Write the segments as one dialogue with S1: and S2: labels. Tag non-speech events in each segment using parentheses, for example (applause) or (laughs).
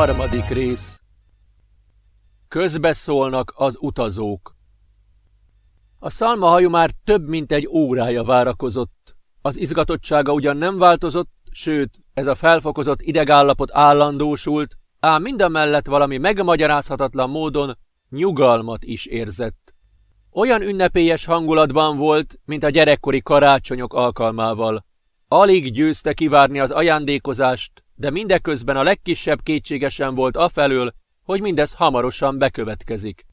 S1: Harmadik rész Közbeszólnak az utazók A szalmahajó már több mint egy órája várakozott. Az izgatottsága ugyan nem változott, sőt, ez a felfokozott idegállapot állandósult, ám mindamellett valami megmagyarázhatatlan módon nyugalmat is érzett. Olyan ünnepélyes hangulatban volt, mint a gyerekkori karácsonyok alkalmával. Alig győzte kivárni az ajándékozást, de mindeközben a legkisebb kétségesen volt afelől, hogy mindez hamarosan bekövetkezik.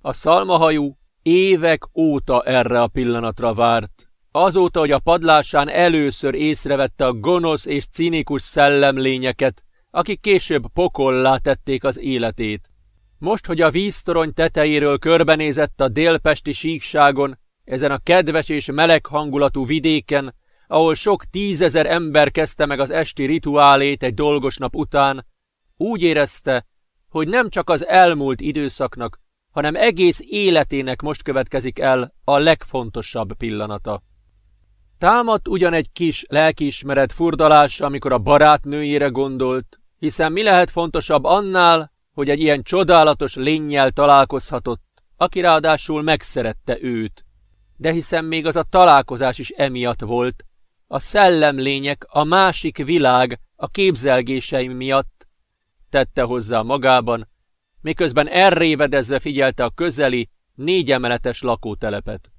S1: A szalmahajú évek óta erre a pillanatra várt. Azóta, hogy a padlásán először észrevette a gonosz és cinikus szellemlényeket, akik később pokollá tették az életét. Most, hogy a víztorony tetejéről körbenézett a délpesti síkságon, ezen a kedves és meleg hangulatú vidéken, ahol sok tízezer ember kezdte meg az esti rituálét egy dolgos nap után, úgy érezte, hogy nem csak az elmúlt időszaknak, hanem egész életének most következik el a legfontosabb pillanata. Támadt ugyan egy kis lelkiismeret furdalás, amikor a barátnőjére gondolt, hiszen mi lehet fontosabb annál, hogy egy ilyen csodálatos lényjel találkozhatott, aki ráadásul megszerette őt. De hiszen még az a találkozás is emiatt volt, a szellemlények, a másik világ, a képzelgéseim miatt, tette hozzá magában, miközben errévedezve figyelte a közeli, négyemeletes lakótelepet.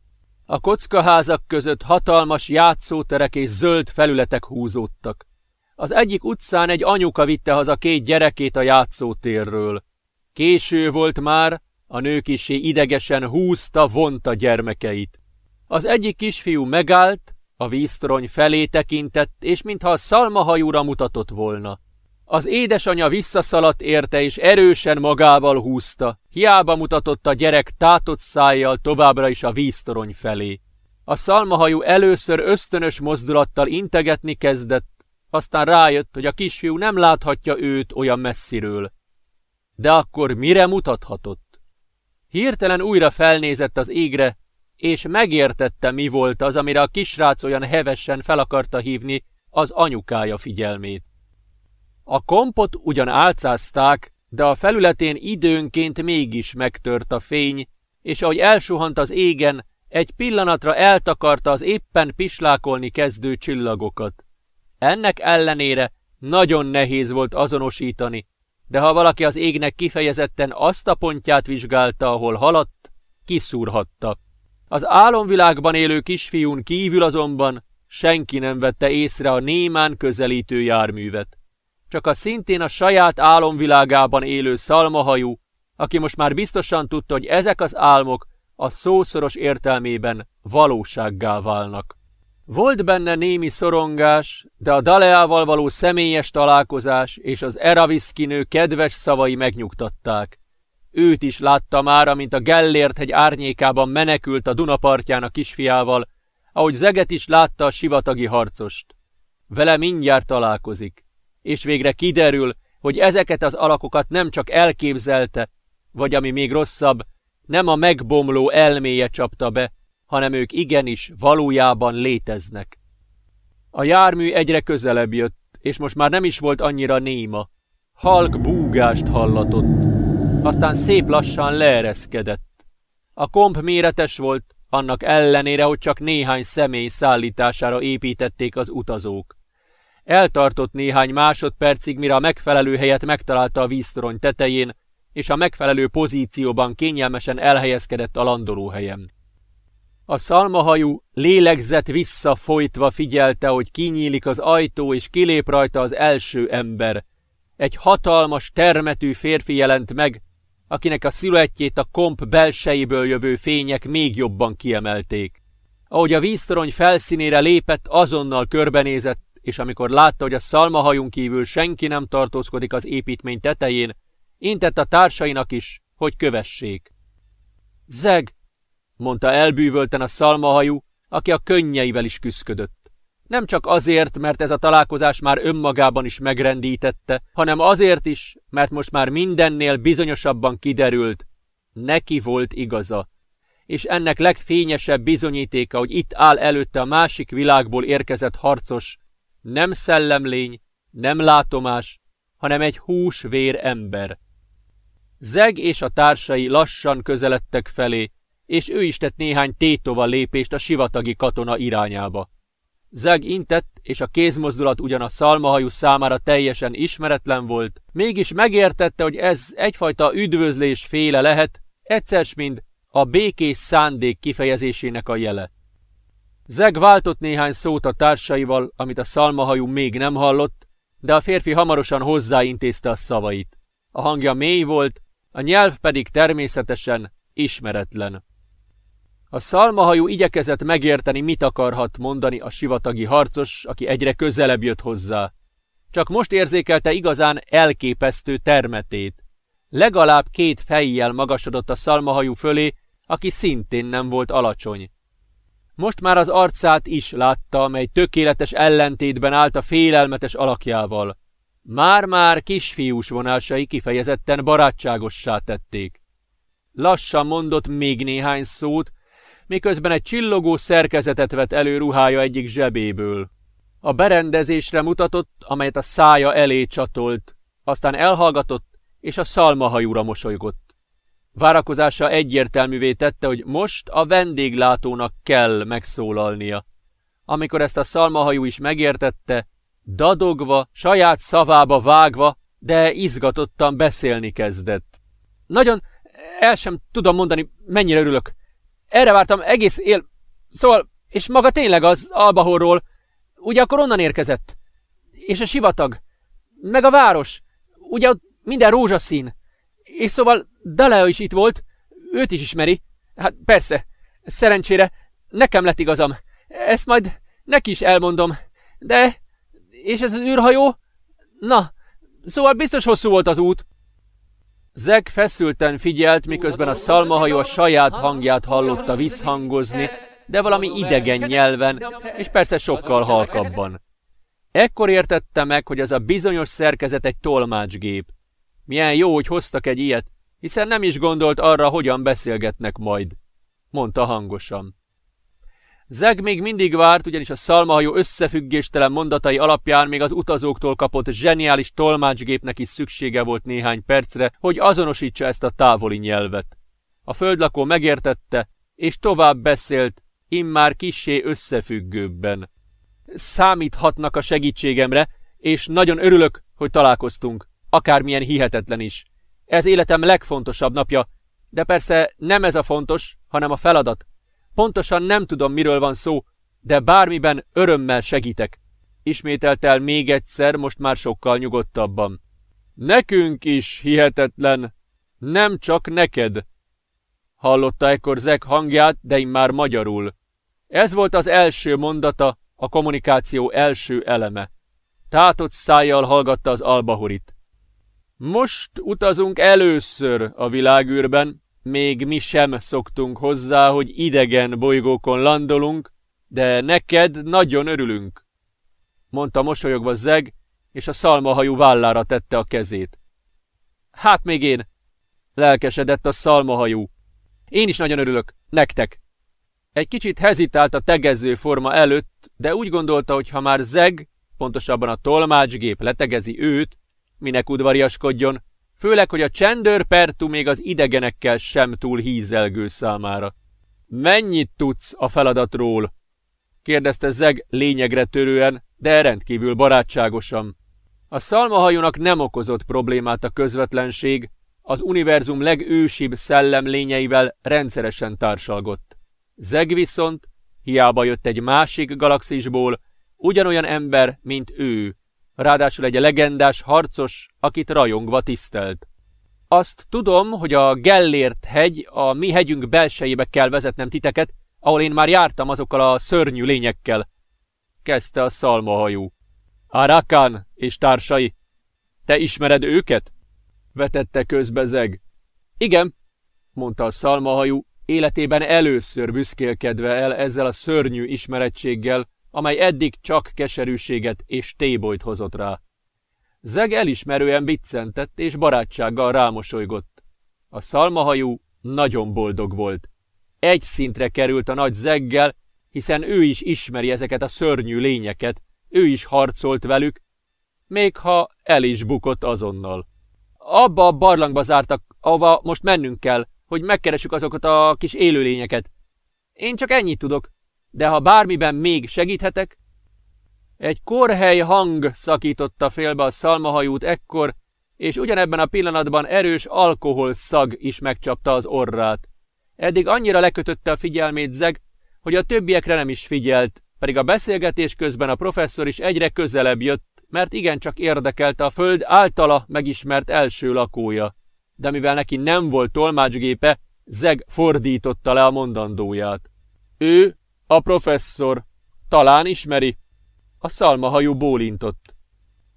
S1: A kockaházak között hatalmas játszóterek és zöld felületek húzódtak. Az egyik utcán egy anyuka vitte haza két gyerekét a játszótérről. Késő volt már, a isé idegesen húzta, vonta gyermekeit. Az egyik kisfiú megállt, a víztorony felé tekintett, és mintha a szalmahajúra mutatott volna. Az édesanyja visszaszaladt érte, és erősen magával húzta. Hiába mutatott a gyerek tátott szájjal továbbra is a víztorony felé. A szalmahajú először ösztönös mozdulattal integetni kezdett, aztán rájött, hogy a kisfiú nem láthatja őt olyan messziről. De akkor mire mutathatott? Hirtelen újra felnézett az égre, és megértette, mi volt az, amire a kisrác olyan hevesen fel akarta hívni az anyukája figyelmét. A kompot ugyan álcázták, de a felületén időnként mégis megtört a fény, és ahogy elsuhant az égen, egy pillanatra eltakarta az éppen pislákolni kezdő csillagokat. Ennek ellenére nagyon nehéz volt azonosítani, de ha valaki az égnek kifejezetten azt a pontját vizsgálta, ahol haladt, kiszúrhatta. Az álomvilágban élő kisfiún kívül azonban senki nem vette észre a némán közelítő járművet. Csak a szintén a saját álomvilágában élő szalmahajú, aki most már biztosan tudta, hogy ezek az álmok a szószoros értelmében valósággá válnak. Volt benne némi szorongás, de a Daleával való személyes találkozás és az Eraviszkinő kedves szavai megnyugtatták. Őt is látta már, amint a Gellért hegy árnyékában menekült a Dunapartján a kisfiával, ahogy Zeget is látta a sivatagi harcost. Vele mindjárt találkozik, és végre kiderül, hogy ezeket az alakokat nem csak elképzelte, vagy ami még rosszabb, nem a megbomló elméje csapta be, hanem ők igenis valójában léteznek. A jármű egyre közelebb jött, és most már nem is volt annyira néma. Halk búgást hallatott, aztán szép lassan leereszkedett. A komp méretes volt, annak ellenére, hogy csak néhány személy szállítására építették az utazók. Eltartott néhány másodpercig, mire a megfelelő helyet megtalálta a víztorony tetején, és a megfelelő pozícióban kényelmesen elhelyezkedett a landolóhelyen. A szalmahajú lélegzett visszafolytva figyelte, hogy kinyílik az ajtó, és kilép rajta az első ember. Egy hatalmas, termetű férfi jelent meg, akinek a sziluettjét a komp belsejéből jövő fények még jobban kiemelték. Ahogy a víztorony felszínére lépett, azonnal körbenézett, és amikor látta, hogy a szalmahajunk kívül senki nem tartózkodik az építmény tetején, intett a társainak is, hogy kövessék. Zeg, mondta elbűvölten a szalmahajú, aki a könnyeivel is küszködött. Nem csak azért, mert ez a találkozás már önmagában is megrendítette, hanem azért is, mert most már mindennél bizonyosabban kiderült, neki volt igaza. És ennek legfényesebb bizonyítéka, hogy itt áll előtte a másik világból érkezett harcos, nem szellemlény, nem látomás, hanem egy hús-vér ember. Zeg és a társai lassan közeledtek felé, és ő is tett néhány tétova lépést a sivatagi katona irányába. Zeg intett, és a kézmozdulat ugyan a szalmahajú számára teljesen ismeretlen volt, mégis megértette, hogy ez egyfajta üdvözlés féle lehet, egyszer mind a békés szándék kifejezésének a jele. Zeg váltott néhány szót a társaival, amit a szalmahajú még nem hallott, de a férfi hamarosan hozzáintézte a szavait. A hangja mély volt, a nyelv pedig természetesen ismeretlen. A szalmahajú igyekezett megérteni, mit akarhat mondani a sivatagi harcos, aki egyre közelebb jött hozzá. Csak most érzékelte igazán elképesztő termetét. Legalább két fejjel magasodott a szalmahajú fölé, aki szintén nem volt alacsony. Most már az arcát is látta, mely tökéletes ellentétben állt a félelmetes alakjával. Már-már kisfiús vonásai kifejezetten barátságossá tették. Lassan mondott még néhány szót, miközben egy csillogó szerkezetet vett elő ruhája egyik zsebéből. A berendezésre mutatott, amelyet a szája elé csatolt, aztán elhallgatott, és a szalmahajúra mosolygott. Várakozása egyértelművé tette, hogy most a vendéglátónak kell megszólalnia. Amikor ezt a szalmahajú is megértette, dadogva, saját szavába vágva, de izgatottan beszélni kezdett. Nagyon el sem tudom mondani, mennyire örülök. Erre vártam egész él... Szóval, és maga tényleg az Albahorról, ugye akkor onnan érkezett. És a sivatag, meg a város, ugye ott minden rózsaszín. És szóval Daleo is itt volt, őt is ismeri. Hát persze, szerencsére nekem lett igazam. Ezt majd neki is elmondom. De... És ez az űrhajó? Na, szóval biztos hosszú volt az út. Zeg feszülten figyelt, miközben a szalmahajó a saját hangját hallotta visszhangozni, de valami idegen nyelven, és persze sokkal halkabban. Ekkor értette meg, hogy az a bizonyos szerkezet egy tolmácsgép. Milyen jó, hogy hoztak egy ilyet, hiszen nem is gondolt arra, hogyan beszélgetnek majd, mondta hangosan. Zeg még mindig várt, ugyanis a szalmahajó összefüggéstelen mondatai alapján még az utazóktól kapott zseniális tolmácsgépnek is szüksége volt néhány percre, hogy azonosítsa ezt a távoli nyelvet. A földlakó megértette, és tovább beszélt, immár kissé összefüggőbben. Számíthatnak a segítségemre, és nagyon örülök, hogy találkoztunk, akármilyen hihetetlen is. Ez életem legfontosabb napja, de persze nem ez a fontos, hanem a feladat, Pontosan nem tudom, miről van szó, de bármiben örömmel segítek. Ismételt el még egyszer, most már sokkal nyugodtabban. Nekünk is hihetetlen, nem csak neked. Hallotta ekkor Zek hangját, de immár magyarul. Ez volt az első mondata, a kommunikáció első eleme. Tátott szájjal hallgatta az albahorit. Most utazunk először a világűrben, még mi sem szoktunk hozzá, hogy idegen bolygókon landolunk, de neked nagyon örülünk, mondta mosolyogva Zeg, és a szalmahajú vállára tette a kezét. Hát még én, lelkesedett a szalmahajú. Én is nagyon örülök, nektek. Egy kicsit hezitált a tegező forma előtt, de úgy gondolta, hogy ha már Zeg, pontosabban a tolmácsgép letegezi őt, minek udvariaskodjon, Főleg, hogy a csendőr pertu még az idegenekkel sem túl hízelgő számára. Mennyit tudsz a feladatról? kérdezte Zeg lényegre törően, de rendkívül barátságosan. A szalmahajónak nem okozott problémát a közvetlenség, az univerzum legősibb szellem lényeivel rendszeresen társalgott. Zeg viszont, hiába jött egy másik galaxisból, ugyanolyan ember, mint ő, ráadásul egy legendás harcos, akit rajongva tisztelt. Azt tudom, hogy a Gellért hegy, a mi hegyünk belsejébe kell vezetnem titeket, ahol én már jártam azokkal a szörnyű lényekkel. Kezdte a szalmahajú. Arakan és társai, te ismered őket? Vetette közbe Zeg. Igen, mondta a szalmahajú, életében először büszkélkedve el ezzel a szörnyű ismerettséggel, amely eddig csak keserűséget és tébolyt hozott rá. Zeg elismerően biccentett és barátsággal rámosolygott. A szalmahajú nagyon boldog volt. Egy szintre került a nagy zeggel, hiszen ő is ismeri ezeket a szörnyű lényeket, ő is harcolt velük, még ha el is bukott azonnal. Abba a barlangba zártak, ahova most mennünk kell, hogy megkeressük azokat a kis élőlényeket. Én csak ennyit tudok, de ha bármiben még segíthetek... Egy korhely hang szakította félbe a szalmahajót ekkor, és ugyanebben a pillanatban erős alkohol szag is megcsapta az orrát. Eddig annyira lekötötte a figyelmét Zeg, hogy a többiekre nem is figyelt, pedig a beszélgetés közben a professzor is egyre közelebb jött, mert igencsak érdekelte a föld általa megismert első lakója. De mivel neki nem volt tolmácsgépe, Zeg fordította le a mondandóját. Ő a professzor. Talán ismeri. A szalmahajú bólintott.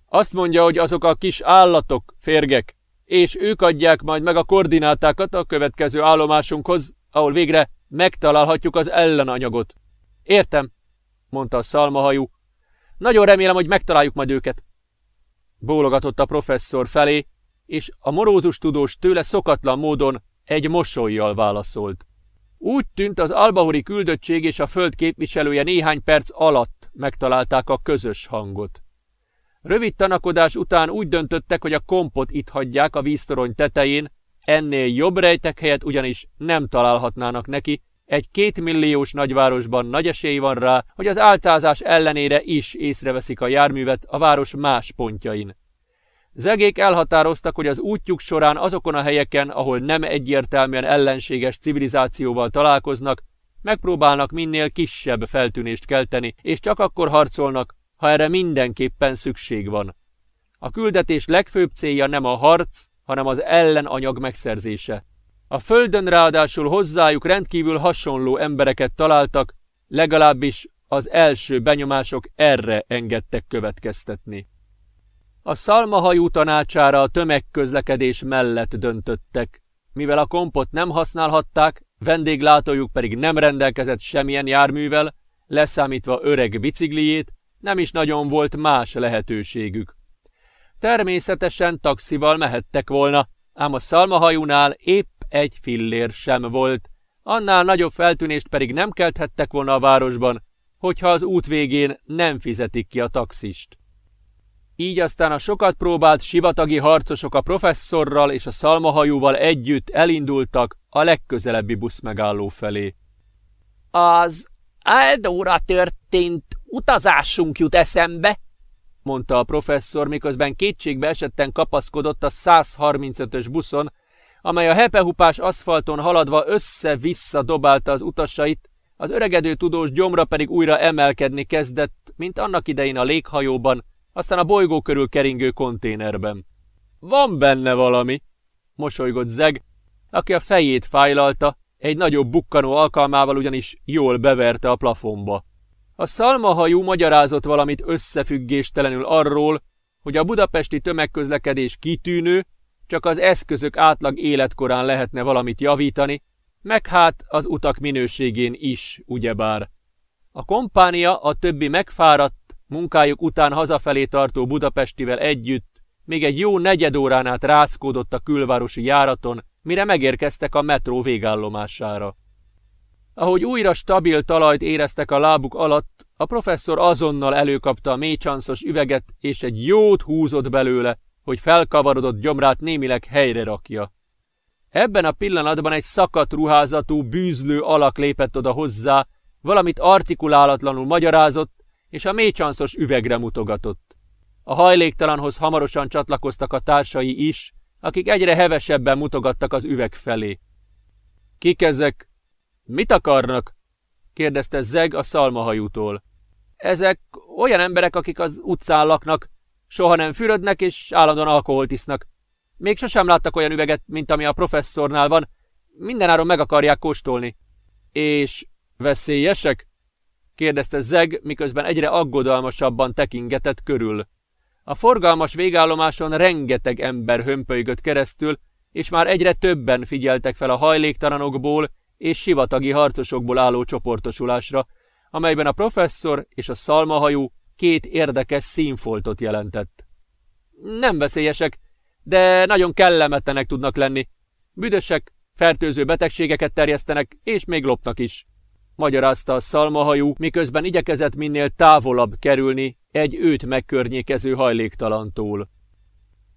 S1: Azt mondja, hogy azok a kis állatok, férgek, és ők adják majd meg a koordinátákat a következő állomásunkhoz, ahol végre megtalálhatjuk az ellenanyagot. Értem, mondta a szalmahajú. Nagyon remélem, hogy megtaláljuk majd őket. Bólogatott a professzor felé, és a morózus tudós tőle szokatlan módon egy mosolyjal válaszolt. Úgy tűnt az albahuri küldöttség és a föld képviselője néhány perc alatt megtalálták a közös hangot. Rövid tanakodás után úgy döntöttek, hogy a kompot itt hagyják a víztorony tetején, ennél jobb rejtek helyet ugyanis nem találhatnának neki, egy kétmilliós nagyvárosban nagy esély van rá, hogy az áltázás ellenére is észreveszik a járművet a város más pontjain. Zegék elhatároztak, hogy az útjuk során azokon a helyeken, ahol nem egyértelműen ellenséges civilizációval találkoznak, megpróbálnak minél kisebb feltűnést kelteni, és csak akkor harcolnak, ha erre mindenképpen szükség van. A küldetés legfőbb célja nem a harc, hanem az ellenanyag megszerzése. A földön ráadásul hozzájuk rendkívül hasonló embereket találtak, legalábbis az első benyomások erre engedtek következtetni. A szalmahajú tanácsára a tömegközlekedés mellett döntöttek. Mivel a kompot nem használhatták, vendéglátójuk pedig nem rendelkezett semmilyen járművel, leszámítva öreg bicikliét, nem is nagyon volt más lehetőségük. Természetesen taxival mehettek volna, ám a szalmahajúnál épp egy fillér sem volt, annál nagyobb feltűnést pedig nem kelthettek volna a városban, hogyha az út végén nem fizetik ki a taxist. Így aztán a sokat próbált sivatagi harcosok a professzorral és a szalmahajúval együtt elindultak a legközelebbi buszmegálló felé.
S2: Az Eldóra történt utazásunk jut eszembe,
S1: mondta a professzor, miközben kétségbe esetten kapaszkodott a 135-ös buszon, amely a hepehupás aszfalton haladva össze-vissza dobálta az utasait, az öregedő tudós gyomra pedig újra emelkedni kezdett, mint annak idején a léghajóban, aztán a bolygó körül keringő konténerben. Van benne valami, mosolygott Zeg, aki a fejét fájlalta, egy nagyobb bukkanó alkalmával ugyanis jól beverte a plafonba. A szalmahajú magyarázott valamit összefüggéstelenül arról, hogy a budapesti tömegközlekedés kitűnő, csak az eszközök átlag életkorán lehetne valamit javítani, meg hát az utak minőségén is, ugyebár. A kompánia a többi megfáradt, munkájuk után hazafelé tartó Budapestivel együtt még egy jó negyed órán át rászkódott a külvárosi járaton, mire megérkeztek a metró végállomására. Ahogy újra stabil talajt éreztek a lábuk alatt, a professzor azonnal előkapta a mélycsanszos üveget, és egy jót húzott belőle, hogy felkavarodott gyomrát némileg helyre rakja. Ebben a pillanatban egy szakadt ruházatú, bűzlő alak lépett oda hozzá, valamit artikulálatlanul magyarázott, és a mélycsanszos üvegre mutogatott. A hajléktalanhoz hamarosan csatlakoztak a társai is, akik egyre hevesebben mutogattak az üveg felé. Kik ezek? Mit akarnak? kérdezte Zeg a szalmahajútól. Ezek olyan emberek, akik az utcán laknak, soha nem fürödnek és állandóan alkoholt isznak. Még sosem láttak olyan üveget, mint ami a professzornál van. Mindenáron meg akarják kóstolni. És veszélyesek? Kérdezte Zeg, miközben egyre aggodalmasabban tekingetett körül. A forgalmas végállomáson rengeteg ember hömpölygött keresztül, és már egyre többen figyeltek fel a hajléktalanokból és sivatagi harcosokból álló csoportosulásra, amelyben a professzor és a szalmahajú két érdekes színfoltot jelentett. Nem veszélyesek, de nagyon kellemetlenek tudnak lenni. Büdösek, fertőző betegségeket terjesztenek, és még lopnak is. Magyarázta a szalmahajú, miközben igyekezett minél távolabb kerülni egy őt megkörnyékező hajléktalantól.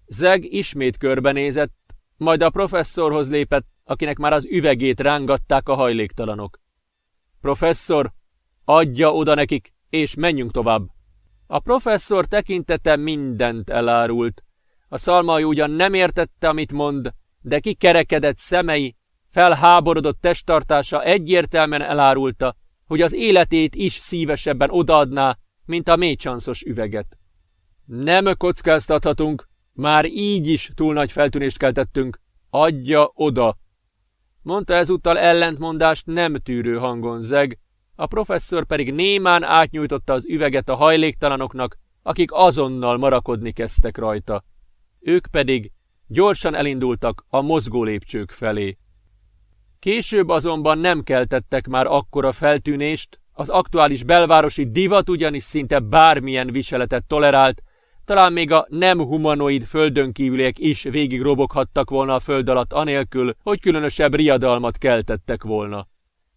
S1: Zeg ismét körbenézett, majd a professzorhoz lépett, akinek már az üvegét rángatták a hajléktalanok. Professzor, adja oda nekik, és menjünk tovább. A professzor tekintete mindent elárult. A szalmai ugyan nem értette, amit mond, de kikerekedett szemei, felháborodott testtartása egyértelműen elárulta, hogy az életét is szívesebben odaadná, mint a mélycsanszos üveget. Nem kockáztathatunk, már így is túl nagy feltűnést keltettünk. Adja oda! Mondta ezúttal ellentmondást nem tűrő hangon zeg, a professzor pedig némán átnyújtotta az üveget a hajléktalanoknak, akik azonnal marakodni kezdtek rajta. Ők pedig gyorsan elindultak a mozgó lépcsők felé. Később azonban nem keltettek már akkora feltűnést, az aktuális belvárosi divat ugyanis szinte bármilyen viseletet tolerált, talán még a nem humanoid földönkívüliek is végig roboghattak volna a föld alatt anélkül, hogy különösebb riadalmat keltettek volna.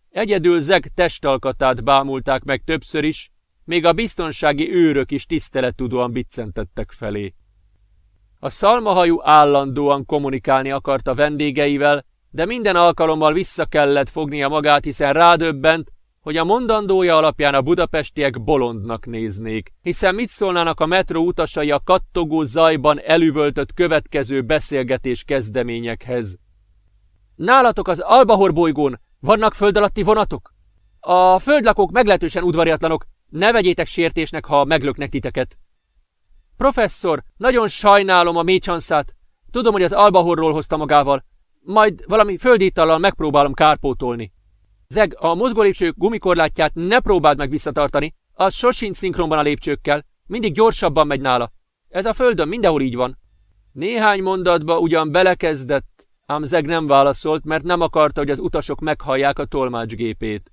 S1: Egyedül Zeg testalkatát bámulták meg többször is, még a biztonsági őrök is tisztelettudóan biccentettek felé. A szalmahajú állandóan kommunikálni akart a vendégeivel, de minden alkalommal vissza kellett fognia magát, hiszen rádöbbent, hogy a mondandója alapján a budapestiek bolondnak néznék, hiszen mit szólnának a metró utasai a kattogó zajban elüvöltött következő beszélgetés kezdeményekhez. Nálatok az Albahor bolygón vannak föld alatti vonatok? A földlakók meglehetősen udvariatlanok, ne vegyétek sértésnek, ha meglöknek titeket. Professzor, nagyon sajnálom a mécsanszát. Tudom, hogy az Albahorról hozta magával. Majd valami földítallal megpróbálom kárpótolni. Zeg, a mozgólépcső gumikorlátját ne próbáld meg visszatartani, az sosincs szinkronban a lépcsőkkel, mindig gyorsabban megy nála. Ez a földön mindenhol így van. Néhány mondatba ugyan belekezdett, ám Zeg nem válaszolt, mert nem akarta, hogy az utasok meghallják a tolmácsgépét.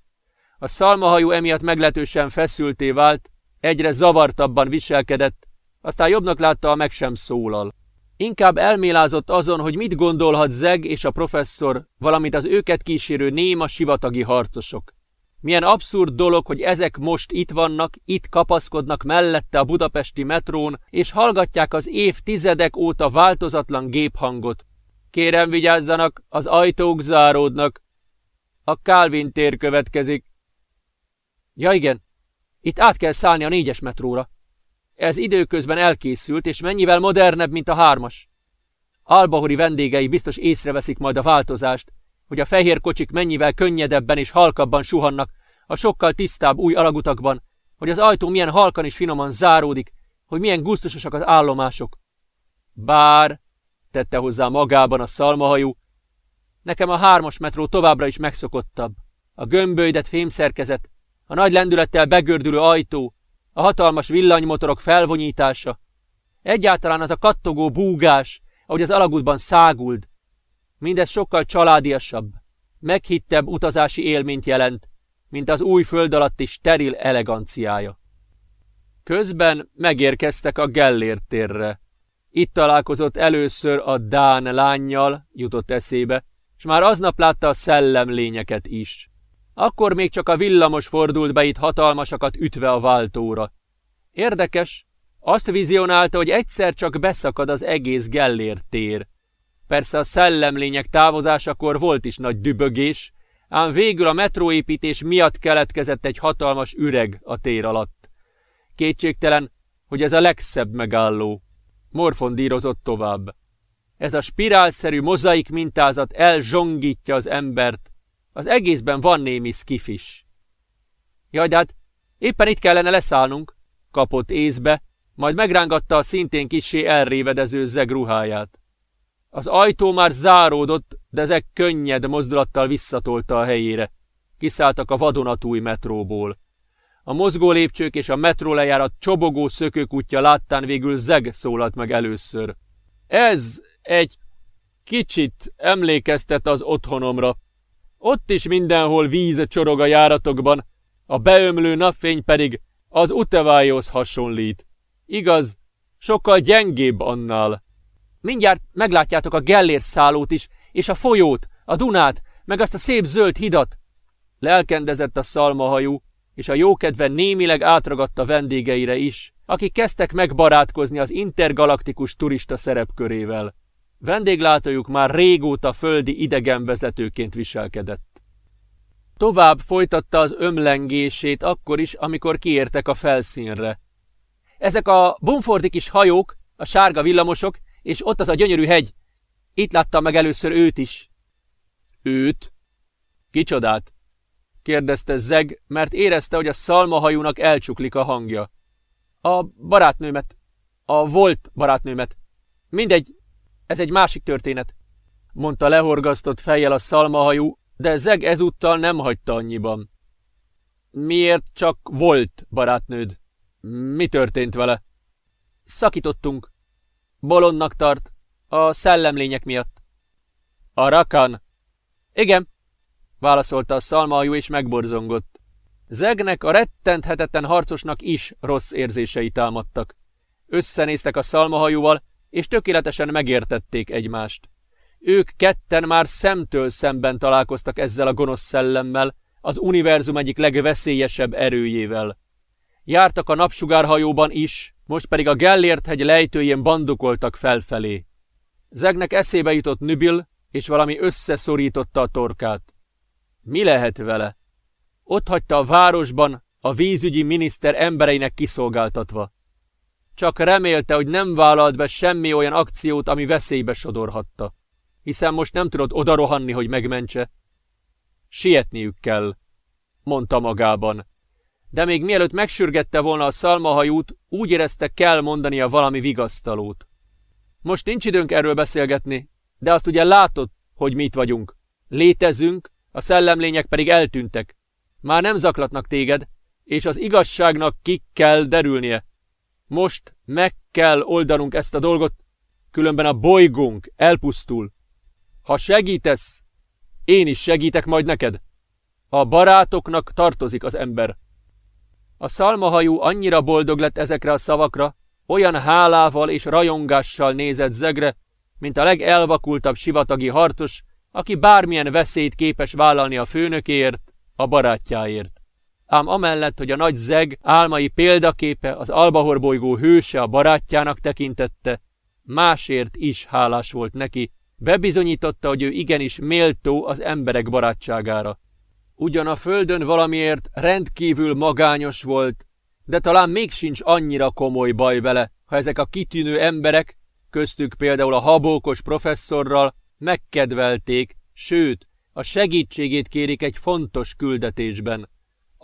S1: A szalmahajó emiatt meglehetősen feszülté vált, egyre zavartabban viselkedett, aztán jobbnak látta, a meg sem szólal. Inkább elmélázott azon, hogy mit gondolhat Zeg és a professzor, valamint az őket kísérő néma sivatagi harcosok. Milyen abszurd dolog, hogy ezek most itt vannak, itt kapaszkodnak mellette a budapesti metrón, és hallgatják az évtizedek óta változatlan géphangot. Kérem vigyázzanak, az ajtók záródnak. A Calvin tér következik. Ja igen, itt át kell szállni a négyes metróra. Ez időközben elkészült, és mennyivel modernebb, mint a hármas. Albahori vendégei biztos észreveszik majd a változást, hogy a fehér kocsik mennyivel könnyedebben és halkabban suhannak a sokkal tisztább új alagutakban, hogy az ajtó milyen halkan és finoman záródik, hogy milyen gusztusosak az állomások. Bár, tette hozzá magában a szalmahajú, nekem a hármas metró továbbra is megszokottabb. A gömbölydett fémszerkezet, a nagy lendülettel begördülő ajtó, a hatalmas villanymotorok felvonyítása, egyáltalán az a kattogó búgás, ahogy az alagútban száguld. Mindez sokkal családiasabb, meghittebb utazási élményt jelent, mint az új föld alatti steril eleganciája. Közben megérkeztek a Gellért térre. Itt találkozott először a Dán lányjal, jutott eszébe, és már aznap látta a szellemlényeket is. Akkor még csak a villamos fordult be itt hatalmasakat ütve a váltóra. Érdekes, azt vizionálta, hogy egyszer csak beszakad az egész Gellért tér. Persze a szellemlények távozásakor volt is nagy dübögés, ám végül a metróépítés miatt keletkezett egy hatalmas üreg a tér alatt. Kétségtelen, hogy ez a legszebb megálló. Morfondírozott tovább. Ez a spirálszerű mozaik mintázat elzsongítja az embert, az egészben van némi skifis. Jaj, de hát éppen itt kellene leszállnunk, kapott észbe, majd megrángatta a szintén kissé elrévedező zeg ruháját. Az ajtó már záródott, de ezek könnyed mozdulattal visszatolta a helyére. Kiszálltak a vadonatúj metróból. A mozgó lépcsők és a metró lejárat csobogó szökőkutya láttán végül zeg szólalt meg először. Ez egy kicsit emlékeztet az otthonomra, ott is mindenhol víz csorog a járatokban, a beömlő napfény pedig az utevájhoz hasonlít. Igaz, sokkal gyengébb annál. Mindjárt meglátjátok a Gellért szállót is, és a folyót, a Dunát, meg azt a szép zöld hidat. Lelkendezett a szalmahajú, és a jókedve némileg átragadta vendégeire is, akik kezdtek megbarátkozni az intergalaktikus turista szerepkörével. Vendéglátójuk már régóta földi idegenvezetőként viselkedett. Tovább folytatta az ömlengését akkor is, amikor kiértek a felszínre. Ezek a bumfordi kis hajók, a sárga villamosok, és ott az a gyönyörű hegy. Itt láttam meg először őt is. Őt? Kicsodát? kérdezte Zeg, mert érezte, hogy a szalmahajúnak elcsuklik a hangja. A barátnőmet. A volt barátnőmet. Mindegy, ez egy másik történet, mondta lehorgasztott fejjel a szalmahajú, de Zeg ezúttal nem hagyta annyiban. Miért csak volt barátnőd? Mi történt vele? Szakítottunk. Bolondnak tart. A szellemlények miatt. A rakan? Igen, válaszolta a szalmahajú és megborzongott. Zegnek a rettenthetetlen harcosnak is rossz érzései támadtak. Összenéztek a szalmahajúval, és tökéletesen megértették egymást. Ők ketten már szemtől szemben találkoztak ezzel a gonosz szellemmel, az univerzum egyik legveszélyesebb erőjével. Jártak a napsugárhajóban is, most pedig a Gellért hegy lejtőjén bandukoltak felfelé. Zegnek eszébe jutott Nübil, és valami összeszorította a torkát. Mi lehet vele? Ott hagyta a városban, a vízügyi miniszter embereinek kiszolgáltatva. Csak remélte, hogy nem vállalt be semmi olyan akciót, ami veszélybe sodorhatta. Hiszen most nem tudott odarohanni, hogy megmentse. Sietniük kell, mondta magában. De még mielőtt megsürgette volna a szalmahajót, úgy érezte kell mondania valami vigasztalót. Most nincs időnk erről beszélgetni, de azt ugye látod, hogy mit vagyunk. Létezünk, a szellemlények pedig eltűntek. Már nem zaklatnak téged, és az igazságnak ki kell derülnie. Most meg kell oldanunk ezt a dolgot, különben a bolygónk elpusztul. Ha segítesz, én is segítek majd neked. A barátoknak tartozik az ember. A szalmahajú annyira boldog lett ezekre a szavakra, olyan hálával és rajongással nézett zegre, mint a legelvakultabb sivatagi harcos, aki bármilyen veszélyt képes vállalni a főnökéért, a barátjáért. Ám amellett, hogy a nagy zeg álmai példaképe az Albahor bolygó hőse a barátjának tekintette, másért is hálás volt neki, bebizonyította, hogy ő igenis méltó az emberek barátságára. Ugyan a földön valamiért rendkívül magányos volt, de talán még sincs annyira komoly baj vele, ha ezek a kitűnő emberek, köztük például a habókos professzorral, megkedvelték, sőt, a segítségét kérik egy fontos küldetésben.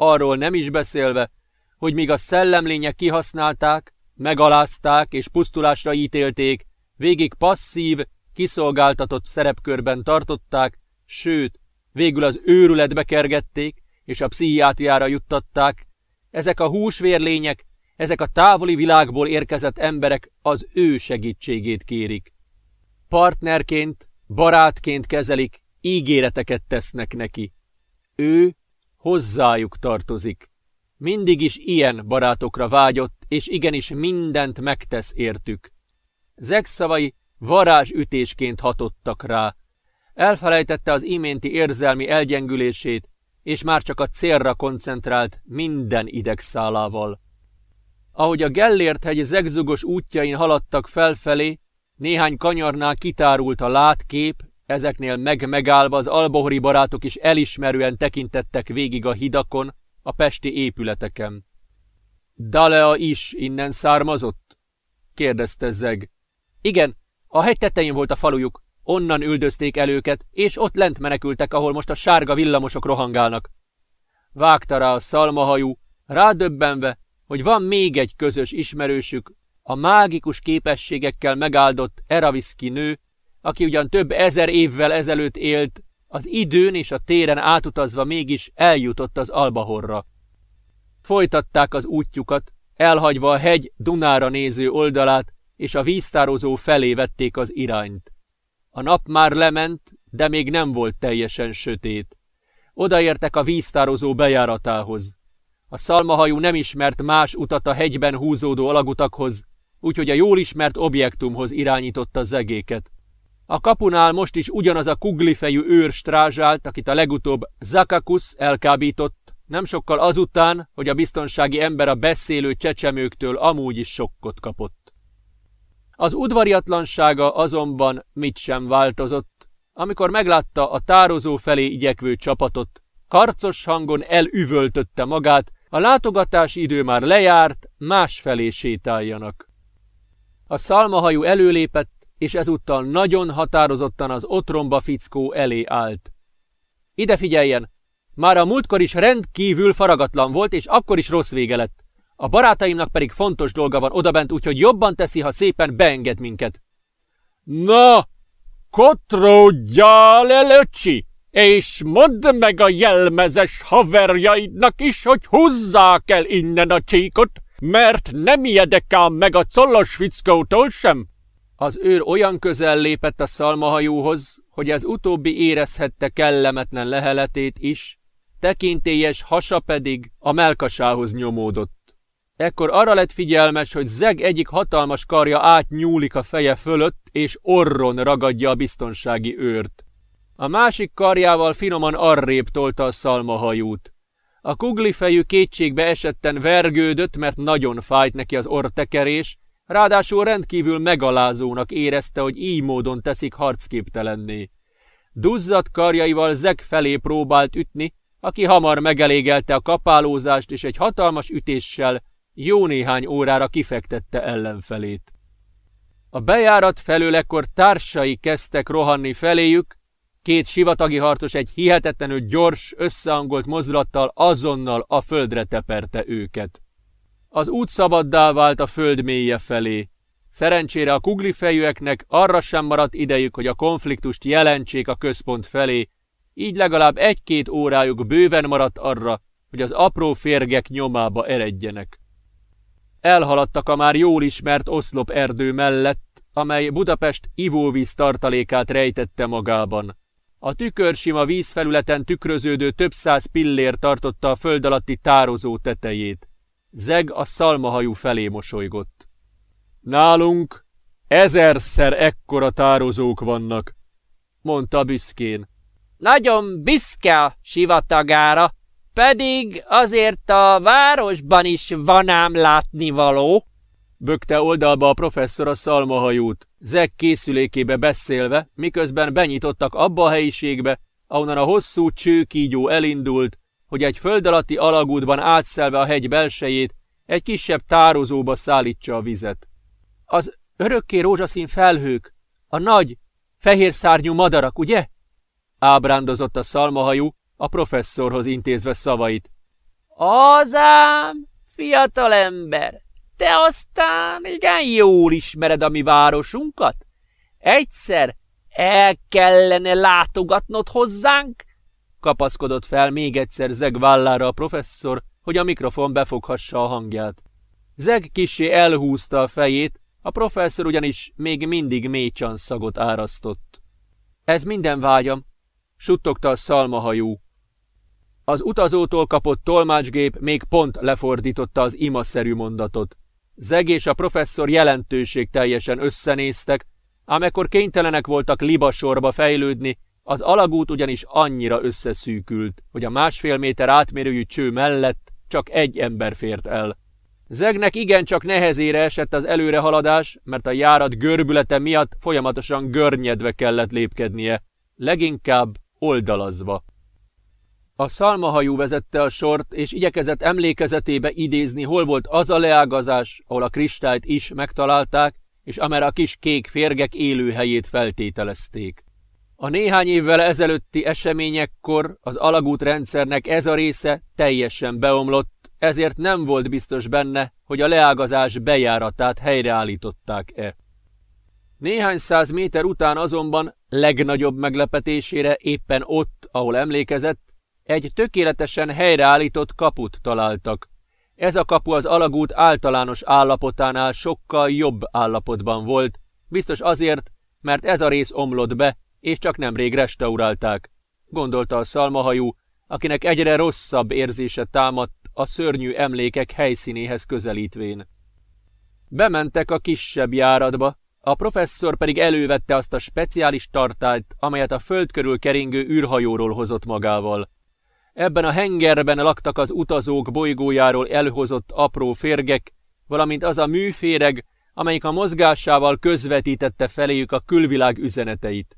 S1: Arról nem is beszélve, hogy míg a szellemlények kihasználták, megalázták és pusztulásra ítélték, végig passzív, kiszolgáltatott szerepkörben tartották, sőt, végül az őrületbe kergették, és a pszichiátriára juttatták, ezek a húsvérlények, ezek a távoli világból érkezett emberek az ő segítségét kérik. Partnerként, barátként kezelik, ígéreteket tesznek neki. Ő hozzájuk tartozik. Mindig is ilyen barátokra vágyott, és igenis mindent megtesz értük. Zeg szavai varázsütésként hatottak rá. Elfelejtette az iménti érzelmi elgyengülését, és már csak a célra koncentrált minden idegszálával. Ahogy a Gellért hegy zegzugos útjain haladtak felfelé, néhány kanyarnál kitárult a látkép, ezeknél meg-megállva az albohori barátok is elismerően tekintettek végig a hidakon, a pesti épületeken. Dalea is innen származott? kérdezte Zeg. Igen, a hegy tetején volt a falujuk, onnan üldözték el őket, és ott lent menekültek, ahol most a sárga villamosok rohangálnak. Vágta rá a szalmahajú, rádöbbenve, hogy van még egy közös ismerősük, a mágikus képességekkel megáldott Eraviszki nő, aki ugyan több ezer évvel ezelőtt élt, az időn és a téren átutazva mégis eljutott az Albahorra. Folytatták az útjukat, elhagyva a hegy Dunára néző oldalát, és a víztározó felé vették az irányt. A nap már lement, de még nem volt teljesen sötét. Odaértek a víztározó bejáratához. A szalmahajú nem ismert más utat a hegyben húzódó alagutakhoz, úgyhogy a jól ismert objektumhoz irányította zegéket. A kapunál most is ugyanaz a kuglifejű őr strázsált, akit a legutóbb Zakakus elkábított, nem sokkal azután, hogy a biztonsági ember a beszélő csecsemőktől amúgy is sokkot kapott. Az udvariatlansága azonban mit sem változott, amikor meglátta a tározó felé igyekvő csapatot, karcos hangon elüvöltötte magát, a látogatási idő már lejárt, másfelé sétáljanak. A szalmahajú előlépett, és ezúttal nagyon határozottan az otromba fickó elé állt. Ide figyeljen! Már a múltkor is rendkívül faragatlan volt, és akkor is rossz vége lett. A barátaimnak pedig fontos dolga van odabent, úgyhogy jobban teszi, ha szépen beenged minket.
S3: Na, kotródjál el, öcsi, és mondd meg a jelmezes haverjaidnak is, hogy húzzák el innen a csíkot, mert nem ijedek ám meg a collos fickótól sem.
S1: Az őr olyan közel lépett a szalmahajóhoz, hogy az utóbbi érezhette kellemetlen leheletét is, tekintélyes hasa pedig a melkasához nyomódott. Ekkor arra lett figyelmes, hogy zeg egyik hatalmas karja átnyúlik a feje fölött, és orron ragadja a biztonsági őrt. A másik karjával finoman arrébb tolta a szalmahajót. A kuglifejű kétségbe esetten vergődött, mert nagyon fájt neki az ortekerés, Ráadásul rendkívül megalázónak érezte, hogy így módon teszik harcképtelenné. Duzzadt karjaival Zeg felé próbált ütni, aki hamar megelégelte a kapálózást, és egy hatalmas ütéssel jó néhány órára kifektette ellenfelét. A bejárat felől ekkor társai kezdtek rohanni feléjük, két sivatagi harcos egy hihetetlenül gyors, összehangolt mozdulattal azonnal a földre teperte őket. Az út szabaddá vált a föld mélye felé. Szerencsére a kuglifejűeknek arra sem maradt idejük, hogy a konfliktust jelentsék a központ felé, így legalább egy-két órájuk bőven maradt arra, hogy az apró férgek nyomába eredjenek. Elhaladtak a már jól ismert oszlop erdő mellett, amely Budapest ivóvíz tartalékát rejtette magában. A tükörsima vízfelületen tükröződő több száz pillér tartotta a föld alatti tározó tetejét. Zeg a szalmahajú felé mosolygott. Nálunk ezerszer ekkora tározók vannak, mondta büszkén.
S2: Nagyon büszke sivatagára, pedig azért a városban is van ám látnivaló.
S1: Bökte oldalba a professzor a szalmahajót, Zeg készülékébe beszélve, miközben benyitottak abba a helyiségbe, ahonnan a hosszú csőkígyó elindult, hogy egy föld alatti alagútban átszelve a hegy belsejét egy kisebb tározóba szállítsa a vizet. Az örökké rózsaszín felhők, a nagy, fehér szárnyú madarak, ugye? Ábrándozott a szalmahajú, a professzorhoz intézve szavait.
S2: Azám, fiatalember, te aztán igen jól ismered a mi városunkat? Egyszer el kellene látogatnod hozzánk, Kapaszkodott fel még egyszer Zeg vállára a professzor, hogy a mikrofon befoghassa a hangját. Zeg kisé elhúzta a fejét, a professzor ugyanis még mindig mély szagot árasztott. Ez minden vágyam, suttogta a szalmahajú. Az utazótól kapott tolmácsgép még pont lefordította az imaszerű mondatot. Zeg és a professzor jelentőség teljesen összenéztek, ám ekkor kénytelenek voltak libasorba fejlődni, az alagút ugyanis annyira összeszűkült, hogy a másfél méter átmérőjű cső mellett csak egy ember fért el. Zegnek igencsak nehezére esett az előrehaladás, mert a járat görbülete miatt folyamatosan görnyedve kellett lépkednie, leginkább oldalazva. A szalmahajú vezette a sort, és igyekezett emlékezetébe idézni, hol volt az a leágazás, ahol a kristályt is megtalálták, és amerre a kis kék férgek élőhelyét feltételezték. A néhány évvel ezelőtti eseményekkor az alagút rendszernek ez a része teljesen beomlott, ezért nem volt biztos benne, hogy a leágazás bejáratát helyreállították-e. Néhány száz méter után azonban legnagyobb meglepetésére éppen ott, ahol emlékezett, egy tökéletesen helyreállított kaput találtak. Ez a kapu az alagút általános állapotánál sokkal jobb állapotban volt, biztos azért, mert ez a rész omlott be, és csak nemrég restaurálták, gondolta a szalmahajú, akinek egyre rosszabb érzése támadt a szörnyű emlékek helyszínéhez közelítvén. Bementek a kisebb járatba,
S1: A professzor pedig elővette azt a speciális tartályt, amelyet a föld körül keringő űrhajóról hozott magával. Ebben a hengerben laktak az utazók bolygójáról elhozott apró férgek, valamint az a műféreg, amelyik a mozgásával közvetítette feléjük a külvilág üzeneteit.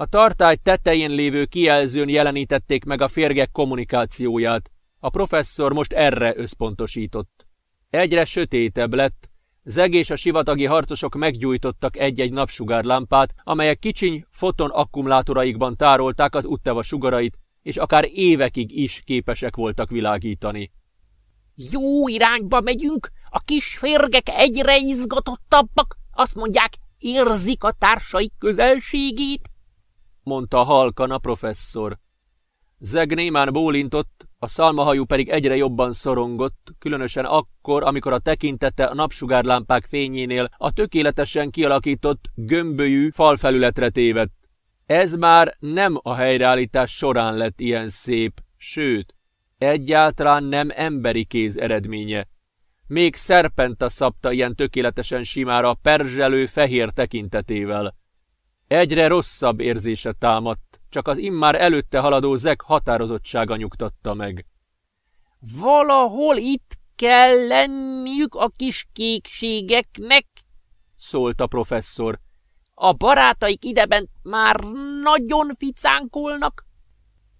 S1: A tartály tetején lévő kijelzőn jelenítették meg a férgek kommunikációját. A professzor most erre összpontosított. Egyre sötétebb lett, Zeg és a sivatagi harcosok meggyújtottak egy-egy napsugárlámpát, amelyek kicsiny foton akkumulátoraikban tárolták az utteva sugarait, és akár évekig is képesek voltak világítani.
S2: Jó irányba megyünk, a kis férgek egyre izgatottabbak, azt mondják, érzik a társaik közelségét,
S1: mondta halkan a professzor. Zeg némán bólintott, a szalmahajú pedig egyre jobban szorongott, különösen akkor, amikor a tekintete a napsugárlámpák fényénél a tökéletesen kialakított, gömbölyű falfelületre tévedt. Ez már nem a helyreállítás során lett ilyen szép, sőt, egyáltalán nem emberi kéz eredménye. Még Szerpenta szabta ilyen tökéletesen simára perzselő fehér tekintetével. Egyre rosszabb érzése támadt, csak az immár előtte haladó zeg határozottsága nyugtatta meg.
S2: Valahol itt kell lenniük a kis kékségeknek, szólt a professzor. A barátaik ideben már nagyon ficánkolnak.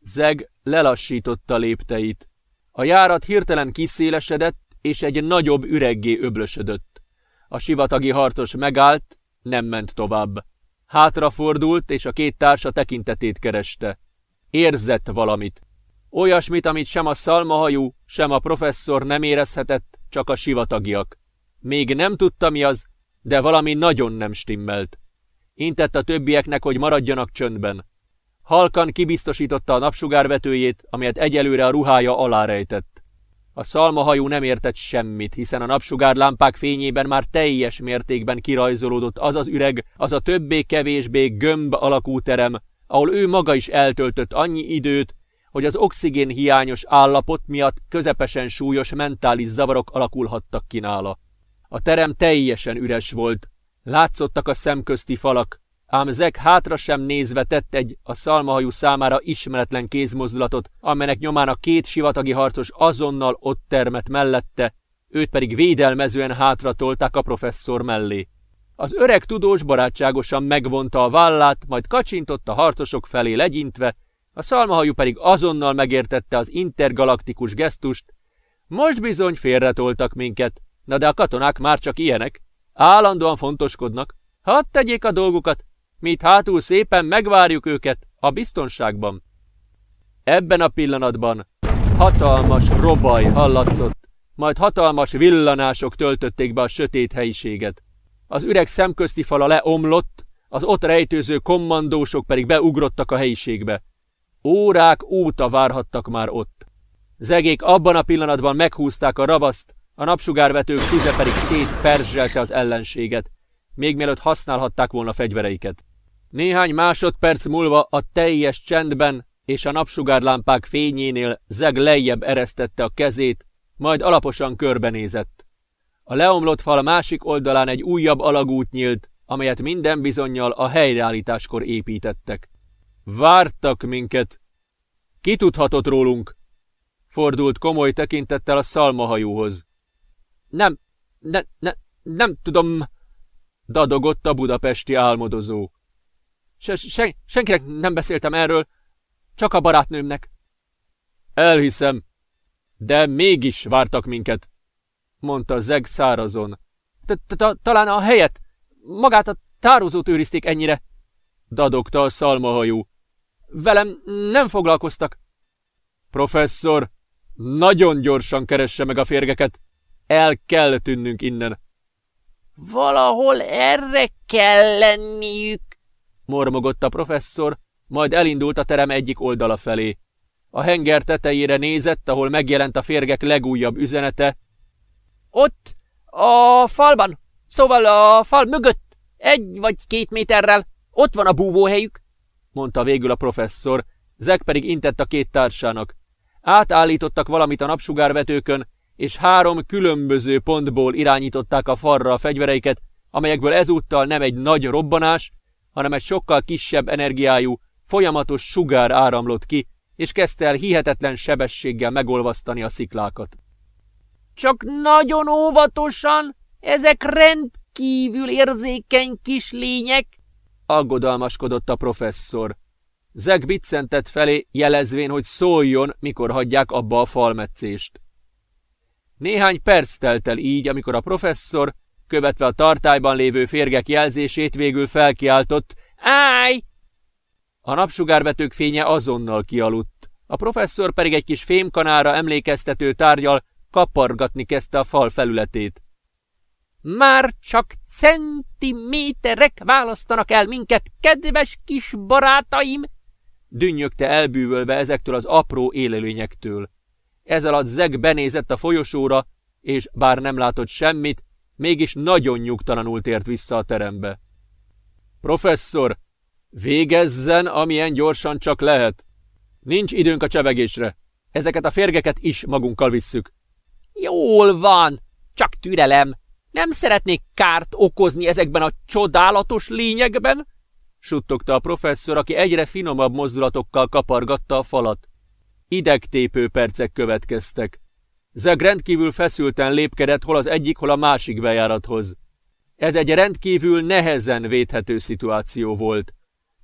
S1: Zeg lelassította lépteit. A járat hirtelen kiszélesedett, és egy nagyobb üreggé öblösödött. A sivatagi harcos megállt, nem ment tovább. Hátrafordult, és a két társa tekintetét kereste. Érzett valamit. Olyasmit, amit sem a szalmahajú, sem a professzor nem érezhetett, csak a sivatagiak. Még nem tudta mi az, de valami nagyon nem stimmelt. Intett a többieknek, hogy maradjanak csöndben. Halkan kibiztosította a napsugárvetőjét, amelyet egyelőre a ruhája alá rejtett. A szalmahajú nem értett semmit, hiszen a napsugárlámpák fényében már teljes mértékben kirajzolódott az az üreg, az a többé-kevésbé gömb alakú terem, ahol ő maga is eltöltött annyi időt, hogy az oxigén hiányos állapot miatt közepesen súlyos mentális zavarok alakulhattak ki nála. A terem teljesen üres volt, látszottak a szemközti falak, ám Zek hátra sem nézve tett egy a szalmahajú számára ismeretlen kézmozdulatot, amelynek nyomán a két sivatagi harcos azonnal ott termett mellette, őt pedig védelmezően hátra tolták a professzor mellé. Az öreg tudós barátságosan megvonta a vállát, majd kacsintott a harcosok felé legyintve, a szalmahajú pedig azonnal megértette az intergalaktikus gesztust. Most bizony félretoltak minket, na de a katonák már csak ilyenek. Állandóan fontoskodnak. Hadd tegyék a dolgukat, mit hátul szépen megvárjuk őket a biztonságban. Ebben a pillanatban hatalmas robaj hallatszott, majd hatalmas villanások töltötték be a sötét helyiséget. Az üreg szemközti fala leomlott, az ott rejtőző kommandósok pedig beugrottak a helyiségbe. Órák óta várhattak már ott. Zegék abban a pillanatban meghúzták a ravaszt, a napsugárvetők tüze pedig szétperzselte az ellenséget, még mielőtt használhatták volna fegyvereiket. Néhány másodperc múlva a teljes csendben és a napsugárlámpák fényénél Zeg lejjebb eresztette a kezét, majd alaposan körbenézett. A leomlott fal másik oldalán egy újabb alagút nyílt, amelyet minden bizonyal a helyreállításkor építettek. Vártak minket. Ki tudhatott rólunk? Fordult komoly tekintettel a szalmahajóhoz. Nem, ne, ne, nem tudom, dadogott a budapesti álmodozó. Se, sen, senkinek nem beszéltem erről, csak a barátnőmnek. Elhiszem, de mégis vártak minket, mondta Zeg szárazon. Talán a helyet, magát a tározót őrizték ennyire, dadogta a szalmahajú. Velem nem foglalkoztak. Professzor, nagyon gyorsan keresse meg a férgeket. El kell tűnnünk innen.
S2: Valahol erre kell lenniük,
S1: mormogott a professzor, majd elindult a terem egyik oldala felé. A henger tetejére nézett, ahol megjelent a férgek legújabb üzenete.
S2: Ott, a falban, szóval a fal mögött, egy vagy két méterrel, ott van a búvóhelyük
S1: mondta végül a professzor, Zek pedig intett a két társának. Átállítottak valamit a napsugárvetőkön, és három különböző pontból irányították a farra a fegyvereiket, amelyekből ezúttal nem egy nagy robbanás, hanem egy sokkal kisebb energiájú, folyamatos sugár áramlott ki, és kezdte el hihetetlen sebességgel megolvasztani a sziklákat.
S2: Csak nagyon óvatosan, ezek rendkívül érzékeny kis lények,
S1: aggodalmaskodott a professzor. Zeg biccentett felé, jelezvén, hogy szóljon, mikor hagyják abba a falmetszést. Néhány perc telt el így, amikor a professzor, követve a tartályban lévő férgek jelzését végül felkiáltott,
S2: Állj!
S1: A napsugárvetők fénye azonnal kialudt. A professzor pedig egy kis fémkanára emlékeztető tárgyal kapargatni kezdte a fal felületét.
S2: Már csak centiméterek választanak el minket, kedves kis barátaim!
S1: Dünnyögte elbűvölve ezektől az apró élőlényektől. Ez alatt Zeg benézett a folyosóra, és bár nem látott semmit, mégis nagyon nyugtalanul tért vissza a terembe. Professzor, végezzen, amilyen gyorsan csak lehet. Nincs időnk a csevegésre. Ezeket a férgeket is magunkkal visszük.
S2: Jól van, csak türelem. Nem szeretnék kárt okozni ezekben a csodálatos lényekben?
S1: Suttogta a professzor, aki egyre finomabb mozdulatokkal kapargatta a falat. Idegtépő percek következtek. Zeg rendkívül feszülten lépkedett hol az egyik, hol a másik bejárathoz. Ez egy rendkívül nehezen védhető szituáció volt.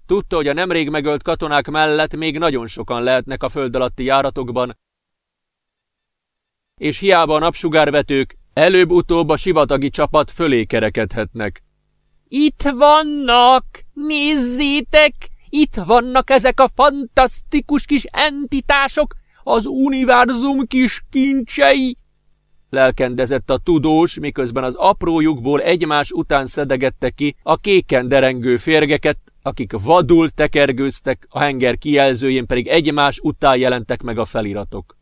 S1: Tudta, hogy a nemrég megölt katonák mellett még nagyon sokan lehetnek a föld alatti járatokban, és hiába a napsugárvetők előbb-utóbb a sivatagi csapat fölé kerekedhetnek.
S2: Itt vannak! Nézzétek! Itt vannak ezek a fantasztikus kis entitások, az univerzum kis kincsei!
S1: Lelkendezett a tudós, miközben az apró lyukból egymás után szedegette ki a kéken derengő férgeket, akik vadul tekergőztek, a henger kijelzőjén pedig egymás után jelentek meg a feliratok.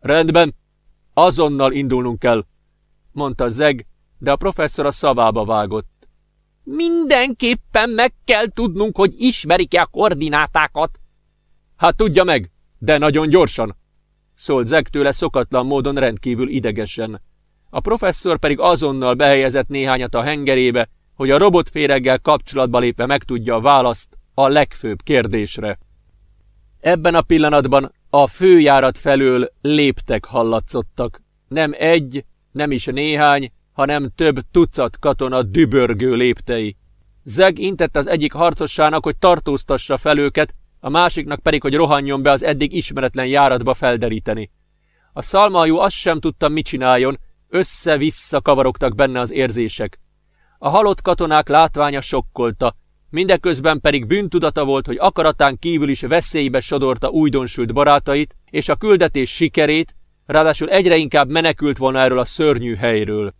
S1: Rendben, azonnal indulnunk kell, mondta Zeg, de a professzor a szavába vágott.
S2: Mindenképpen meg kell tudnunk, hogy ismerik-e a koordinátákat.
S1: Hát tudja meg, de nagyon gyorsan, szólt Zeg tőle szokatlan módon rendkívül idegesen. A professzor pedig azonnal behelyezett néhányat a hengerébe, hogy a robotféreggel kapcsolatba lépve megtudja a választ a legfőbb kérdésre. Ebben a pillanatban a főjárat felől léptek hallatszottak. Nem egy, nem is néhány, hanem több tucat katona dübörgő léptei. Zeg intett az egyik harcossának, hogy tartóztassa fel őket, a másiknak pedig, hogy rohanjon be az eddig ismeretlen járatba felderíteni. A szalmajú azt sem tudta, mit csináljon, össze-vissza kavarogtak benne az érzések. A halott katonák látványa sokkolta, mindeközben pedig bűntudata volt, hogy akaratán kívül is veszélybe sodorta újdonsült barátait, és a küldetés sikerét, ráadásul egyre inkább menekült volna erről a szörnyű helyről.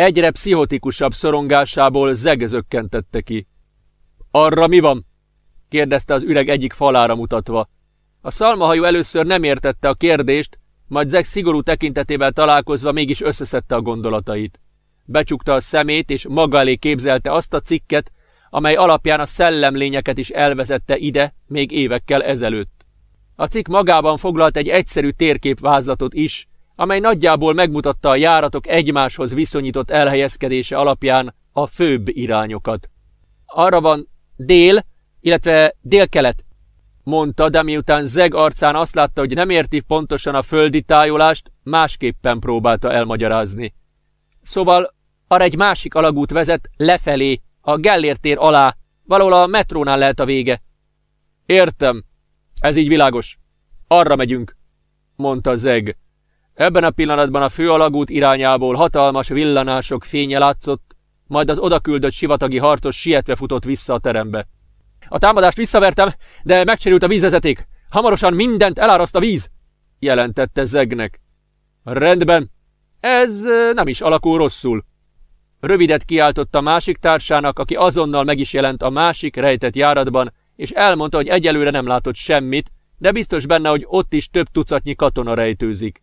S1: Egyre pszichotikusabb szorongásából zegezökkentette ki. Arra mi van? kérdezte az üreg egyik falára mutatva. A szalmahajó először nem értette a kérdést, majd Zeg szigorú tekintetével találkozva mégis összeszedte a gondolatait. Becsukta a szemét, és maga elé képzelte azt a cikket, amely alapján a szellemlényeket is elvezette ide még évekkel ezelőtt. A cikk magában foglalt egy egyszerű térképvázlatot is, amely nagyjából megmutatta a járatok egymáshoz viszonyított elhelyezkedése alapján a főbb irányokat. Arra van dél, illetve délkelet, mondta, de miután Zeg arcán azt látta, hogy nem érti pontosan a földi tájolást, másképpen próbálta elmagyarázni. Szóval arra egy másik alagút vezet lefelé, a Gellért tér alá, valahol a metrónál lehet a vége. Értem. Ez így világos. Arra megyünk, mondta Zeg. Ebben a pillanatban a főalagút irányából hatalmas villanások fénye látszott, majd az odaküldött sivatagi harcos sietve futott vissza a terembe. A támadást visszavertem, de megcserült a vízvezeték. Hamarosan mindent eláraszt a víz, jelentette Zegnek. Rendben. Ez nem is alakul rosszul. Rövidet kiáltott a másik társának, aki azonnal meg is jelent a másik rejtett járatban, és elmondta, hogy egyelőre nem látott semmit, de biztos benne, hogy ott is több tucatnyi katona rejtőzik.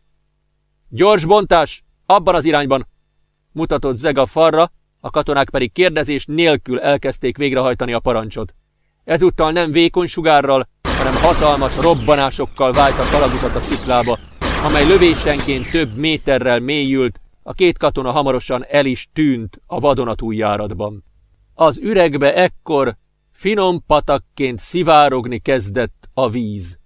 S1: Gyors bontás! Abban az irányban! Mutatott Zeg a farra, a katonák pedig kérdezés nélkül elkezdték végrehajtani a parancsot. Ezúttal nem vékony sugárral, hanem hatalmas robbanásokkal váltak alagutat a sziklába, amely lövésenként több méterrel mélyült, a két katona hamarosan el is tűnt a vadonatújjáratban. Az üregbe ekkor finom patakként szivárogni kezdett a víz.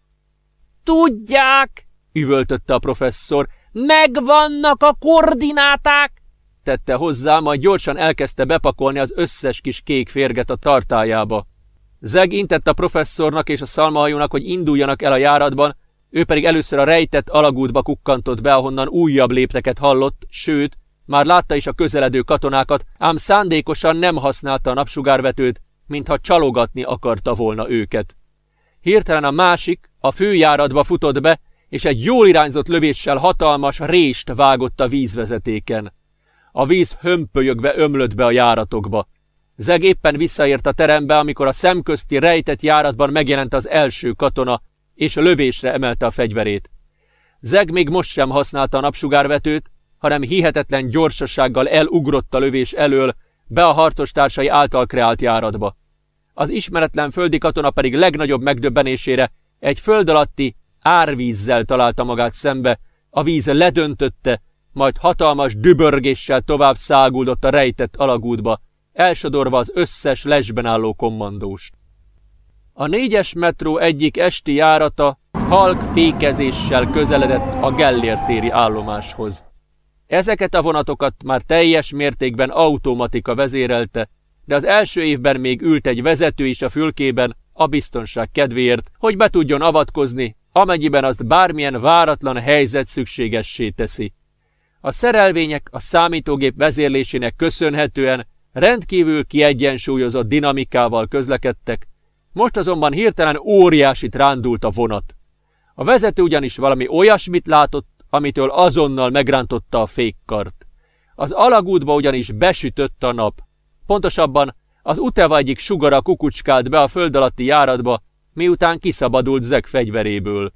S2: Tudják, üvöltötte a professzor, megvannak a koordináták!
S1: tette hozzá, majd gyorsan elkezdte bepakolni az összes kis kék férget a tartájába. Zeg intett a professzornak és a szalmahajónak, hogy induljanak el a járatban, ő pedig először a rejtett alagútba kukkantott be, ahonnan újabb lépteket hallott, sőt, már látta is a közeledő katonákat, ám szándékosan nem használta a napsugárvetőt, mintha csalogatni akarta volna őket. Hirtelen a másik, a főjáratba futott be, és egy jól irányzott lövéssel hatalmas rést vágott a vízvezetéken. A víz hömpölyögve ömlött be a járatokba. Zeg éppen visszaért a terembe, amikor a szemközti rejtett járatban megjelent az első katona, és a lövésre emelte a fegyverét. Zeg még most sem használta a napsugárvetőt, hanem hihetetlen gyorsasággal elugrott a lövés elől, be a harcos társai által kreált járatba. Az ismeretlen földi katona pedig legnagyobb megdöbbenésére egy föld alatti árvízzel találta magát szembe, a víz ledöntötte, majd hatalmas dübörgéssel tovább száguldott a rejtett alagútba, elsodorva az összes lesben álló kommandóst. A négyes metró egyik esti járata halk fékezéssel közeledett a Gellértéri állomáshoz. Ezeket a vonatokat már teljes mértékben automatika vezérelte, de az első évben még ült egy vezető is a fülkében a biztonság kedvéért, hogy be tudjon avatkozni, amennyiben azt bármilyen váratlan helyzet szükségessé teszi. A szerelvények a számítógép vezérlésének köszönhetően rendkívül kiegyensúlyozott dinamikával közlekedtek, most azonban hirtelen óriásit rándult a vonat. A vezető ugyanis valami olyasmit látott, amitől azonnal megrántotta a fékkart. Az alagútba ugyanis besütött a nap. Pontosabban az Uteva egyik sugara kukucskált be a föld alatti járatba, miután kiszabadult Zek fegyveréből.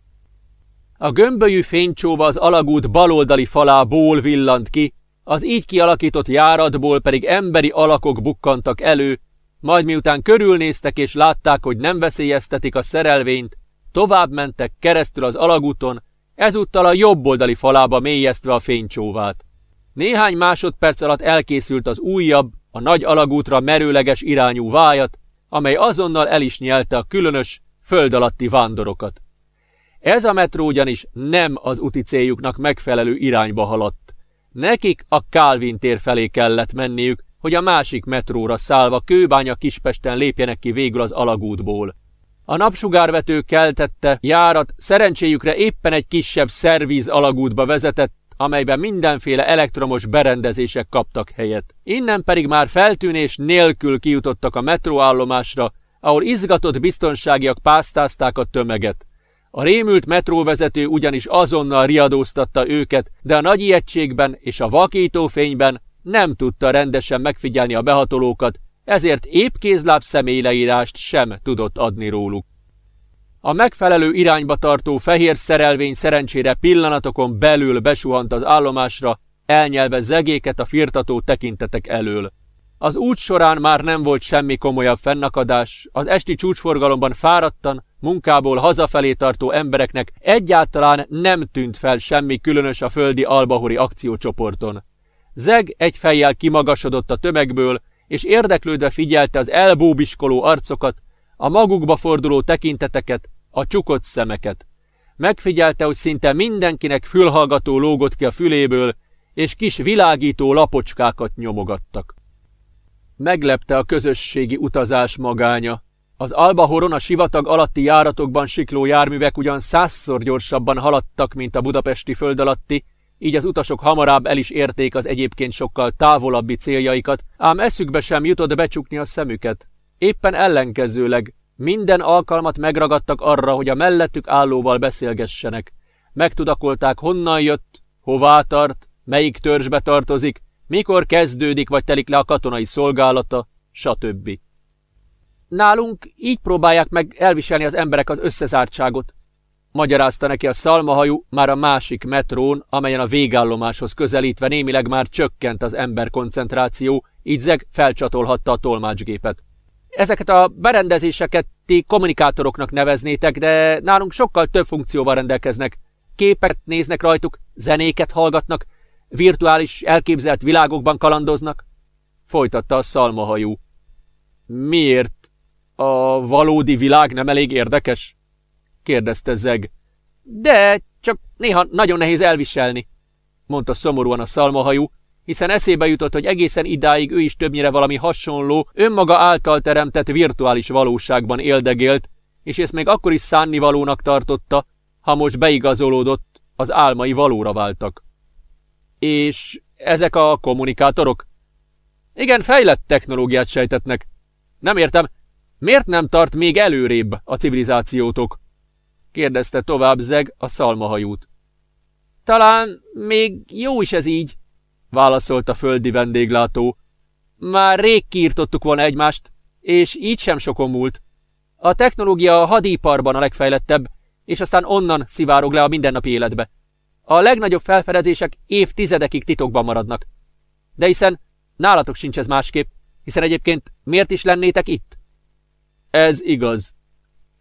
S1: A gömbölyű fénycsóva az alagút baloldali falából villant ki, az így kialakított járatból pedig emberi alakok bukkantak elő, majd miután körülnéztek és látták, hogy nem veszélyeztetik a szerelvényt, tovább mentek keresztül az alagúton, ezúttal a jobb oldali falába mélyeztve a fénycsóvát. Néhány másodperc alatt elkészült az újabb, a nagy alagútra merőleges irányú vájat, amely azonnal el is nyelte a különös, föld alatti vándorokat. Ez a metró ugyanis nem az úti céljuknak megfelelő irányba haladt. Nekik a Calvin tér felé kellett menniük, hogy a másik metróra szállva Kőbánya Kispesten lépjenek ki végül az alagútból. A napsugárvető keltette járat szerencséjükre éppen egy kisebb szervíz alagútba vezetett, amelyben mindenféle elektromos berendezések kaptak helyet. Innen pedig már feltűnés nélkül kijutottak a metróállomásra, ahol izgatott biztonságiak pásztázták a tömeget. A rémült metróvezető ugyanis azonnal riadóztatta őket, de a nagy ijegységben és a vakító fényben nem tudta rendesen megfigyelni a behatolókat, ezért épkézláb személyleírást sem tudott adni róluk. A megfelelő irányba tartó fehér szerelvény szerencsére pillanatokon belül besuhant az állomásra, elnyelve zegéket a firtató tekintetek elől. Az út során már nem volt semmi komolyabb fennakadás, az esti csúcsforgalomban fáradtan, munkából hazafelé tartó embereknek egyáltalán nem tűnt fel semmi különös a földi albahori akciócsoporton. Zeg egy fejjel kimagasodott a tömegből, és érdeklődve figyelte az elbóbiskoló arcokat, a magukba forduló tekinteteket, a csukott szemeket. Megfigyelte, hogy szinte mindenkinek fülhallgató lógott ki a füléből, és kis világító lapocskákat nyomogattak. Meglepte a közösségi utazás magánya. Az Albahoron a sivatag alatti járatokban sikló járművek ugyan százszor gyorsabban haladtak, mint a budapesti föld alatti, így az utasok hamarabb el is érték az egyébként sokkal távolabbi céljaikat, ám eszükbe sem jutott becsukni a szemüket. Éppen ellenkezőleg, minden alkalmat megragadtak arra, hogy a mellettük állóval beszélgessenek. Megtudakolták, honnan jött, hová tart, melyik törzsbe tartozik, mikor kezdődik vagy telik le a katonai szolgálata, stb. Nálunk így próbálják meg elviselni az emberek az összezártságot, magyarázta neki a szalmahajú már a másik metrón, amelyen a végállomáshoz közelítve némileg már csökkent az ember koncentráció, így Zeg felcsatolhatta a tolmácsgépet. Ezeket a berendezéseket ti kommunikátoroknak neveznétek, de nálunk sokkal több funkcióval rendelkeznek. Képet néznek rajtuk, zenéket hallgatnak, virtuális, elképzelt világokban kalandoznak? Folytatta a szalmahajú. Miért? A valódi világ nem elég érdekes? kérdezte Zeg. De, csak néha nagyon nehéz elviselni, mondta szomorúan a szalmahajú, hiszen eszébe jutott, hogy egészen idáig ő is többnyire valami hasonló, önmaga által teremtett virtuális valóságban éldegélt, és ezt még akkor is szánnivalónak tartotta, ha most beigazolódott, az álmai valóra váltak. És ezek a kommunikátorok? Igen, fejlett technológiát sejtetnek. Nem értem, miért nem tart még előrébb a civilizációtok? kérdezte tovább Zeg a szalmahajút. Talán még jó is ez így, válaszolt a földi vendéglátó. Már rég kiirtottuk volna egymást, és így sem sokon múlt. A technológia a hadiparban a legfejlettebb, és aztán onnan szivárog le a mindennapi életbe. A legnagyobb felfedezések évtizedekig titokban maradnak. De hiszen nálatok sincs ez másképp, hiszen egyébként miért is lennétek itt? Ez igaz,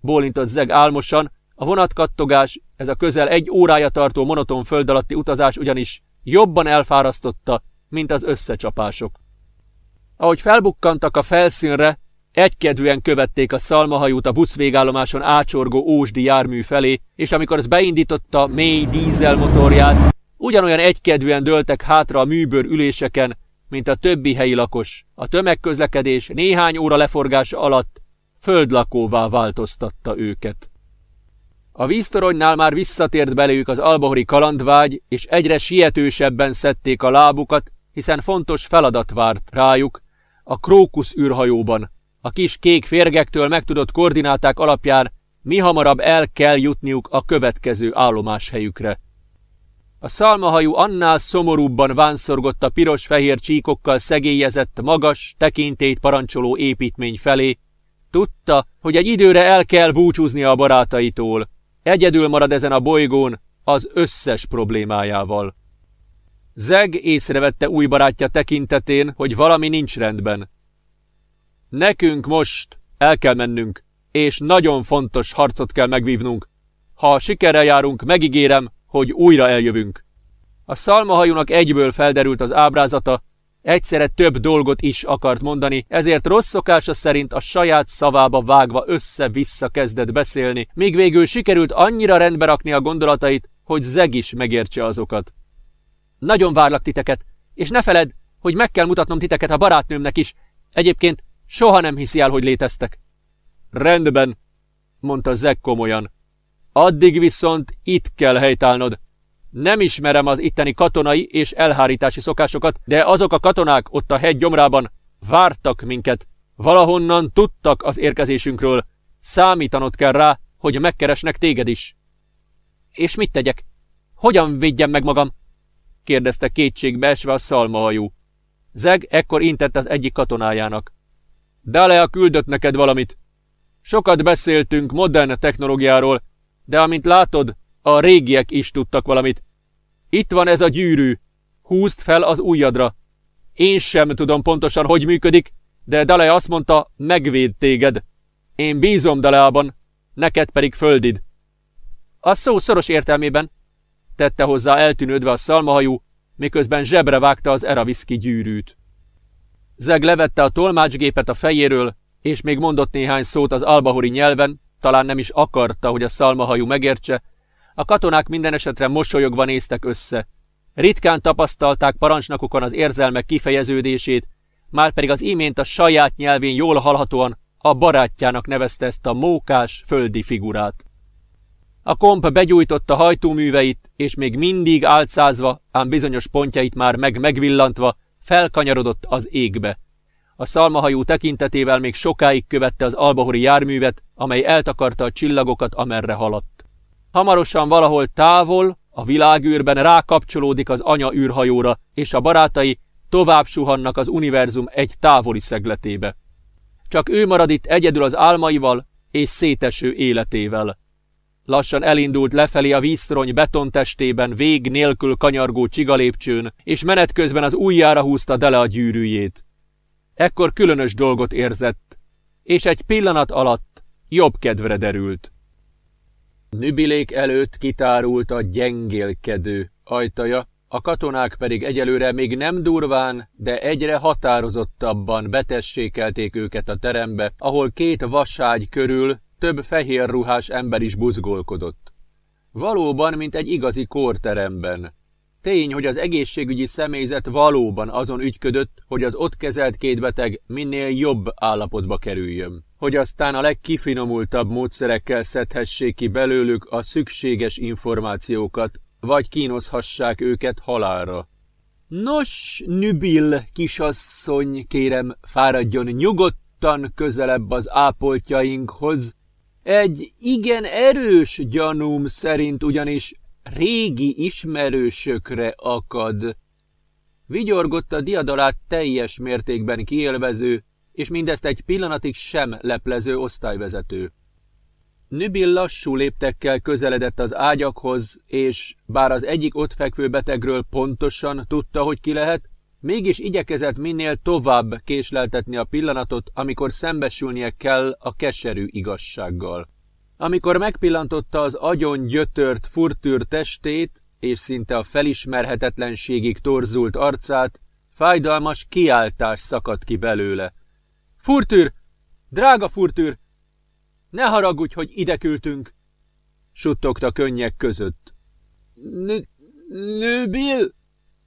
S1: bólintott Zeg álmosan, a vonatkattogás, ez a közel egy órája tartó monoton föld alatti utazás ugyanis jobban elfárasztotta, mint az összecsapások. Ahogy felbukkantak a felszínre, egykedvűen követték a szalmahajót a buszvégállomáson ácsorgó ósdi jármű felé, és amikor az beindította mély dízelmotorját, ugyanolyan egykedvűen dőltek hátra a műbőr üléseken, mint a többi helyi lakos. A tömegközlekedés néhány óra leforgása alatt földlakóvá változtatta őket. A víztoronynál már visszatért belőjük az albahori kalandvágy, és egyre sietősebben szedték a lábukat, hiszen fontos feladat várt rájuk, a Krókusz űrhajóban. A kis kék férgektől megtudott koordináták alapján mi hamarabb el kell jutniuk a következő állomáshelyükre. A szalmahajú annál szomorúbban vánszorgott a piros-fehér csíkokkal szegélyezett, magas, tekintélyt parancsoló építmény felé. Tudta, hogy egy időre el kell búcsúznia a barátaitól, Egyedül marad ezen a bolygón az összes problémájával. Zeg észrevette új barátja tekintetén, hogy valami nincs rendben. Nekünk most el kell mennünk, és nagyon fontos harcot kell megvívnunk. Ha sikerrel járunk, megígérem, hogy újra eljövünk. A szalmahajónak egyből felderült az ábrázata, Egyszerre több dolgot is akart mondani, ezért rossz szokása szerint a saját szavába vágva össze-vissza kezdett beszélni, míg végül sikerült annyira rendbe rakni a gondolatait, hogy Zeg is megértse azokat. Nagyon várlak titeket, és ne feled, hogy meg kell mutatnom titeket a barátnőmnek is. Egyébként soha nem hiszi el, hogy léteztek. Rendben, mondta Zeg komolyan. Addig viszont itt kell helytállnod. Nem ismerem az itteni katonai és elhárítási szokásokat, de azok a katonák ott a hegy gyomrában vártak minket. Valahonnan tudtak az érkezésünkről. Számítanod kell rá, hogy megkeresnek téged is. És mit tegyek? Hogyan védjem meg magam? kérdezte kétségbe esve a szalmahajú. Zeg ekkor intett az egyik katonájának. Dalea küldött neked valamit. Sokat beszéltünk modern technológiáról, de amint látod, a régiek is tudtak valamit. Itt van ez a gyűrű. Húzd fel az ujjadra. Én sem tudom pontosan, hogy működik, de Dale azt mondta, megvéd téged. Én bízom Daleában, neked pedig földid. A szó szoros értelmében, tette hozzá eltűnődve a szalmahajú, miközben zsebre vágta az eraviszki gyűrűt. Zeg levette a tolmácsgépet a fejéről, és még mondott néhány szót az albahori nyelven, talán nem is akarta, hogy a szalmahajú megértse, a katonák minden esetre mosolyogva néztek össze. Ritkán tapasztalták parancsnokokon az érzelmek kifejeződését, már pedig az imént a saját nyelvén jól hallhatóan a barátjának nevezte ezt a mókás, földi figurát. A komp begyújtotta hajtóműveit, és még mindig álcázva, ám bizonyos pontjait már meg megvillantva, felkanyarodott az égbe. A szalmahajú tekintetével még sokáig követte az albahori járművet, amely eltakarta a csillagokat, amerre haladt. Hamarosan valahol távol, a világűrben rákapcsolódik az anya űrhajóra, és a barátai tovább suhannak az univerzum egy távoli szegletébe. Csak ő marad itt egyedül az álmaival és széteső életével. Lassan elindult lefelé a víztorony betontestében vég nélkül kanyargó csigalépcsőn, és menet közben az ujjára húzta dele a gyűrűjét. Ekkor különös dolgot érzett, és egy pillanat alatt jobb kedvre derült. Nübilék előtt kitárult a gyengélkedő ajtaja, a katonák pedig egyelőre még nem durván, de egyre határozottabban betessékelték őket a terembe, ahol két vaságy körül több fehér ruhás ember is buzgolkodott. Valóban, mint egy igazi kórteremben. Tény, hogy az egészségügyi személyzet valóban azon ügyködött, hogy az ott kezelt két beteg minél jobb állapotba kerüljön. Hogy aztán a legkifinomultabb módszerekkel szedhessék ki belőlük a szükséges információkat, vagy kínozhassák őket halálra. Nos, Nübil, kisasszony, kérem, fáradjon nyugodtan közelebb az ápoltjainkhoz. Egy igen erős gyanúm szerint ugyanis régi ismerősökre akad. Vigyorgott a diadalát teljes mértékben kiélvező, és mindezt egy pillanatig sem leplező osztályvezető. Nübil lassú léptekkel közeledett az ágyakhoz, és bár az egyik ott fekvő betegről pontosan tudta, hogy ki lehet, mégis igyekezett minél tovább késleltetni a pillanatot, amikor szembesülnie kell a keserű igazsággal. Amikor megpillantotta az agyon gyötört, furtűr testét, és szinte a felismerhetetlenségig torzult arcát, fájdalmas kiáltás szakadt ki belőle. Furtűr! Drága furtűr! Ne haragudj, hogy ide küldtünk! Suttogta könnyek között. Nőbil?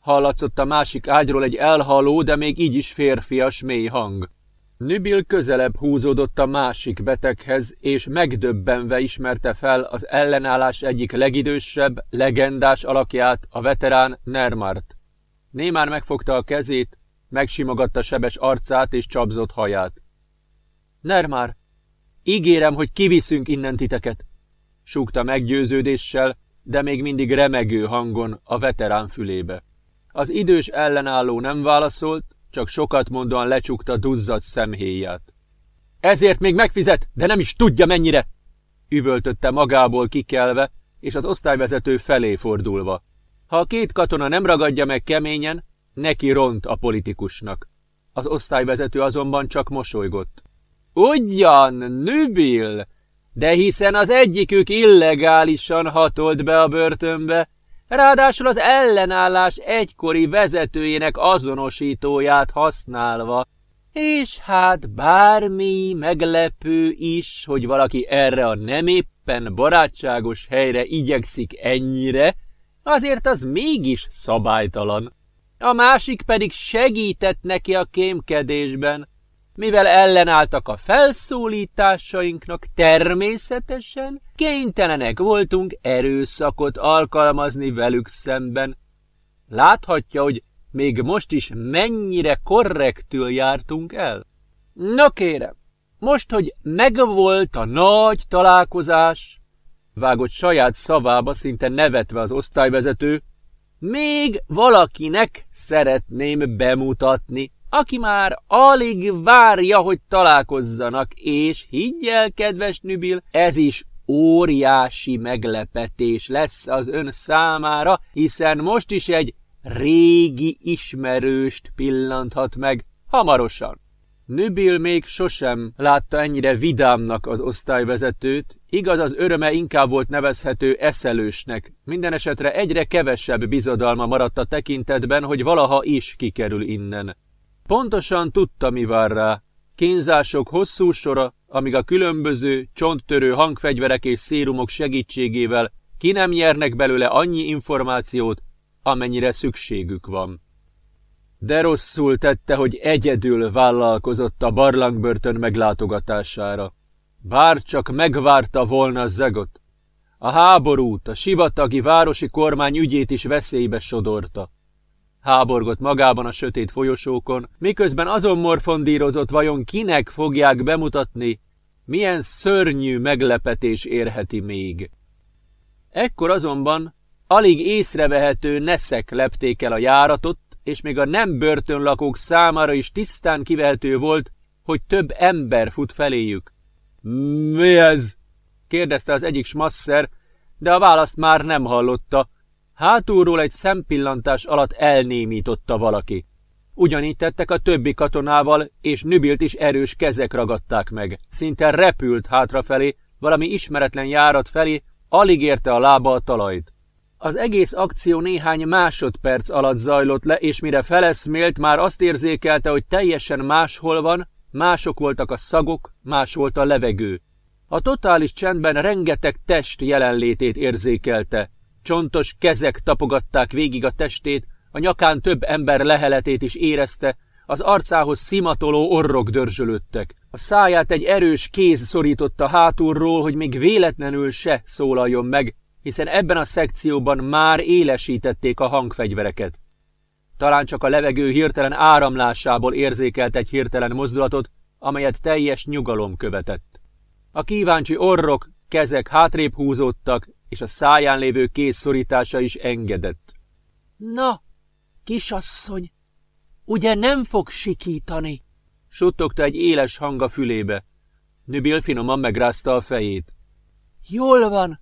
S1: Hallatszott a másik ágyról egy elhaló, de még így is férfias mély hang. Nübil közelebb húzódott a másik beteghez, és megdöbbenve ismerte fel az ellenállás egyik legidősebb, legendás alakját, a veterán Nermart. Némán megfogta a kezét, megsimogatta sebes arcát és csapzott haját. Nermár, ígérem, hogy kiviszünk innen titeket, súgta meggyőződéssel, de még mindig remegő hangon a veterán fülébe. Az idős ellenálló nem válaszolt, csak sokat mondóan lecsukta duzzadt szemhéját. Ezért még megfizet, de nem is tudja mennyire! Üvöltötte magából kikelve, és az osztályvezető felé fordulva. Ha a két katona nem ragadja meg keményen, neki ront a politikusnak. Az osztályvezető azonban csak mosolygott. Ugyan, Nübil, de hiszen az egyikük illegálisan hatolt be a börtönbe, ráadásul az ellenállás egykori vezetőjének azonosítóját használva, és hát bármi meglepő is, hogy valaki erre a nem éppen barátságos helyre igyekszik ennyire, azért az mégis szabálytalan. A másik pedig segített neki a kémkedésben, mivel ellenálltak a felszólításainknak, természetesen kénytelenek voltunk erőszakot alkalmazni velük szemben. Láthatja, hogy még most is mennyire korrektül jártunk el. Na kérem, most, hogy megvolt a nagy találkozás, vágott saját szavába szinte nevetve az osztályvezető, még valakinek szeretném bemutatni aki már alig várja, hogy találkozzanak, és higgy el, kedves Nübil, ez is óriási meglepetés lesz az ön számára, hiszen most is egy régi ismerőst pillanthat meg hamarosan. Nübil még sosem látta ennyire vidámnak az osztályvezetőt, igaz az öröme inkább volt nevezhető eszelősnek, minden esetre egyre kevesebb bizodalma maradt a tekintetben, hogy valaha is kikerül innen. Pontosan tudta, mi vár rá. Kínzások hosszú sora, amíg a különböző, csonttörő hangfegyverek és szérumok segítségével ki nem nyernek belőle annyi információt, amennyire szükségük van. De rosszul tette, hogy egyedül vállalkozott a barlangbörtön meglátogatására. Bár csak megvárta volna Zegot. A háborút, a sivatagi városi kormány ügyét is veszélybe sodorta háborgott magában a sötét folyosókon, miközben azon morfondírozott vajon kinek fogják bemutatni, milyen szörnyű meglepetés érheti még. Ekkor azonban alig észrevehető neszek lepték el a járatot, és még a nem börtönlakók számára is tisztán kivehető volt, hogy több ember fut feléjük. Mi ez? kérdezte az egyik smasszer, de a választ már nem hallotta, Hátulról egy szempillantás alatt elnémította valaki. Ugyanígy tettek a többi katonával, és Nübilt is erős kezek ragadták meg. Szinte repült hátrafelé, valami ismeretlen járat felé, alig érte a lába a talajt.
S4: Az egész akció néhány másodperc alatt zajlott le, és mire feleszmélt, már azt érzékelte, hogy teljesen máshol van, mások voltak a szagok, más volt a levegő. A totális csendben rengeteg test jelenlétét érzékelte. Csontos kezek tapogatták végig a testét, a nyakán több ember leheletét is érezte, az arcához szimatoló orrok dörzsölődtek. A száját egy erős kéz szorította hátulról, hogy még véletlenül se szólaljon meg, hiszen ebben a szekcióban már élesítették a hangfegyvereket. Talán csak a levegő hirtelen áramlásából érzékelt egy hirtelen mozdulatot, amelyet teljes nyugalom követett. A kíváncsi orrok, kezek hátrébb húzódtak, és a száján lévő kéz szorítása is engedett.
S1: Na, kisasszony, ugye nem fog sikítani?
S4: Suttogta egy éles hang a fülébe. Nübil finoman megrázta a fejét.
S1: Jól van,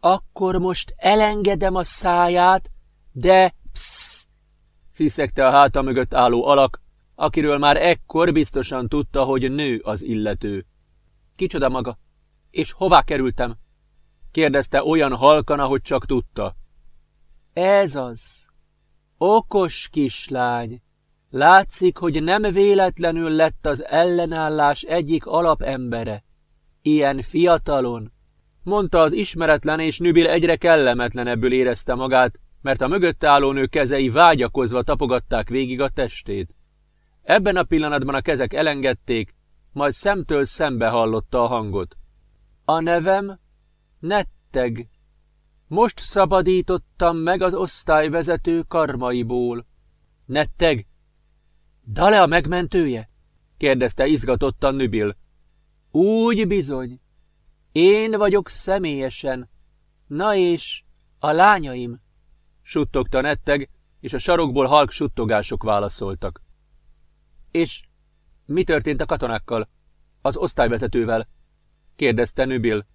S1: akkor most elengedem a száját, de psz,
S4: sziszegte a háta mögött álló alak, akiről már ekkor biztosan tudta, hogy nő az illető. Kicsoda maga? És hová kerültem? Kérdezte olyan halkan, ahogy csak tudta.
S1: Ez az. Okos kislány. Látszik, hogy nem véletlenül lett az ellenállás egyik alapembere. Ilyen fiatalon, mondta az ismeretlen, és Nübil egyre kellemetlenebbül érezte magát, mert a mögötte álló nő kezei vágyakozva tapogatták végig a testét. Ebben a pillanatban a kezek elengedték, majd szemtől szembe hallotta a hangot. A nevem Netteg. Most szabadítottam meg az osztályvezető karmaiból. Netteg, Dale a megmentője? kérdezte izgatottan Nübil. Úgy bizony. Én vagyok személyesen. Na és a lányaim? Suttogta Netteg, és a sarokból halk suttogások válaszoltak. És mi történt a katonákkal? Az osztályvezetővel? kérdezte Nübil.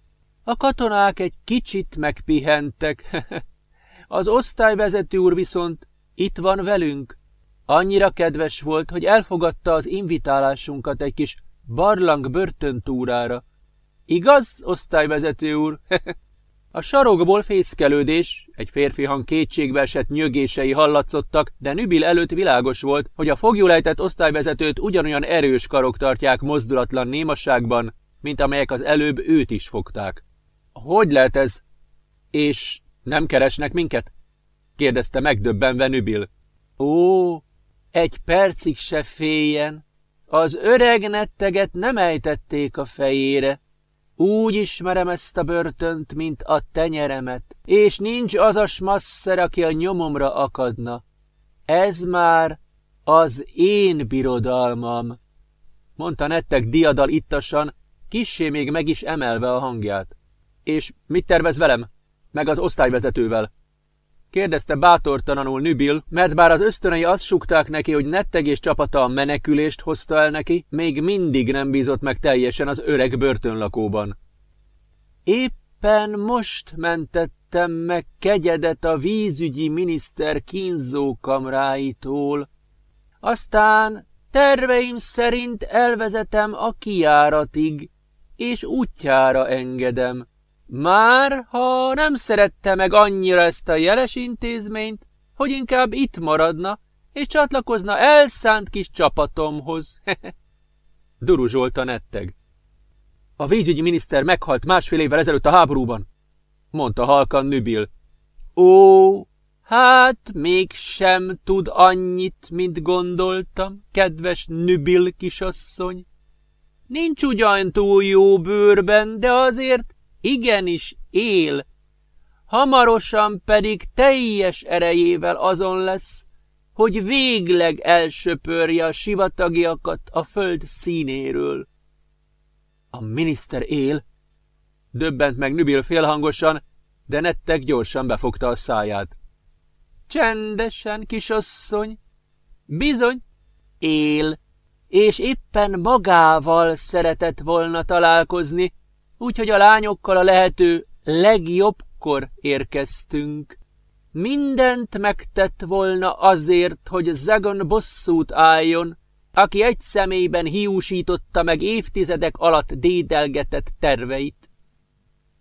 S1: A katonák egy kicsit megpihentek. (laughs) az osztályvezető úr viszont itt van velünk. Annyira kedves volt, hogy elfogadta az invitálásunkat egy kis barlang börtöntúrára. Igaz, osztályvezető úr? (laughs) A sarokból fészkelődés, egy férfi hang kétségbe esett nyögései hallatszottak, de Nübil előtt világos volt, hogy a fogjulejtett osztályvezetőt ugyanolyan erős karok tartják mozdulatlan némasságban, mint amelyek az előbb őt is fogták. Hogy lehet ez? És nem keresnek minket? kérdezte megdöbbenve Nübil. Ó, egy percig se féljen. Az öreg netteget nem ejtették a fejére. Úgy ismerem ezt a börtönt, mint a tenyeremet, és nincs az a smasszer, aki a nyomomra akadna. Ez már az én birodalmam, mondta Nettek diadal ittasan, kissé még meg is emelve a hangját. És mit tervez velem? Meg az osztályvezetővel? kérdezte bátortalanul Nübil, mert bár az ösztönei azt sukták neki, hogy Netteg és csapata a menekülést hozta el neki, még mindig nem bízott meg teljesen az öreg börtönlakóban. Éppen most mentettem meg kegyedet a vízügyi miniszter kínzókamráitól. Aztán terveim szerint elvezetem a kiáratig, és útjára engedem. Már, ha nem szerette meg annyira ezt a jeles intézményt, hogy inkább itt maradna, és csatlakozna elszánt kis csapatomhoz. (laughs) Duruzsolta netteg. A vízügyi miniszter meghalt másfél évvel ezelőtt a háborúban, mondta halkan Nübil. Ó, hát mégsem tud annyit, mint gondoltam, kedves Nübil kisasszony. Nincs ugyan túl jó bőrben, de azért igenis él, hamarosan pedig teljes erejével azon lesz, hogy végleg elsöpörje a sivatagiakat a föld színéről. A miniszter él? Döbbent meg Nübil félhangosan, de Nettek gyorsan befogta a száját. Csendesen, kisasszony. Bizony, él, és éppen magával szeretett volna találkozni, úgyhogy a lányokkal a lehető legjobbkor érkeztünk. Mindent megtett volna azért, hogy Zagon bosszút álljon, aki egy személyben hiúsította meg évtizedek alatt dédelgetett terveit.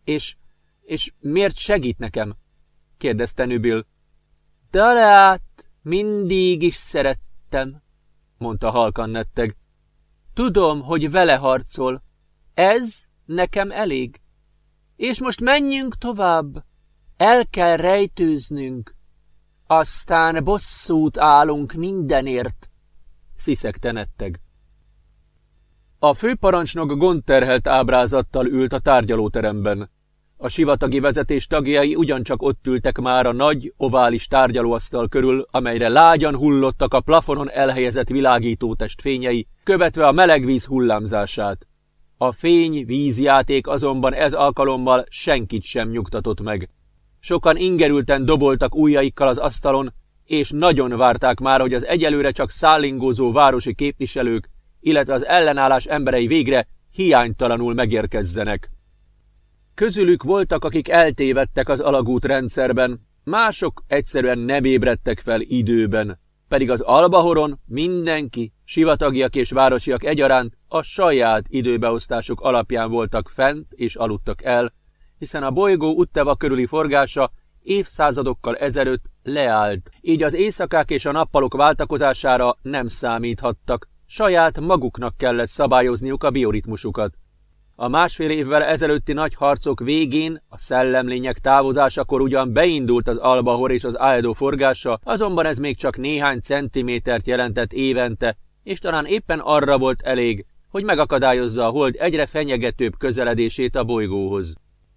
S1: És, és miért segít nekem? kérdezte Nübil. Dalát mindig is szerettem, mondta halkan netteg. Tudom, hogy vele harcol. Ez nekem elég. És most menjünk tovább. El kell rejtőznünk. Aztán bosszút állunk mindenért, sziszegte netteg. A főparancsnok gondterhelt ábrázattal ült a tárgyalóteremben. A sivatagi vezetés tagjai ugyancsak ott ültek már a nagy, ovális tárgyalóasztal körül, amelyre lágyan hullottak a plafonon elhelyezett világítótest fényei, követve a melegvíz hullámzását. A fény vízjáték azonban ez alkalommal senkit sem nyugtatott meg. Sokan ingerülten doboltak ujjaikkal az asztalon, és nagyon várták már, hogy az egyelőre csak szállingózó városi képviselők, illetve az ellenállás emberei végre hiánytalanul megérkezzenek. Közülük voltak, akik eltévedtek az alagút rendszerben, mások egyszerűen nem ébredtek fel időben, pedig az Albahoron mindenki, sivatagiak és városiak egyaránt a saját időbeosztásuk alapján voltak fent és aludtak el, hiszen a bolygó Utteva körüli forgása évszázadokkal ezelőtt leállt, így az éjszakák és a nappalok váltakozására nem számíthattak, saját maguknak kellett szabályozniuk a bioritmusukat. A másfél évvel ezelőtti nagy harcok végén, a szellemlények távozásakor ugyan beindult az Albahor és az Aedo forgása, azonban ez még csak néhány centimétert jelentett évente, és talán éppen arra volt elég, hogy megakadályozza a hold egyre fenyegetőbb közeledését a bolygóhoz.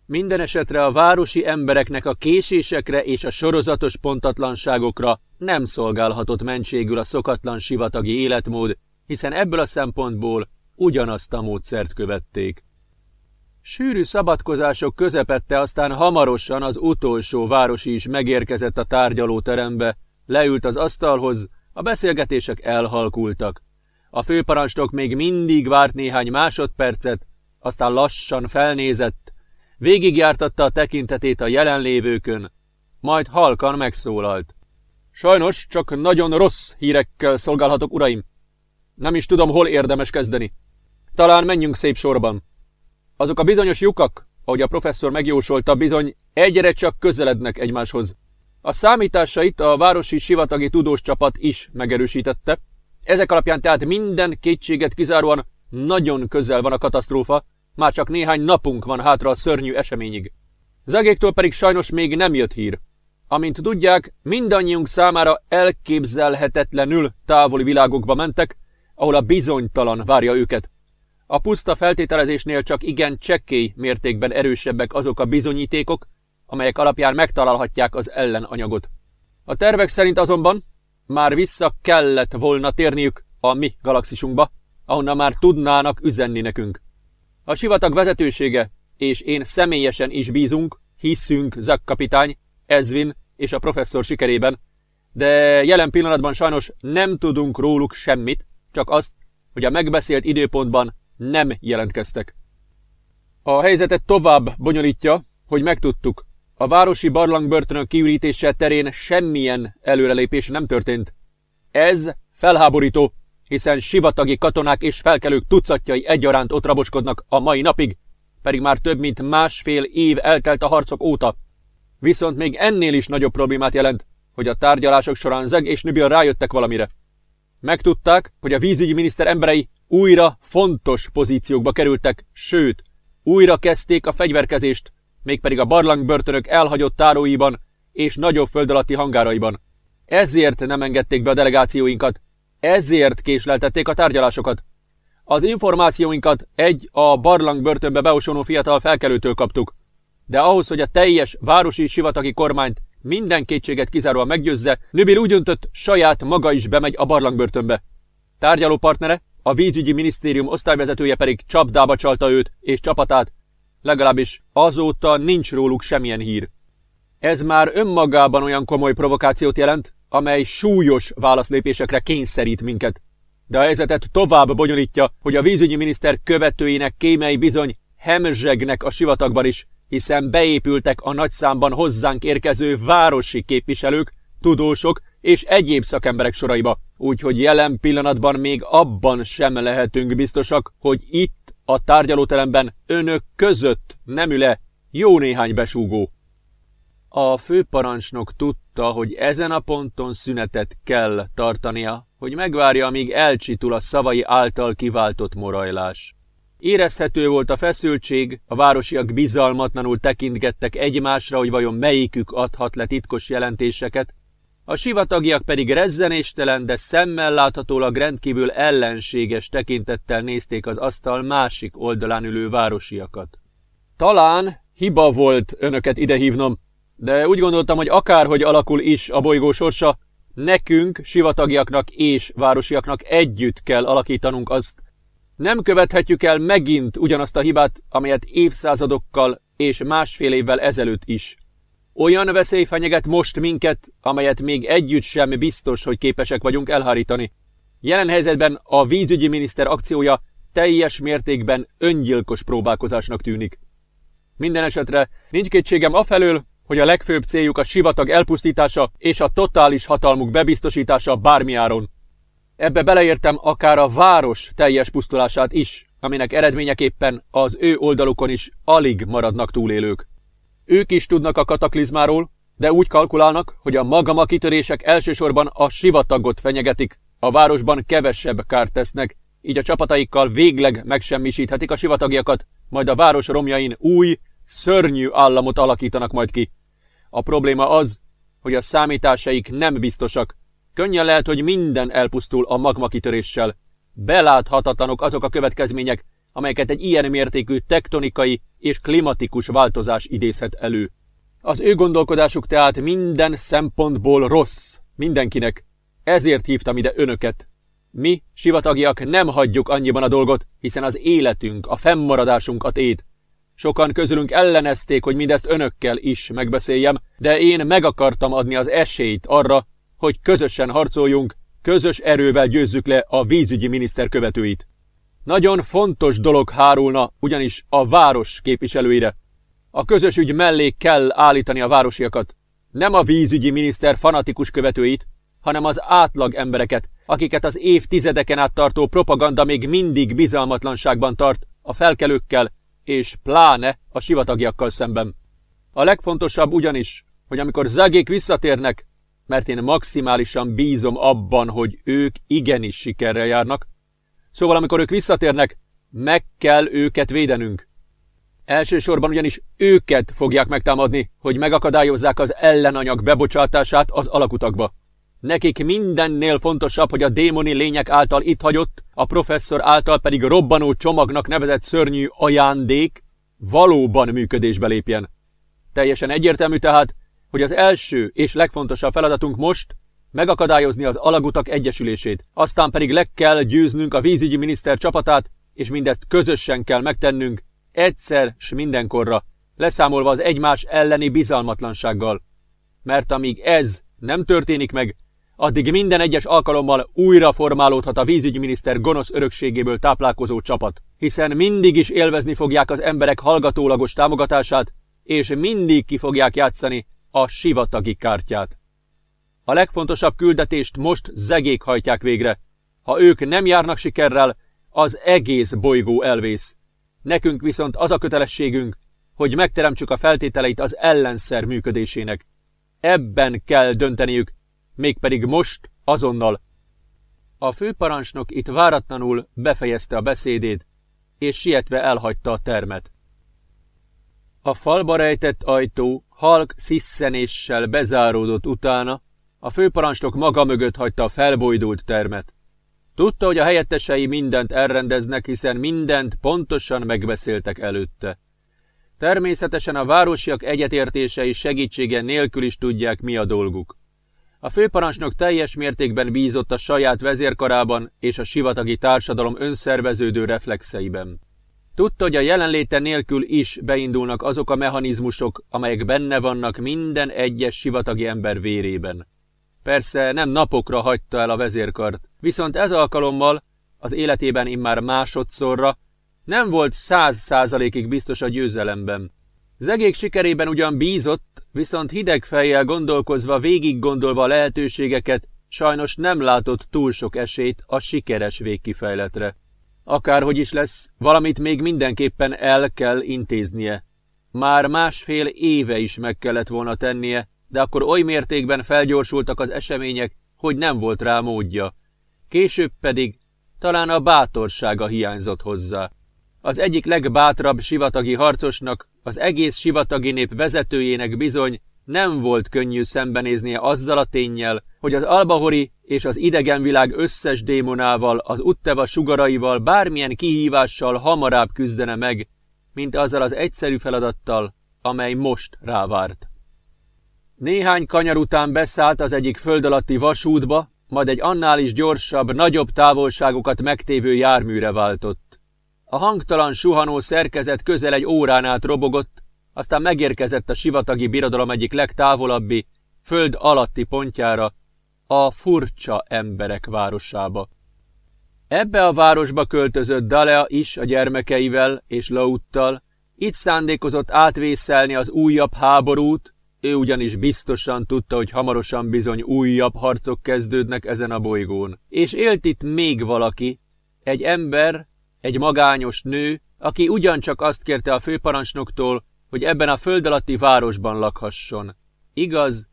S1: Minden esetre a városi embereknek a késésekre és a sorozatos pontatlanságokra nem szolgálhatott mentségül a szokatlan sivatagi életmód, hiszen ebből a szempontból ugyanazt a módszert követték. Sűrű szabadkozások közepette aztán hamarosan az utolsó városi is megérkezett a tárgyalóterembe, leült az asztalhoz, a beszélgetések elhalkultak. A főparancsnok még mindig várt néhány másodpercet, aztán lassan felnézett, végigjártatta a tekintetét a jelenlévőkön, majd halkan megszólalt. Sajnos csak nagyon rossz hírekkel szolgálhatok, uraim. Nem is tudom, hol érdemes kezdeni. Talán menjünk szép sorban. Azok a bizonyos lyukak, ahogy a professzor megjósolta, bizony egyre csak közelednek egymáshoz. A számításait a városi sivatagi tudós csapat is megerősítette. Ezek alapján tehát minden kétséget kizáróan nagyon közel van a katasztrófa, már csak néhány napunk van hátra a szörnyű eseményig. Zegéktől pedig sajnos még nem jött hír. Amint tudják, mindannyiunk számára elképzelhetetlenül távoli világokba mentek, ahol a bizonytalan várja őket. A puszta feltételezésnél csak igen csekkély mértékben erősebbek azok a bizonyítékok, amelyek alapján megtalálhatják az ellenanyagot. A tervek szerint azonban már vissza kellett volna térniük a mi galaxisunkba, ahonnan már tudnának üzenni nekünk. A sivatag vezetősége és én személyesen is bízunk, hiszünk Zack kapitány, Ezvin és a professzor sikerében, de jelen pillanatban sajnos nem tudunk róluk semmit, csak azt, hogy a megbeszélt időpontban nem jelentkeztek. A helyzetet tovább bonyolítja, hogy megtudtuk, a városi barlangbörtönök kiürítése terén semmilyen előrelépés nem történt. Ez felháborító, hiszen sivatagi katonák és felkelők tucatjai egyaránt ott raboskodnak a mai napig, pedig már több mint másfél év eltelt a harcok óta. Viszont még ennél is nagyobb problémát jelent, hogy a tárgyalások során Zeg és Nübil rájöttek valamire. Megtudták, hogy a vízügyi miniszter emberei újra fontos pozíciókba kerültek, sőt, újra kezdték a fegyverkezést, mégpedig a barlangbörtönök elhagyott táróiban és nagyobb föld alatti hangáraiban. Ezért nem engedték be a delegációinkat, ezért késleltették a tárgyalásokat. Az információinkat egy a barlangbörtönbe beosonó fiatal felkelőtől kaptuk, de ahhoz, hogy a teljes városi sivatagi kormányt minden kétséget kizáróan meggyőzze, Nübil úgy döntött, saját maga is bemegy a barlangbörtönbe. Tárgyaló partnere, a vízügyi minisztérium osztályvezetője pedig csapdába csalta őt és csapatát, legalábbis azóta nincs róluk semmilyen hír. Ez már önmagában olyan komoly provokációt jelent, amely súlyos válaszlépésekre kényszerít minket. De a helyzetet tovább bonyolítja, hogy a vízügyi miniszter követőinek kémei bizony hemzsegnek a sivatagban is, hiszen beépültek a nagyszámban hozzánk érkező városi képviselők, tudósok és egyéb szakemberek soraiba, úgyhogy jelen pillanatban még abban sem lehetünk biztosak, hogy itt, a tárgyalóteremben önök között nem üle jó néhány besúgó. A főparancsnok tudta, hogy ezen a ponton szünetet kell tartania, hogy megvárja, amíg elcsitul a szavai által kiváltott morajlás. Érezhető volt a feszültség, a városiak bizalmatlanul tekintgettek egymásra, hogy vajon melyikük adhat le titkos jelentéseket, a sivatagiak pedig rezzenéstelen, de szemmel láthatólag rendkívül ellenséges tekintettel nézték az asztal másik oldalán ülő városiakat. Talán hiba volt önöket idehívnom, de úgy gondoltam, hogy akárhogy alakul is a bolygó sorsa, nekünk, sivatagiaknak és városiaknak együtt kell alakítanunk azt. Nem követhetjük el megint ugyanazt a hibát, amelyet évszázadokkal és másfél évvel ezelőtt is. Olyan veszély fenyeget most minket, amelyet még együtt sem biztos, hogy képesek vagyunk elhárítani. Jelen helyzetben a vízügyi miniszter akciója teljes mértékben öngyilkos próbálkozásnak tűnik. Minden esetre nincs kétségem afelől, hogy a legfőbb céljuk a sivatag elpusztítása és a totális hatalmuk bebiztosítása bármi áron. Ebbe beleértem akár a város teljes pusztulását is, aminek eredményeképpen az ő oldalukon is alig maradnak túlélők. Ők is tudnak a kataklizmáról, de úgy kalkulálnak, hogy a magama kitörések elsősorban a sivatagot fenyegetik, a városban kevesebb kárt tesznek, így a csapataikkal végleg megsemmisíthetik a sivatagiakat, majd a város romjain új, szörnyű államot alakítanak majd ki. A probléma az, hogy a számításaik nem biztosak. Könnyen lehet, hogy minden elpusztul a magma kitöréssel. Beláthatatlanok azok a következmények, amelyeket egy ilyen mértékű tektonikai és klimatikus változás idézhet elő. Az ő gondolkodásuk tehát minden szempontból rossz, mindenkinek. Ezért hívtam ide önöket. Mi, sivatagiak nem hagyjuk annyiban a dolgot, hiszen az életünk, a fennmaradásunk a. Sokan közülünk ellenezték, hogy mindezt önökkel is megbeszéljem, de én meg akartam adni az esélyt arra, hogy közösen harcoljunk, közös erővel győzzük le a vízügyi miniszter követőit. Nagyon fontos dolog hárulna ugyanis a város képviselőire. A közös ügy mellé kell állítani a városiakat. Nem a vízügyi miniszter fanatikus követőit, hanem az átlag embereket, akiket az évtizedeken át tartó propaganda még mindig bizalmatlanságban tart a felkelőkkel és pláne a sivatagjakkal szemben. A legfontosabb ugyanis, hogy amikor zagék visszatérnek, mert én maximálisan bízom abban, hogy ők igenis sikerrel járnak, Szóval amikor ők visszatérnek, meg kell őket védenünk. Elsősorban ugyanis őket fogják megtámadni, hogy megakadályozzák az ellenanyag bebocsátását az alakutakba. Nekik mindennél fontosabb, hogy a démoni lények által itt hagyott, a professzor által pedig robbanó csomagnak nevezett szörnyű ajándék valóban működésbe lépjen. Teljesen egyértelmű tehát, hogy az első és legfontosabb feladatunk most megakadályozni az alagutak egyesülését, aztán pedig le kell győznünk a vízügyi miniszter csapatát, és mindezt közösen kell megtennünk, egyszer s mindenkorra, leszámolva az egymás elleni bizalmatlansággal. Mert amíg ez nem történik meg, addig minden egyes alkalommal újra formálódhat a vízügyi miniszter gonosz örökségéből táplálkozó csapat, hiszen mindig is élvezni fogják az emberek hallgatólagos támogatását, és mindig ki fogják játszani a sivatagi kártyát. A legfontosabb küldetést most zegék hajtják végre. Ha ők nem járnak sikerrel, az egész bolygó elvész. Nekünk viszont az a kötelességünk, hogy megteremtsük a feltételeit az ellenszer működésének. Ebben kell dönteniük, mégpedig most, azonnal. A főparancsnok itt váratlanul befejezte a beszédét, és sietve elhagyta a termet. A falba rejtett ajtó halk sziszenéssel bezáródott utána, a főparancsnok maga mögött hagyta a felbojdult termet. Tudta, hogy a helyettesei mindent elrendeznek, hiszen mindent pontosan megbeszéltek előtte. Természetesen a városiak egyetértése és segítsége nélkül is tudják, mi a dolguk. A főparancsnok teljes mértékben bízott a saját vezérkarában és a sivatagi társadalom önszerveződő reflexeiben. Tudta, hogy a jelenléte nélkül is beindulnak azok a mechanizmusok, amelyek benne vannak minden egyes sivatagi ember vérében. Persze nem napokra hagyta el a vezérkart, viszont ez alkalommal, az életében immár másodszorra, nem volt száz százalékig biztos a győzelemben. Zegék sikerében ugyan bízott, viszont hideg fejjel gondolkozva, végig gondolva a lehetőségeket, sajnos nem látott túl sok esélyt a sikeres végkifejletre. Akárhogy is lesz, valamit még mindenképpen el kell intéznie. Már másfél éve is meg kellett volna tennie, de akkor oly mértékben felgyorsultak az események, hogy nem volt rá módja. Később pedig talán a bátorsága hiányzott hozzá. Az egyik legbátrabb sivatagi harcosnak, az egész sivatagi nép vezetőjének bizony nem volt könnyű szembenéznie azzal a tényjel, hogy az albahori és az idegenvilág összes démonával, az utteva sugaraival bármilyen kihívással hamarabb küzdene meg, mint azzal az egyszerű feladattal, amely most rávárt. Néhány kanyar után beszállt az egyik föld alatti vasútba, majd egy annál is gyorsabb, nagyobb távolságokat megtévő járműre váltott. A hangtalan suhanó szerkezet közel egy órán át robogott, aztán megérkezett a sivatagi birodalom egyik legtávolabbi, föld alatti pontjára, a furcsa emberek városába. Ebbe a városba költözött Dalea is a gyermekeivel és Lauttal, itt szándékozott átvészelni az újabb háborút, ő ugyanis biztosan tudta, hogy hamarosan bizony újabb harcok kezdődnek ezen a bolygón. És élt itt még valaki, egy ember, egy magányos nő, aki ugyancsak azt kérte a főparancsnoktól, hogy ebben a föld alatti városban lakhasson. Igaz,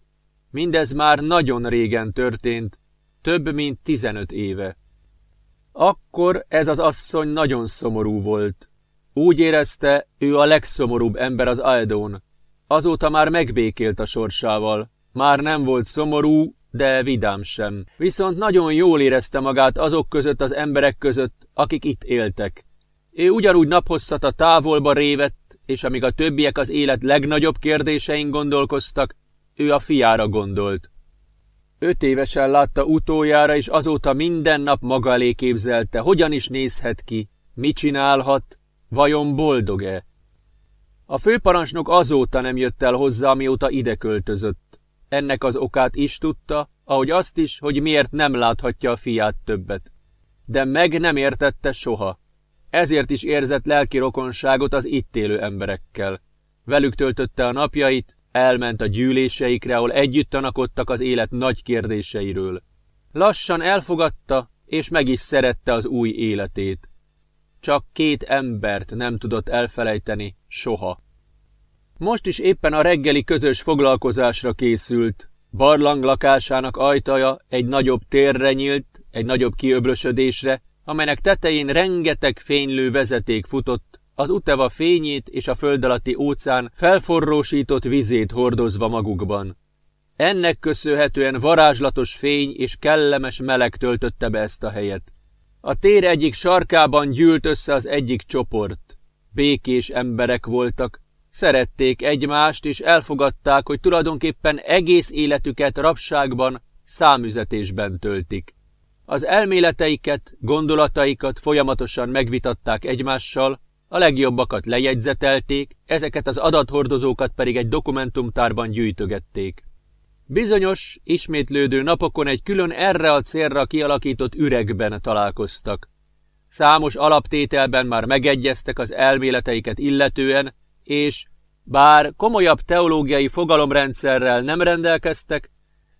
S1: mindez már nagyon régen történt, több mint tizenöt éve. Akkor ez az asszony nagyon szomorú volt. Úgy érezte, ő a legszomorúbb ember az Aldón. Azóta már megbékélt a sorsával. Már nem volt szomorú, de vidám sem. Viszont nagyon jól érezte magát azok között az emberek között, akik itt éltek. Ő ugyanúgy naphosszat a távolba révett, és amíg a többiek az élet legnagyobb kérdésein gondolkoztak, ő a fiára gondolt. Öt évesen látta utoljára, és azóta minden nap maga elé képzelte, hogyan is nézhet ki, mit csinálhat, vajon boldog-e. A főparancsnok azóta nem jött el hozzá, mióta ide költözött. Ennek az okát is tudta, ahogy azt is, hogy miért nem láthatja a fiát többet. De meg nem értette soha. Ezért is érzett lelki rokonságot az itt élő emberekkel. Velük töltötte a napjait, elment a gyűléseikre, ahol együtt tanakodtak az élet nagy kérdéseiről. Lassan elfogadta, és meg is szerette az új életét. Csak két embert nem tudott elfelejteni soha. Most is éppen a reggeli közös foglalkozásra készült. Barlang lakásának ajtaja egy nagyobb térre nyílt, egy nagyobb kiöblösödésre, amelynek tetején rengeteg fénylő vezeték futott, az Uteva fényét és a föld alatti óceán felforrósított vizét hordozva magukban. Ennek köszönhetően varázslatos fény és kellemes meleg töltötte be ezt a helyet. A tér egyik sarkában gyűlt össze az egyik csoport. Békés emberek voltak, szerették egymást, és elfogadták, hogy tulajdonképpen egész életüket rabságban, számüzetésben töltik. Az elméleteiket, gondolataikat folyamatosan megvitatták egymással, a legjobbakat lejegyzetelték, ezeket az adathordozókat pedig egy dokumentumtárban gyűjtögették. Bizonyos, ismétlődő napokon egy külön erre a célra kialakított üregben találkoztak. Számos alaptételben már megegyeztek az elméleteiket illetően, és bár komolyabb teológiai fogalomrendszerrel nem rendelkeztek,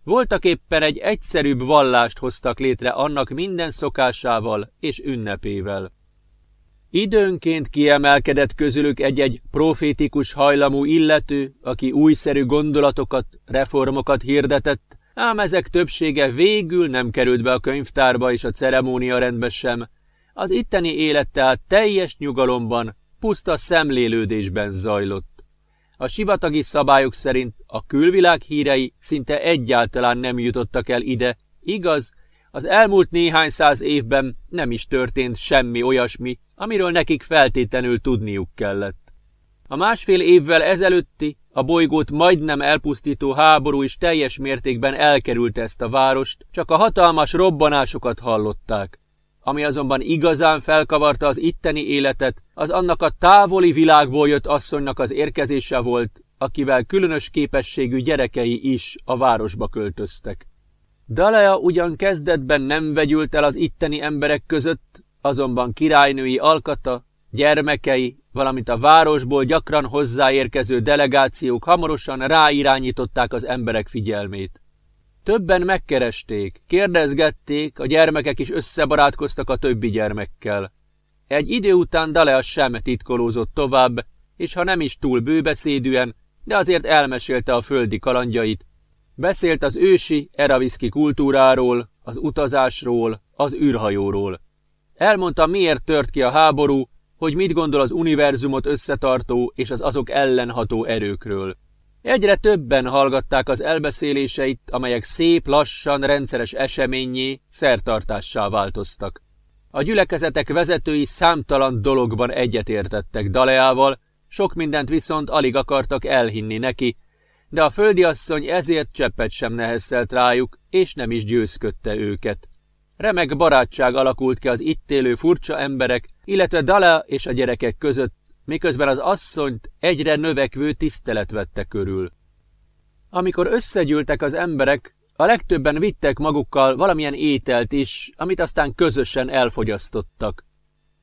S1: voltak éppen egy egyszerűbb vallást hoztak létre annak minden szokásával és ünnepével. Időnként kiemelkedett közülük egy-egy profétikus hajlamú illető, aki újszerű gondolatokat, reformokat hirdetett, ám ezek többsége végül nem került be a könyvtárba és a ceremónia rendbe sem. Az itteni élet tehát teljes nyugalomban, puszta szemlélődésben zajlott. A sivatagi szabályok szerint a külvilág hírei szinte egyáltalán nem jutottak el ide, igaz, az elmúlt néhány száz évben nem is történt semmi olyasmi, amiről nekik feltétlenül tudniuk kellett. A másfél évvel ezelőtti, a bolygót majdnem elpusztító háború is teljes mértékben elkerült ezt a várost, csak a hatalmas robbanásokat hallották. Ami azonban igazán felkavarta az itteni életet, az annak a távoli világból jött asszonynak az érkezése volt, akivel különös képességű gyerekei is a városba költöztek. Dalea ugyan kezdetben nem vegyült el az itteni emberek között, azonban királynői alkata, gyermekei, valamint a városból gyakran hozzáérkező delegációk hamarosan ráirányították az emberek figyelmét. Többen megkeresték, kérdezgették, a gyermekek is összebarátkoztak a többi gyermekkel. Egy idő után Dalea sem titkolózott tovább, és ha nem is túl bőbeszédűen, de azért elmesélte a földi kalandjait. Beszélt az ősi eraviszki kultúráról, az utazásról, az űrhajóról. Elmondta, miért tört ki a háború, hogy mit gondol az univerzumot összetartó és az azok ellenható erőkről. Egyre többen hallgatták az elbeszéléseit, amelyek szép, lassan, rendszeres eseményé, szertartássá változtak. A gyülekezetek vezetői számtalan dologban egyetértettek Daleával, sok mindent viszont alig akartak elhinni neki, de a földiasszony ezért cseppet sem neheztelt rájuk, és nem is győzködte őket. Remek barátság alakult ki az itt élő furcsa emberek, illetve Dala és a gyerekek között, miközben az asszonyt egyre növekvő tisztelet vette körül. Amikor összegyűltek az emberek, a legtöbben vittek magukkal valamilyen ételt is, amit aztán közösen elfogyasztottak.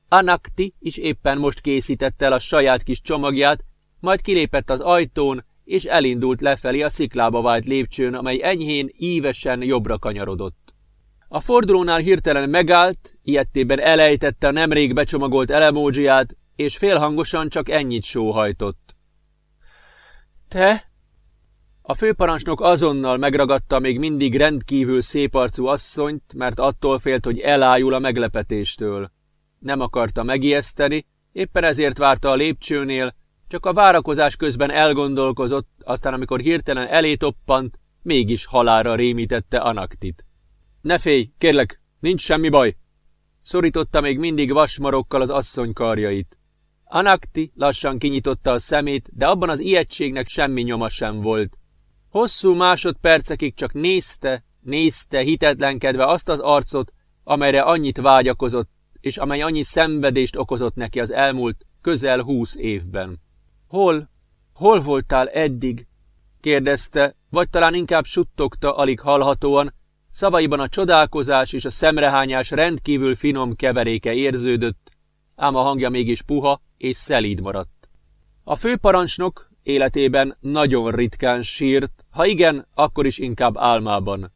S1: Anakti is éppen most készítette el a saját kis csomagját, majd kilépett az ajtón, és elindult lefelé a sziklába vált lépcsőn, amely enyhén, ívesen jobbra kanyarodott. A fordulónál hirtelen megállt, ilyettében elejtette a nemrég becsomagolt elemódzsiát, és félhangosan csak ennyit sóhajtott. Te? A főparancsnok azonnal megragadta még mindig rendkívül széparcú asszonyt, mert attól félt, hogy elájul a meglepetéstől. Nem akarta megijeszteni, éppen ezért várta a lépcsőnél, csak a várakozás közben elgondolkozott, aztán amikor hirtelen elé toppant, mégis halára rémítette Anaktit. Ne félj, kérlek, nincs semmi baj! Szorította még mindig vasmarokkal az asszony karjait. Anakti lassan kinyitotta a szemét, de abban az ijegységnek semmi nyoma sem volt. Hosszú másodpercekig csak nézte, nézte hitetlenkedve azt az arcot, amelyre annyit vágyakozott, és amely annyi szenvedést okozott neki az elmúlt közel húsz évben. Hol, hol voltál eddig? kérdezte, vagy talán inkább suttogta alig hallhatóan, szavaiban a csodálkozás és a szemrehányás rendkívül finom keveréke érződött, ám a hangja mégis puha és szelíd maradt. A főparancsnok életében nagyon ritkán sírt, ha igen, akkor is inkább álmában.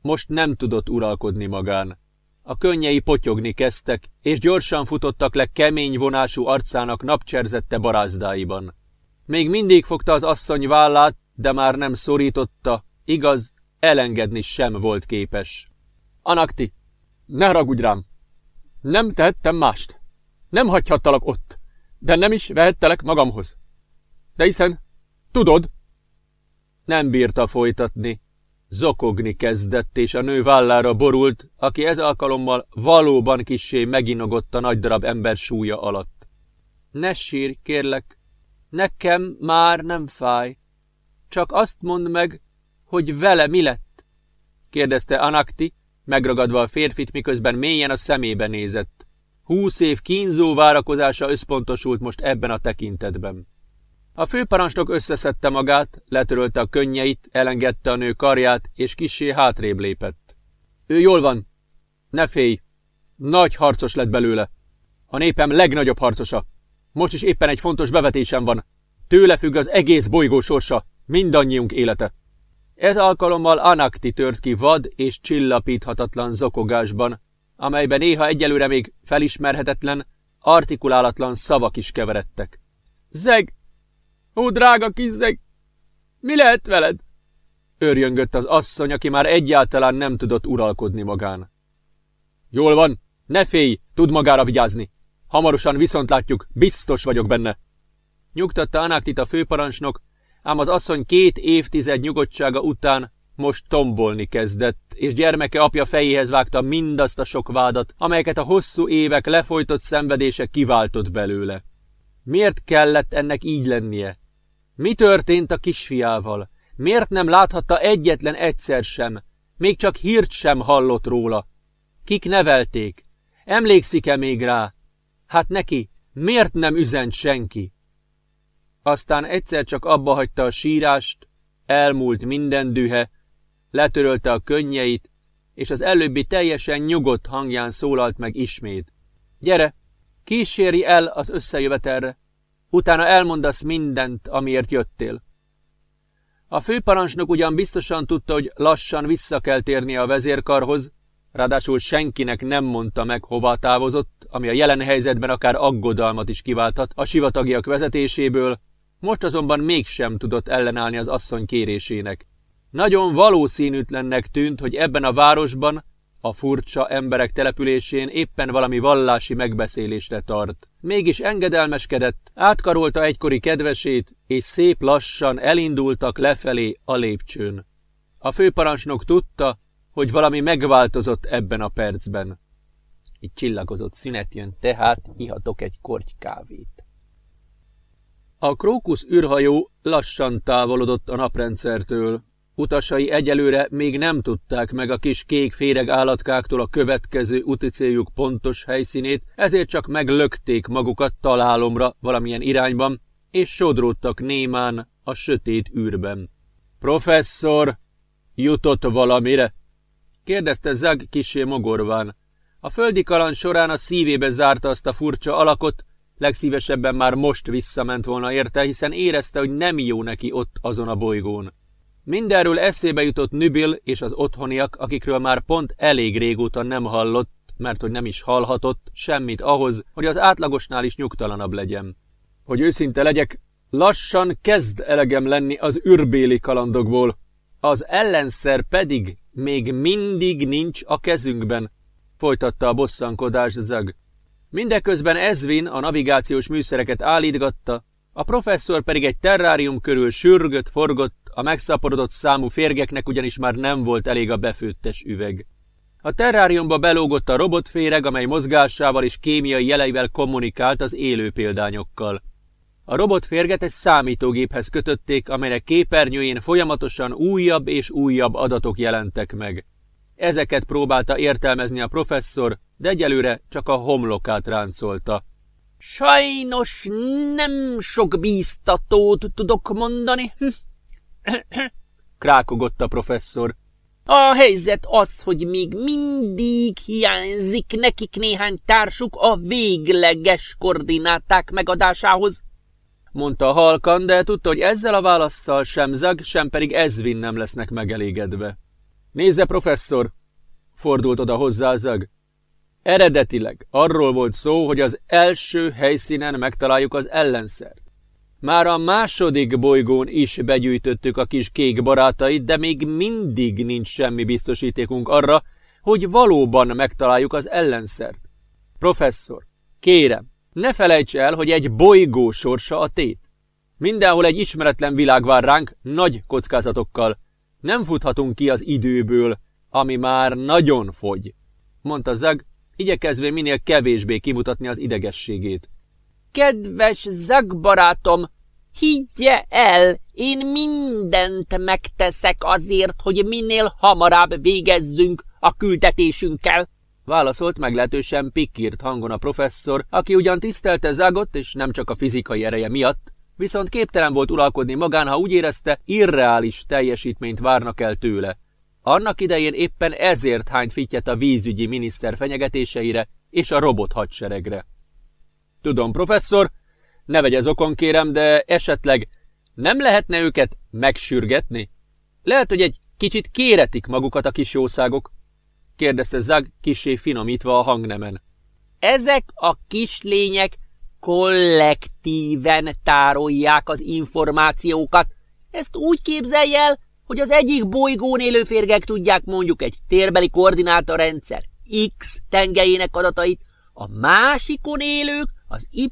S1: Most nem tudott uralkodni magán. A könnyei potyogni kezdtek, és gyorsan futottak le kemény vonású arcának napcserzette barázdáiban. Még mindig fogta az asszony vállát, de már nem szorította, igaz, elengedni sem volt képes. Anakti, ne haragudj rám! Nem tehettem mást. Nem hagyhattalak ott, de nem is vehettelek magamhoz. De hiszen, tudod, nem bírta folytatni. Zokogni kezdett, és a nő vállára borult, aki ez alkalommal valóban kissé meginogott a nagy darab ember súlya alatt. Ne sírj, kérlek, nekem már nem fáj. Csak azt mondd meg, hogy vele mi lett? kérdezte Anakti, megragadva a férfit, miközben mélyen a szemébe nézett. Húsz év kínzó várakozása összpontosult most ebben a tekintetben. A főparancsnok összeszedte magát, letörölte a könnyeit, elengedte a nő karját, és kissé hátrébb lépett. Ő jól van. Ne félj. Nagy harcos lett belőle. A népem legnagyobb harcosa. Most is éppen egy fontos bevetésem van. Tőle függ az egész bolygó sorsa, mindannyiunk élete. Ez alkalommal Anakti tört ki vad és csillapíthatatlan zokogásban, amelyben néha egyelőre még felismerhetetlen, artikulálatlan szavak is keveredtek. Zeg! Ó, drága kis zeg! Mi lehet veled? Örjöngött az asszony, aki már egyáltalán nem tudott uralkodni magán. Jól van, ne félj, tud magára vigyázni. Hamarosan viszont látjuk, biztos vagyok benne. Nyugtatta Anaktit a főparancsnok, ám az asszony két évtized nyugodtsága után most tombolni kezdett, és gyermeke apja fejéhez vágta mindazt a sok vádat, amelyeket a hosszú évek lefolytott szenvedése kiváltott belőle. Miért kellett ennek így lennie? Mi történt a kisfiával? Miért nem láthatta egyetlen egyszer sem? Még csak hírt sem hallott róla. Kik nevelték? Emlékszik-e még rá? Hát neki, miért nem üzent senki? Aztán egyszer csak abba hagyta a sírást, elmúlt minden dühe, letörölte a könnyeit, és az előbbi teljesen nyugodt hangján szólalt meg ismét. Gyere, kíséri el az összejövetelre, utána elmondasz mindent, amiért jöttél. A főparancsnok ugyan biztosan tudta, hogy lassan vissza kell térnie a vezérkarhoz, Ráadásul senkinek nem mondta meg, hova távozott, ami a jelen helyzetben akár aggodalmat is kiválthat a sivatagiak vezetéséből, most azonban mégsem tudott ellenállni az asszony kérésének. Nagyon valószínűtlennek tűnt, hogy ebben a városban, a furcsa emberek településén éppen valami vallási megbeszélésre tart. Mégis engedelmeskedett, átkarolta egykori kedvesét, és szép lassan elindultak lefelé a lépcsőn. A főparancsnok tudta, hogy valami megváltozott ebben a percben. Egy csillagozott szünet jön, tehát ihatok egy korty kávét. A krókusz űrhajó lassan távolodott a naprendszertől. Utasai egyelőre még nem tudták meg a kis kék féreg állatkáktól a következő uticéjuk pontos helyszínét, ezért csak meglökték magukat találomra valamilyen irányban, és sodródtak némán a sötét űrben. Professzor, jutott valamire? kérdezte Zag kisé mogorván. A földi kaland során a szívébe zárta azt a furcsa alakot, legszívesebben már most visszament volna érte, hiszen érezte, hogy nem jó neki ott azon a bolygón. Mindenről eszébe jutott Nübil és az otthoniak, akikről már pont elég régóta nem hallott, mert hogy nem is hallhatott semmit ahhoz, hogy az átlagosnál is nyugtalanabb legyen. Hogy őszinte legyek, lassan kezd elegem lenni az űrbéli kalandokból, az ellenszer pedig még mindig nincs a kezünkben, folytatta a bosszankodás Zag. Mindeközben Ezvin a navigációs műszereket állítgatta, a professzor pedig egy terrárium körül sürgött, forgott, a megszaporodott számú férgeknek ugyanis már nem volt elég a befőttes üveg. A terráriumba belógott a robotféreg, amely mozgásával és kémiai jeleivel kommunikált az élő példányokkal. A robotférget egy számítógéphez kötötték, amelynek képernyőjén folyamatosan újabb és újabb adatok jelentek meg. Ezeket próbálta értelmezni a professzor, de egyelőre csak a homlokát ráncolta.
S2: Sajnos nem sok bíztatót tudok mondani.
S1: Krákogott a professzor.
S2: A helyzet az, hogy még mindig hiányzik nekik néhány társuk a végleges koordináták megadásához
S1: mondta halkan, de tudta, hogy ezzel a válaszsal sem Zag, sem pedig Ezvin nem lesznek megelégedve. Nézze, professzor! Fordult oda hozzá Zag. Eredetileg arról volt szó, hogy az első helyszínen megtaláljuk az ellenszert. Már a második bolygón is begyűjtöttük a kis kék barátait, de még mindig nincs semmi biztosítékunk arra, hogy valóban megtaláljuk az ellenszert. Professzor, kérem, ne felejts el, hogy egy bolygó sorsa a tét. Mindenhol egy ismeretlen világ vár ránk, nagy kockázatokkal. Nem futhatunk ki az időből, ami már nagyon fogy, mondta Zag, igyekezve minél kevésbé kimutatni az idegességét.
S2: Kedves Zag barátom, higgye el, én mindent megteszek azért, hogy minél hamarabb végezzünk a küldetésünkkel válaszolt meglehetősen pikírt hangon a professzor, aki ugyan tisztelte Zagot, és nem csak a fizikai ereje miatt, viszont képtelen volt uralkodni magán, ha úgy érezte, irreális teljesítményt várnak el tőle. Annak idején éppen ezért hányt fittyet a vízügyi miniszter fenyegetéseire és a robot hadseregre. Tudom, professzor, ne vegye okon kérem, de esetleg nem lehetne őket megsürgetni? Lehet, hogy egy kicsit kéretik magukat a kis jószágok kérdezte Zag kisé finomítva a hangnemen. Ezek a kislények kollektíven tárolják az információkat. Ezt úgy képzelj el, hogy az egyik bolygón élő férgek tudják mondjuk egy térbeli koordinátorrendszer X tengelyének adatait, a másikon élők az Y,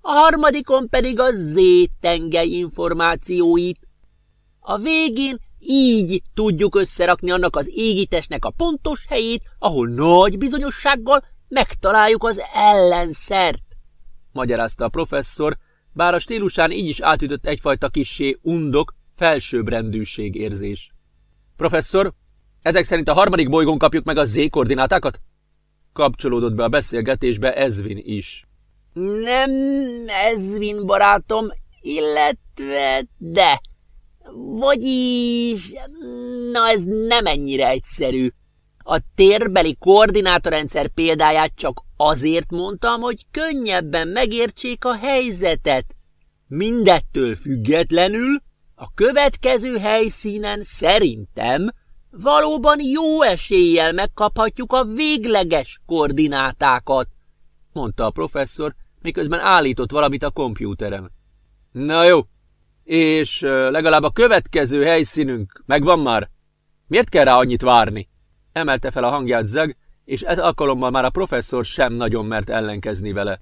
S2: a harmadikon pedig a Z tengely információit. A végén így tudjuk összerakni annak az égitesnek a pontos helyét, ahol nagy bizonyossággal megtaláljuk az ellenszert, magyarázta a professzor, bár a stílusán így is átütött egyfajta kissé undok, felsőbbrendűség érzés. Professzor, ezek szerint a harmadik bolygón kapjuk meg a Z koordinátákat? Kapcsolódott be a beszélgetésbe Ezvin is. Nem Ezvin barátom, illetve de. Vagyis, na ez nem ennyire egyszerű. A térbeli koordinátorrendszer példáját csak azért mondtam, hogy könnyebben megértsék a helyzetet. Mindettől függetlenül a következő helyszínen szerintem valóban jó eséllyel megkaphatjuk a végleges koordinátákat, mondta a professzor, miközben állított valamit a kompjúterem.
S1: Na jó, és legalább a következő helyszínünk megvan már? Miért kell rá annyit várni? Emelte fel a hangját Zeg, és ez alkalommal már a professzor sem nagyon mert ellenkezni vele.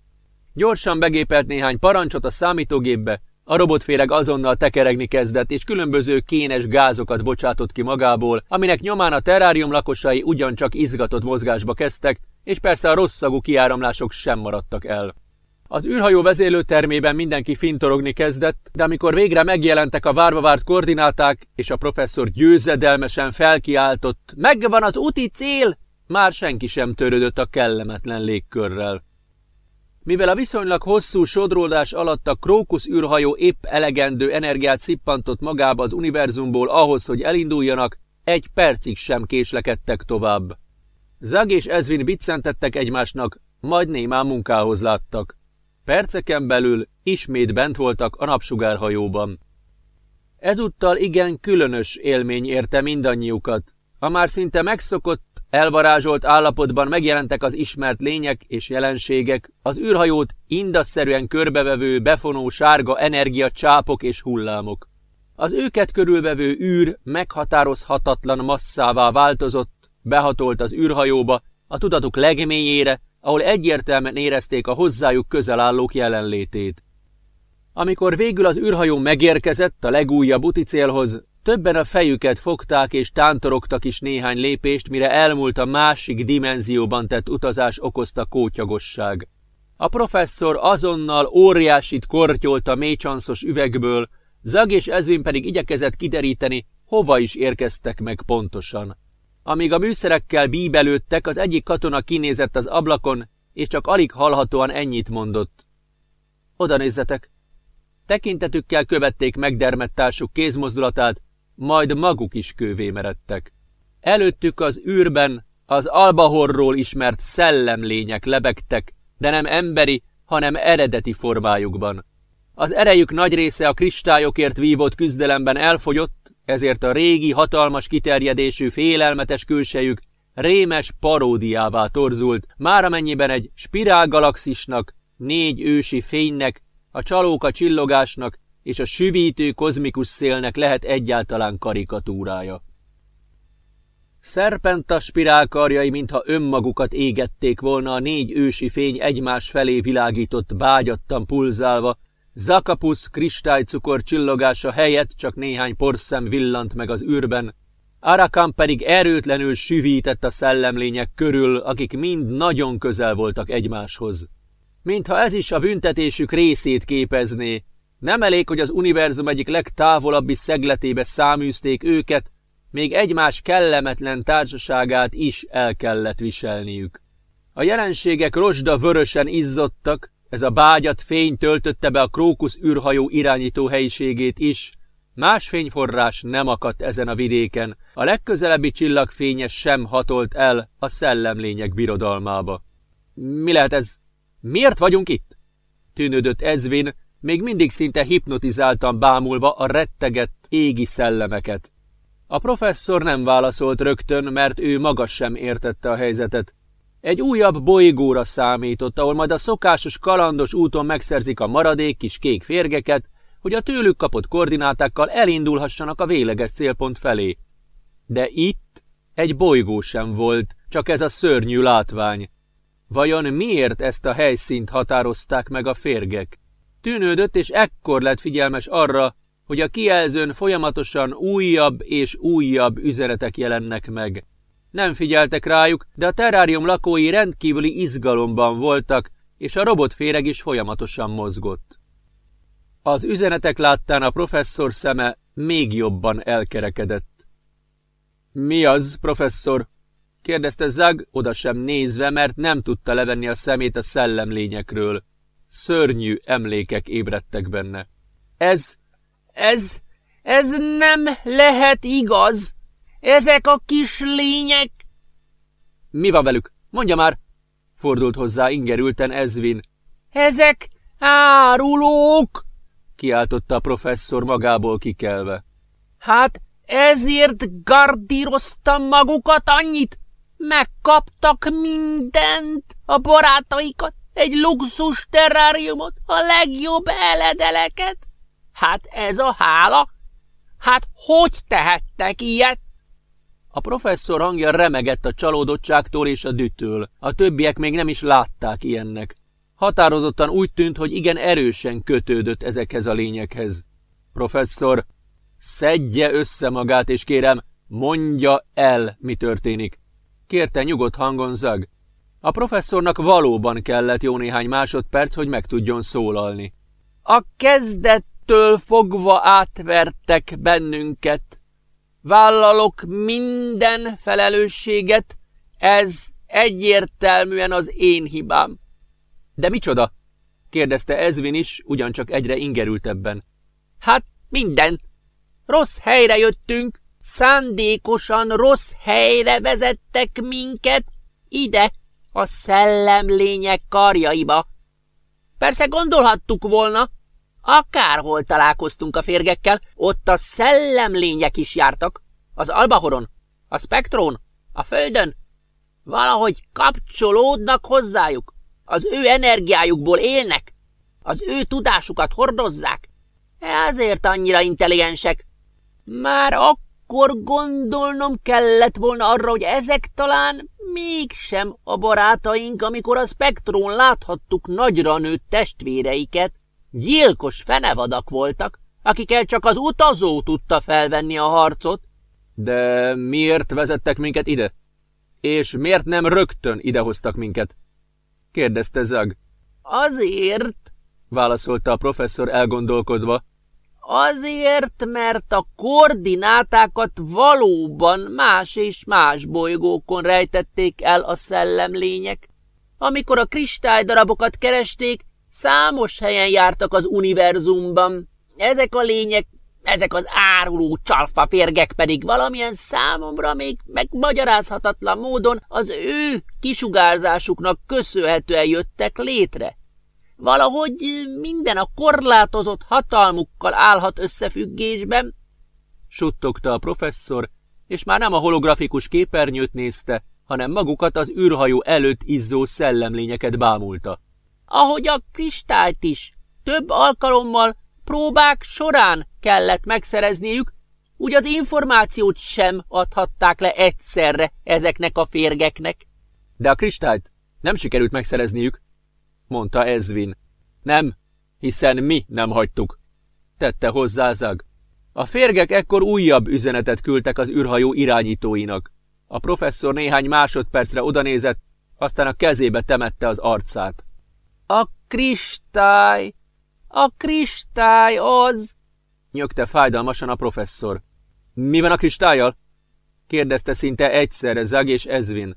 S1: Gyorsan begépelt néhány parancsot a számítógépbe, a robotféreg azonnal tekeregni kezdett, és különböző kénes gázokat bocsátott ki magából, aminek nyomán a terrárium lakosai ugyancsak izgatott mozgásba kezdtek, és persze a rossz szagú kiáramlások sem maradtak el. Az űrhajó vezérlőtermében mindenki fintorogni kezdett, de amikor végre megjelentek a várva várt koordináták, és a professzor győzedelmesen felkiáltott, megvan az úti cél, már senki sem törődött a kellemetlen légkörrel. Mivel a viszonylag hosszú sodródás alatt a Krókusz űrhajó épp elegendő energiát szippantott magába az univerzumból ahhoz, hogy elinduljanak, egy percig sem késlekedtek tovább. Zag és Ezvin biccentettek egymásnak, majd némán munkához láttak. Perceken belül ismét bent voltak a napsugárhajóban. Ezúttal igen különös élmény érte mindannyiukat. A már szinte megszokott, elvarázsolt állapotban megjelentek az ismert lények és jelenségek, az űrhajót indasszerűen körbevevő, befonó sárga energia csápok és hullámok. Az őket körülvevő űr meghatározhatatlan masszává változott, behatolt az űrhajóba, a tudatuk legmélyére, ahol egyértelműen érezték a hozzájuk közel állók jelenlétét. Amikor végül az űrhajó megérkezett a legújabb úti célhoz, többen a fejüket fogták és tántorogtak is néhány lépést, mire elmúlt a másik dimenzióban tett utazás okozta kótyagosság. A professzor azonnal óriásit kortyolt a mélycsanszos üvegből, Zag és Ezvin pedig igyekezett kideríteni, hova is érkeztek meg pontosan. Amíg a műszerekkel bíbelődtek, az egyik katona kinézett az ablakon, és csak alig hallhatóan ennyit mondott. Oda nézzetek! Tekintetükkel követték megdermett társuk kézmozdulatát, majd maguk is kővé meredtek. Előttük az űrben az albahorról ismert szellemlények lebegtek, de nem emberi, hanem eredeti formájukban. Az erejük nagy része a kristályokért vívott küzdelemben elfogyott, ezért a régi, hatalmas kiterjedésű, félelmetes külsejük rémes paródiává torzult, már amennyiben egy spirálgalaxisnak, négy ősi fénynek, a csalóka csillogásnak és a süvítő kozmikus szélnek lehet egyáltalán karikatúrája. Szerpenta spirálkarjai, mintha önmagukat égették volna a négy ősi fény egymás felé világított bágyattan pulzálva, Zakapusz kristálycukor csillogása helyett csak néhány porszem villant meg az űrben, Arakan pedig erőtlenül süvített a szellemlények körül, akik mind nagyon közel voltak egymáshoz. Mintha ez is a büntetésük részét képezné, nem elég, hogy az univerzum egyik legtávolabbi szegletébe száműzték őket, még egymás kellemetlen társaságát is el kellett viselniük. A jelenségek rozsda vörösen izzottak, ez a bágyat fény töltötte be a Krókusz űrhajó irányító helyiségét is, más fényforrás nem akadt ezen a vidéken, a legközelebbi csillagfényes sem hatolt el a szellemlények birodalmába. Mi lehet ez? Miért vagyunk itt? Tűnődött Ezvin, még mindig szinte hipnotizáltan bámulva a rettegett égi szellemeket. A professzor nem válaszolt rögtön, mert ő maga sem értette a helyzetet. Egy újabb bolygóra számított, ahol majd a szokásos kalandos úton megszerzik a maradék kis kék férgeket, hogy a tőlük kapott koordinátákkal elindulhassanak a véleges célpont felé. De itt egy bolygó sem volt, csak ez a szörnyű látvány. Vajon miért ezt a helyszínt határozták meg a férgek? Tűnődött, és ekkor lett figyelmes arra, hogy a kijelzőn folyamatosan újabb és újabb üzenetek jelennek meg. Nem figyeltek rájuk, de a terrárium lakói rendkívüli izgalomban voltak, és a robotféreg is folyamatosan mozgott. Az üzenetek láttán a professzor szeme még jobban elkerekedett. Mi az, professzor? kérdezte Zag, oda sem nézve, mert nem tudta levenni a szemét a szellemlényekről. Szörnyű emlékek ébredtek benne.
S2: Ez, ez, ez nem lehet igaz! Ezek a kis lények...
S1: Mi van velük? Mondja már! Fordult hozzá ingerülten Ezvin.
S2: Ezek árulók!
S1: Kiáltotta a professzor magából kikelve.
S2: Hát,
S1: Ezért gardíroztam magukat annyit? Megkaptak mindent, a barátaikat, egy luxus terráriumot, a legjobb eledeleket. Hát ez a hála? Hát hogy tehettek ilyet?
S5: A professzor hangja remegett a csalódottságtól és a dütől. A többiek még nem is látták ilyennek. Határozottan úgy tűnt, hogy igen erősen kötődött ezekhez a lényekhez. Professzor, szedje össze magát, és kérem, mondja el, mi történik. Kérte nyugodt hangon Zag. A professzornak valóban kellett jó néhány másodperc, hogy meg tudjon szólalni.
S1: A kezdettől fogva átvertek bennünket. Vállalok minden felelősséget, ez egyértelműen az én hibám.
S5: De micsoda? kérdezte Ezvin is, ugyancsak egyre ingerültebben.
S1: Hát mindent. Rossz helyre jöttünk, szándékosan rossz helyre vezettek minket, ide, a szellemlények karjaiba. Persze gondolhattuk volna, akárhol találkoztunk a férgekkel, ott a szellemlények is jártak, az Albahoron, a Spektrón, a Földön. Valahogy kapcsolódnak hozzájuk, az ő energiájukból élnek, az ő tudásukat hordozzák. Ezért annyira intelligensek. Már akkor gondolnom kellett volna arra, hogy ezek talán mégsem a barátaink, amikor a spektrón láthattuk nagyra nőtt testvéreiket. Gyilkos fenevadak voltak, akikkel csak az utazó tudta felvenni a harcot.
S5: De miért vezettek minket ide? És miért nem rögtön idehoztak minket? kérdezte Zag.
S1: Azért,
S5: válaszolta a professzor elgondolkodva.
S1: Azért, mert a koordinátákat valóban más és más bolygókon rejtették el a szellemlények. Amikor a kristálydarabokat keresték, számos helyen jártak az univerzumban. Ezek a lények, ezek az áruló csalfa férgek pedig valamilyen számomra még megmagyarázhatatlan módon az ő kisugárzásuknak köszönhetően jöttek létre. Valahogy minden a korlátozott hatalmukkal állhat összefüggésben,
S5: suttogta a professzor, és már nem a holografikus képernyőt nézte, hanem magukat az űrhajó előtt izzó szellemlényeket bámulta.
S1: Ahogy a kristályt is, több alkalommal próbák során kellett megszerezniük, úgy az információt sem adhatták le egyszerre ezeknek a férgeknek.
S5: De a kristályt nem sikerült megszerezniük, mondta Ezvin. Nem, hiszen mi nem hagytuk, tette hozzá Zag. A férgek ekkor újabb üzenetet küldtek az űrhajó irányítóinak. A professzor néhány másodpercre odanézett, aztán a kezébe temette az arcát.
S1: A kristály! A kristály az!
S5: nyögte fájdalmasan a professzor. Mi van a kristályjal? kérdezte szinte egyszerre Zag és Ezvin.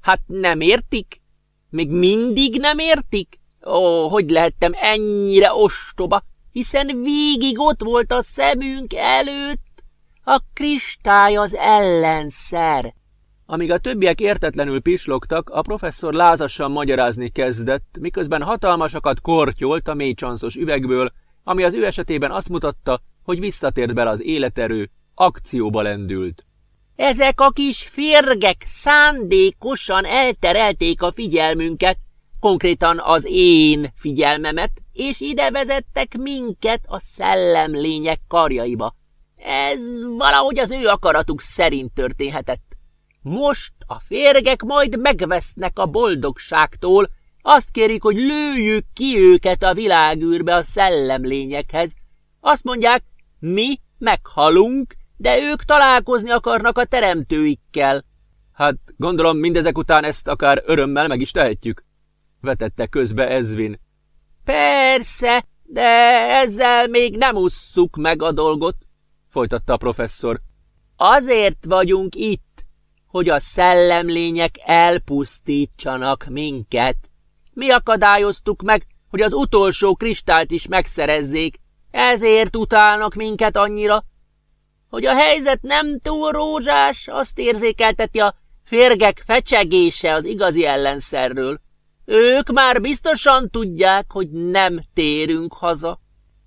S1: Hát nem értik? Még mindig nem értik? Ó, hogy lehettem ennyire ostoba, hiszen végig ott volt a szemünk előtt. A kristály az ellenszer.
S5: Amíg a többiek értetlenül pislogtak, a professzor lázasan magyarázni kezdett, miközben hatalmasakat kortyolt a mélycsanszos üvegből, ami az ő esetében azt mutatta, hogy visszatért bele az életerő, akcióba lendült.
S1: Ezek a kis férgek szándékosan elterelték a figyelmünket, konkrétan az én figyelmemet, és ide vezettek minket a szellemlények karjaiba. Ez valahogy az ő akaratuk szerint történhetett. Most a férgek majd megvesznek a boldogságtól, azt kérik, hogy lőjük ki őket a világűrbe a szellemlényekhez. Azt mondják, mi meghalunk, de ők találkozni akarnak a teremtőikkel.
S5: Hát gondolom mindezek után ezt akár örömmel meg is tehetjük, vetette közbe Ezvin.
S1: Persze, de ezzel még nem usszuk meg a dolgot, folytatta a professzor. Azért vagyunk itt, hogy a szellemlények elpusztítsanak minket. Mi akadályoztuk meg, hogy az utolsó kristályt is megszerezzék, ezért utálnak minket annyira, hogy a helyzet nem túl rózsás, azt érzékelteti a férgek fecsegése az igazi ellenszerről. Ők már biztosan tudják, hogy nem térünk haza.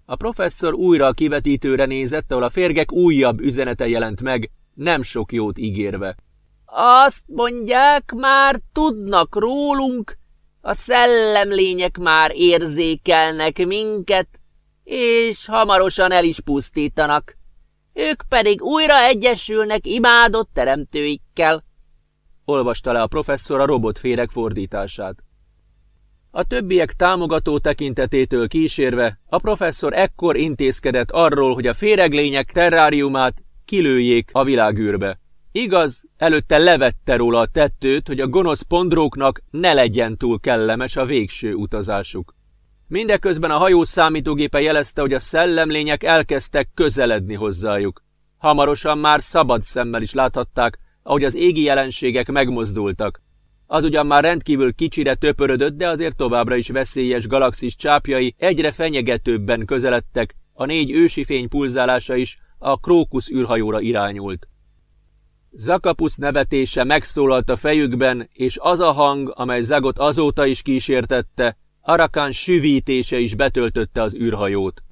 S1: A professzor újra a kivetítőre nézett, ahol a férgek újabb üzenete jelent meg, nem sok jót ígérve.
S2: Azt mondják, már tudnak rólunk, a szellemlények már érzékelnek minket, és hamarosan el is pusztítanak. Ők pedig újra egyesülnek imádott teremtőikkel.
S1: Olvasta le a professzor a robotféreg fordítását. A többiek támogató tekintetétől kísérve, a professzor ekkor intézkedett arról, hogy a féreglények terráriumát kilőjék a világűrbe. Igaz, előtte levette róla a tettőt, hogy a gonosz pondróknak ne legyen túl kellemes a végső utazásuk. Mindeközben a hajó számítógépe jelezte, hogy a szellemlények elkezdtek közeledni hozzájuk. Hamarosan már szabad szemmel is láthatták, ahogy az égi jelenségek megmozdultak. Az ugyan már rendkívül kicsire töpörödött, de azért továbbra is veszélyes galaxis csápjai egyre fenyegetőbben közeledtek, a négy ősi fény pulzálása is a Krókusz űrhajóra irányult. Zakapusz nevetése megszólalt a fejükben, és az a hang, amely Zagot azóta is kísértette, Arakán süvítése is betöltötte az űrhajót.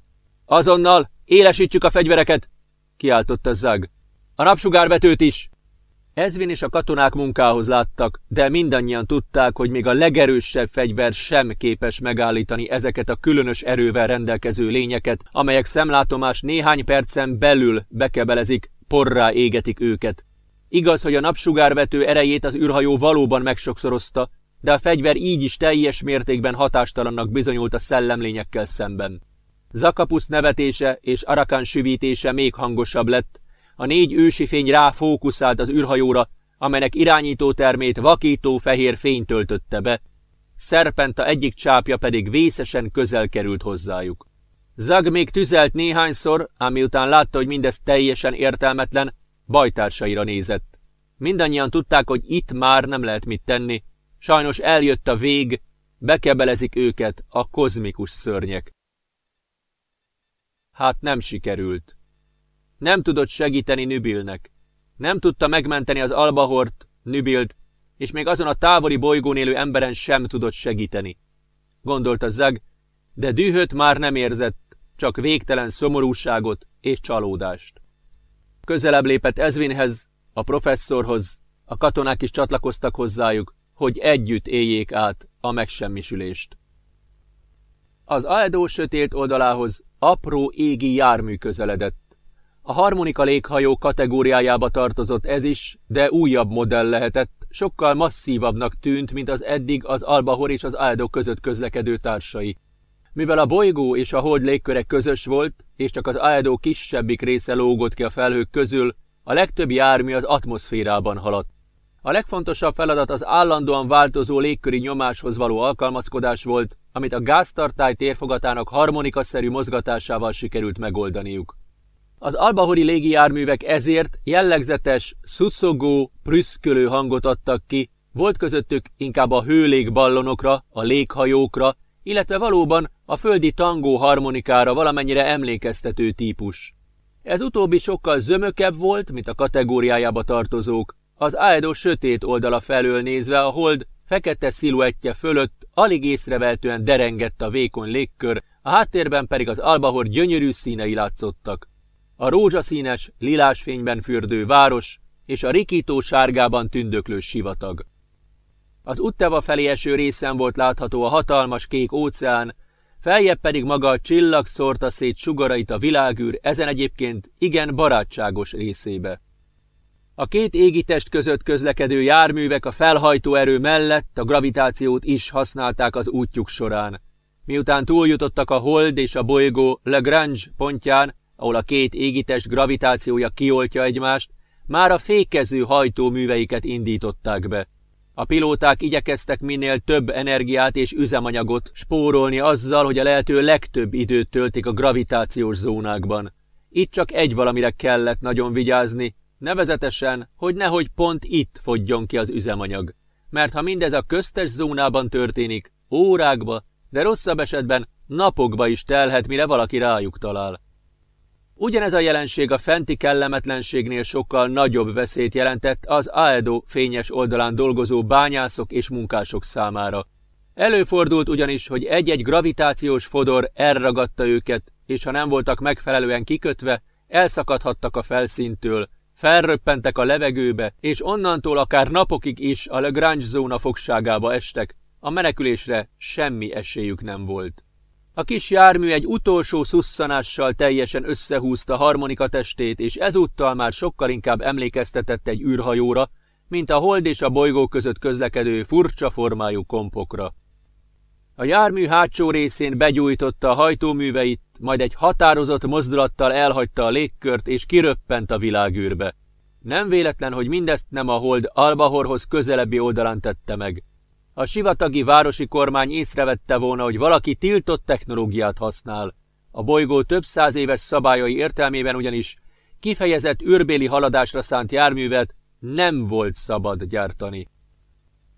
S1: Azonnal élesítsük a fegyvereket! kiáltotta Zag. A napsugárvetőt is! Ezvin és a katonák munkához láttak, de mindannyian tudták, hogy még a legerősebb fegyver sem képes megállítani ezeket a különös erővel rendelkező lényeket, amelyek szemlátomás néhány percen belül bekebelezik, porrá égetik őket. Igaz, hogy a napsugárvető erejét az űrhajó valóban megsokszorozta, de a fegyver így is teljes mértékben hatástalannak bizonyult a szellemlényekkel szemben. Zakapusz nevetése és Arakán süvítése még hangosabb lett, a négy ősi fény rá fókuszált az űrhajóra, amelynek irányító termét vakító fehér fény töltötte be, Szerpenta egyik csápja pedig vészesen közel került hozzájuk. Zag még tüzelt néhányszor, ám miután látta, hogy mindez teljesen értelmetlen, bajtársaira nézett. Mindannyian tudták, hogy itt már nem lehet mit tenni, sajnos eljött a vég, bekebelezik őket a kozmikus szörnyek. Hát nem sikerült. Nem tudott segíteni Nübilnek. Nem tudta megmenteni az albahort, Nübilt, és még azon a távoli bolygón élő emberen sem tudott segíteni. Gondolta Zeg, de dühöt már nem érzett, csak végtelen szomorúságot és csalódást. Közelebb lépett Ezvinhez, a professzorhoz, a katonák is csatlakoztak hozzájuk, hogy együtt éljék át a megsemmisülést. Az Aedó sötét oldalához apró égi jármű közeledett. A harmonika léghajó kategóriájába tartozott ez is, de újabb modell lehetett, sokkal masszívabbnak tűnt, mint az eddig az Albahor és az Aedó között közlekedő társai. Mivel a bolygó és a hold légköre közös volt, és csak az Aedó kisebbik része lógott ki a felhők közül, a legtöbb jármű az atmoszférában haladt. A legfontosabb feladat az állandóan változó légköri nyomáshoz való alkalmazkodás volt, amit a gáztartály térfogatának harmonikaszerű mozgatásával sikerült megoldaniuk. Az albahori légijárművek ezért jellegzetes, szuszogó, prüszkölő hangot adtak ki, volt közöttük inkább a hőlégballonokra, a léghajókra, illetve valóban a földi tangó harmonikára valamennyire emlékeztető típus. Ez utóbbi sokkal zömökebb volt, mint a kategóriájába tartozók, az Aedo sötét oldala felől nézve a hold fekete sziluettje fölött alig észreveltően derengett a vékony légkör, a háttérben pedig az albahor gyönyörű színei látszottak. A rózsaszínes, lilás fényben fürdő város és a rikító sárgában tündöklő sivatag. Az Utteva felé eső részen volt látható a hatalmas kék óceán, feljebb pedig maga a csillag szórta szét sugarait a világűr ezen egyébként igen barátságos részébe. A két égitest között közlekedő járművek a felhajtó erő mellett a gravitációt is használták az útjuk során. Miután túljutottak a hold és a bolygó Lagrange pontján, ahol a két égitest gravitációja kioltja egymást, már a fékező hajtóműveiket indították be. A pilóták igyekeztek minél több energiát és üzemanyagot spórolni azzal, hogy a lehető legtöbb időt töltik a gravitációs zónákban. Itt csak egy valamire kellett nagyon vigyázni, Nevezetesen, hogy nehogy pont itt fogjon ki az üzemanyag. Mert ha mindez a köztes zónában történik, órákba, de rosszabb esetben napokba is telhet, mire valaki rájuk talál. Ugyanez a jelenség a fenti kellemetlenségnél sokkal nagyobb veszélyt jelentett az Aedo fényes oldalán dolgozó bányászok és munkások számára. Előfordult ugyanis, hogy egy-egy gravitációs fodor elragadta őket, és ha nem voltak megfelelően kikötve, elszakadhattak a felszíntől, felröppentek a levegőbe, és onnantól akár napokig is a Lagrange zóna fogságába estek, a menekülésre semmi esélyük nem volt. A kis jármű egy utolsó szusszanással teljesen összehúzta harmonika testét, és ezúttal már sokkal inkább emlékeztetett egy űrhajóra, mint a hold és a bolygó között közlekedő furcsa formájú kompokra. A jármű hátsó részén begyújtotta a hajtóműveit, majd egy határozott mozdulattal elhagyta a légkört és kiröppent a világűrbe. Nem véletlen, hogy mindezt nem a hold Albahorhoz közelebbi oldalán tette meg. A sivatagi városi kormány észrevette volna, hogy valaki tiltott technológiát használ. A bolygó több száz éves szabályai értelmében ugyanis kifejezett űrbéli haladásra szánt járművet nem volt szabad gyártani.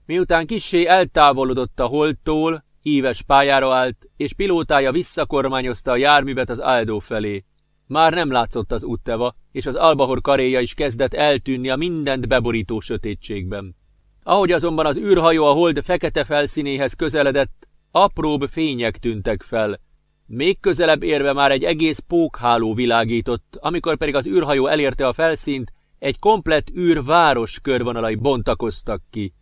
S1: Miután kissé eltávolodott a holdtól, íves pályára állt, és pilótája visszakormányozta a járművet az Aldo felé. Már nem látszott az Utteva, és az Albahor karéja is kezdett eltűnni a mindent beborító sötétségben. Ahogy azonban az űrhajó a hold fekete felszínéhez közeledett, apróbb fények tűntek fel. Még közelebb érve már egy egész pókháló világított, amikor pedig az űrhajó elérte a felszínt, egy komplett űrváros körvonalai bontakoztak ki.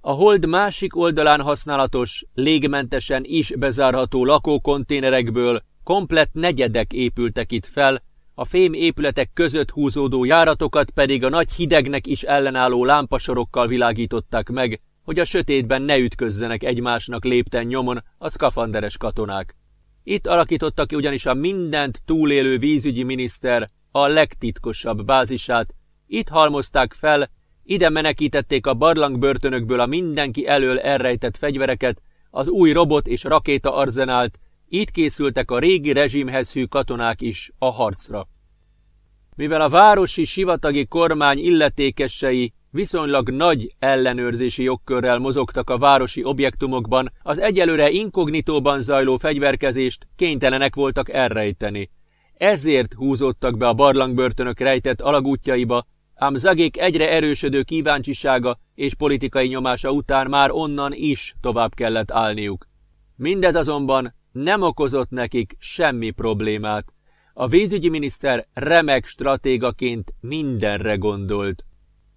S1: A hold másik oldalán használatos, légmentesen is bezárható lakókonténerekből komplett negyedek épültek itt fel, a fém épületek között húzódó járatokat pedig a nagy hidegnek is ellenálló lámpasorokkal világították meg, hogy a sötétben ne ütközzenek egymásnak lépten nyomon a szkafanderes katonák. Itt alakította ki ugyanis a mindent túlélő vízügyi miniszter a legtitkosabb bázisát, itt halmozták fel, ide menekítették a barlangbörtönökből a mindenki elől elrejtett fegyvereket, az új robot és rakéta arzenált, itt készültek a régi rezsimhez hű katonák is a harcra. Mivel a városi sivatagi kormány illetékesei viszonylag nagy ellenőrzési jogkörrel mozogtak a városi objektumokban, az egyelőre inkognitóban zajló fegyverkezést kénytelenek voltak elrejteni. Ezért húzódtak be a barlangbörtönök rejtett alagútjaiba, ám Zagék egyre erősödő kíváncsisága és politikai nyomása után már onnan is tovább kellett állniuk. Mindez azonban nem okozott nekik semmi problémát. A vízügyi miniszter remek stratégaként mindenre gondolt.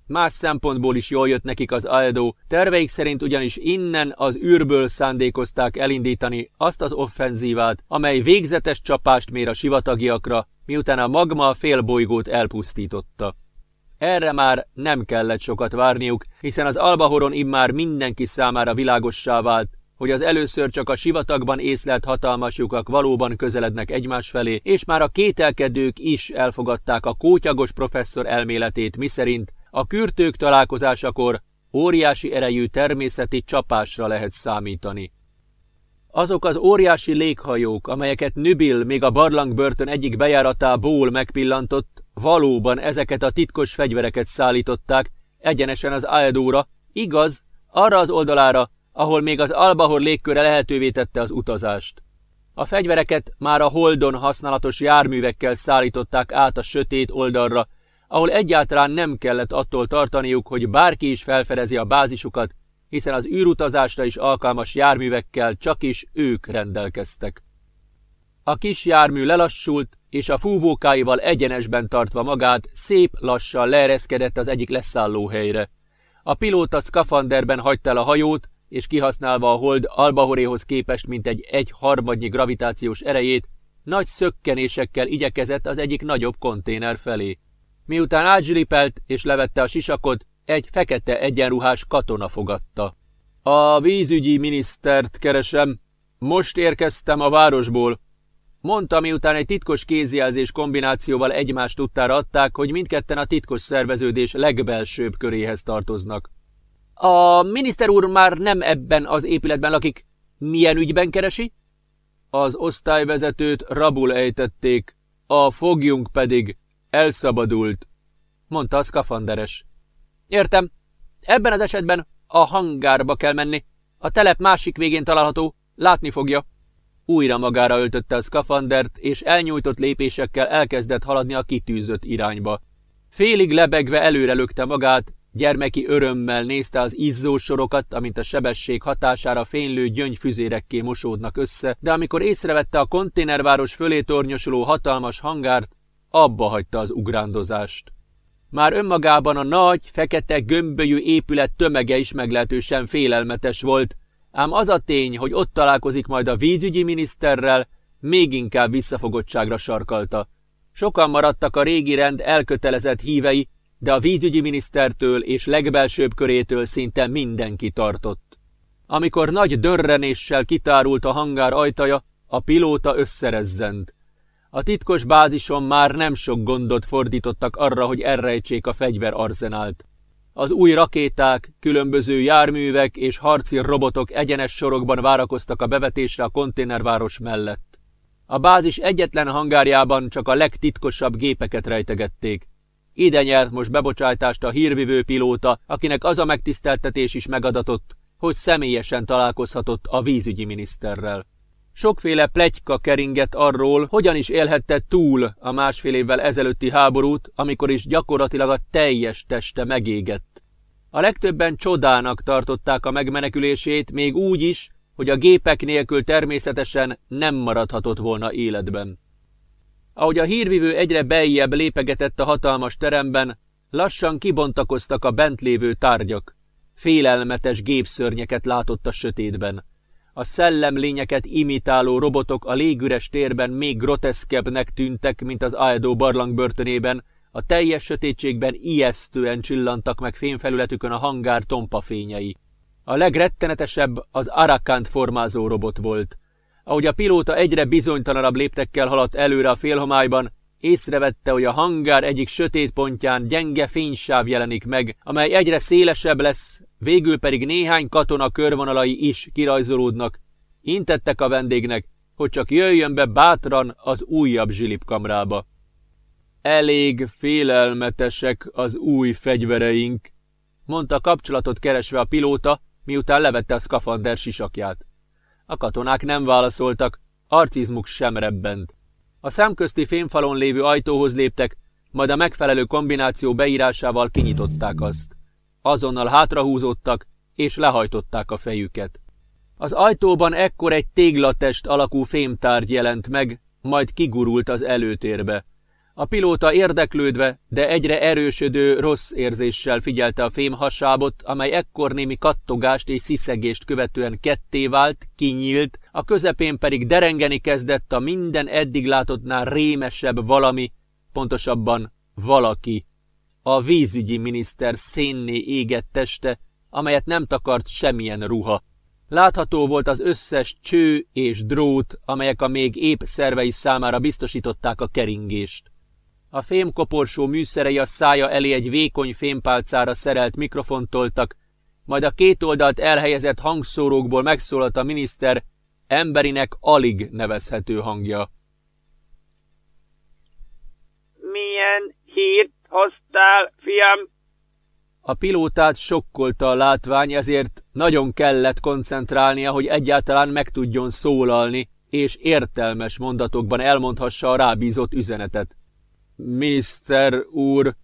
S1: Más szempontból is jól jött nekik az Aldo, terveik szerint ugyanis innen az űrből szándékozták elindítani azt az offenzívát, amely végzetes csapást mér a sivatagiakra, miután a magma a félbolygót elpusztította. Erre már nem kellett sokat várniuk, hiszen az Albahoron immár mindenki számára világossá vált, hogy az először csak a sivatagban észlelt hatalmas lyukak valóban közelednek egymás felé, és már a kételkedők is elfogadták a kótyagos professzor elméletét, miszerint a kürtők találkozásakor óriási erejű természeti csapásra lehet számítani. Azok az óriási léghajók, amelyeket Nübil még a barlangbörtön egyik bejáratából megpillantott, valóban ezeket a titkos fegyvereket szállították egyenesen az Aedóra, igaz, arra az oldalára, ahol még az Albahor légköre lehetővé tette az utazást. A fegyvereket már a Holdon használatos járművekkel szállították át a sötét oldalra, ahol egyáltalán nem kellett attól tartaniuk, hogy bárki is felfedezi a bázisukat, hiszen az űrutazásra is alkalmas járművekkel csak is ők rendelkeztek. A kis jármű lelassult, és a fúvókáival egyenesben tartva magát szép lassan leereszkedett az egyik leszállóhelyre. A pilóta szkafanderben hagyta el a hajót, és kihasználva a hold albahoréhoz képest mint egy egy harmadnyi gravitációs erejét, nagy szökkenésekkel igyekezett az egyik nagyobb konténer felé. Miután átzsilipelt és levette a sisakot, egy fekete egyenruhás katona fogadta. A vízügyi minisztert keresem. Most érkeztem a városból. Mondta, miután egy titkos kézjelzés kombinációval egymást tudtára adták, hogy mindketten a titkos szerveződés legbelsőbb köréhez tartoznak. A miniszter úr már nem ebben az épületben lakik. Milyen ügyben keresi? Az osztályvezetőt rabul ejtették, a fogjunk pedig elszabadult, mondta a szkafanderes. Értem. Ebben az esetben a hangárba kell menni. A telep másik végén található, látni fogja. Újra magára öltötte a szkafandert, és elnyújtott lépésekkel elkezdett haladni a kitűzött irányba. Félig lebegve előre lökte magát, Gyermeki örömmel nézte az izzó sorokat, amint a sebesség hatására fénylő gyöngyfüzérekké mosódnak össze, de amikor észrevette a konténerváros fölé tornyosuló hatalmas hangárt, abba hagyta az ugrándozást. Már önmagában a nagy, fekete, gömbölyű épület tömege is meglehetősen félelmetes volt, ám az a tény, hogy ott találkozik majd a vízügyi miniszterrel, még inkább visszafogottságra sarkalta. Sokan maradtak a régi rend elkötelezett hívei, de a vízügyi minisztertől és legbelsőbb körétől szinte mindenki tartott. Amikor nagy dörrenéssel kitárult a hangár ajtaja, a pilóta összerezzent. A titkos bázison már nem sok gondot fordítottak arra, hogy elrejtsék a fegyverarzenált. Az új rakéták, különböző járművek és harci robotok egyenes sorokban várakoztak a bevetésre a konténerváros mellett. A bázis egyetlen hangárjában csak a legtitkosabb gépeket rejtegették. Ide nyert most bebocsájtást a hírvivő pilóta, akinek az a megtiszteltetés is megadatott, hogy személyesen találkozhatott a vízügyi miniszterrel. Sokféle plegyka keringett arról, hogyan is élhette túl a másfél évvel ezelőtti háborút, amikor is gyakorlatilag a teljes teste megégett. A legtöbben csodának tartották a megmenekülését, még úgy is, hogy a gépek nélkül természetesen nem maradhatott volna életben. Ahogy a hírvivő egyre beljebb lépegetett a hatalmas teremben, lassan kibontakoztak a bent lévő tárgyak. Félelmetes gépszörnyeket látott a sötétben. A szellemlényeket imitáló robotok a légüres térben még groteszkebbnek tűntek, mint az Aedo barlang börtönében, a teljes sötétségben ijesztően csillantak meg fényfelületükön a hangár tompa fényei. A legrettenetesebb az Arakant formázó robot volt. Ahogy a pilóta egyre bizonytalanabb léptekkel haladt előre a félhomályban, észrevette, hogy a hangár egyik sötét pontján gyenge fénysáv jelenik meg, amely egyre szélesebb lesz, végül pedig néhány katona körvonalai is kirajzolódnak. Intettek a vendégnek, hogy csak jöjjön be bátran az újabb zsilipkamrába. Elég félelmetesek az új fegyvereink, mondta kapcsolatot keresve a pilóta, miután levette a szkafander sisakját. A katonák nem válaszoltak, arcizmuk sem rebbent. A számközti fémfalon lévő ajtóhoz léptek, majd a megfelelő kombináció beírásával kinyitották azt. Azonnal hátrahúzódtak, és lehajtották a fejüket. Az ajtóban ekkor egy téglatest alakú fémtárgy jelent meg, majd kigurult az előtérbe. A pilóta érdeklődve, de egyre erősödő rossz érzéssel figyelte a fémhasábot, amely ekkor némi kattogást és sziszegést követően ketté vált, kinyílt, a közepén pedig derengeni kezdett a minden eddig látottnál rémesebb valami, pontosabban valaki. A vízügyi miniszter szénné égett teste, amelyet nem takart semmilyen ruha. Látható volt az összes cső és drót, amelyek a még épp szervei számára biztosították a keringést. A fémkoporsó műszerei a szája elé egy vékony fémpálcára szerelt mikrofont toltak, majd a két oldalt elhelyezett hangszórókból megszólalt a miniszter emberinek alig nevezhető hangja.
S6: Milyen hírt hoztál, fiam?
S1: A pilótát sokkolta a látvány, ezért nagyon kellett koncentrálnia, hogy egyáltalán meg tudjon szólalni, és értelmes mondatokban elmondhassa a rábízott üzenetet. Miniszter úr,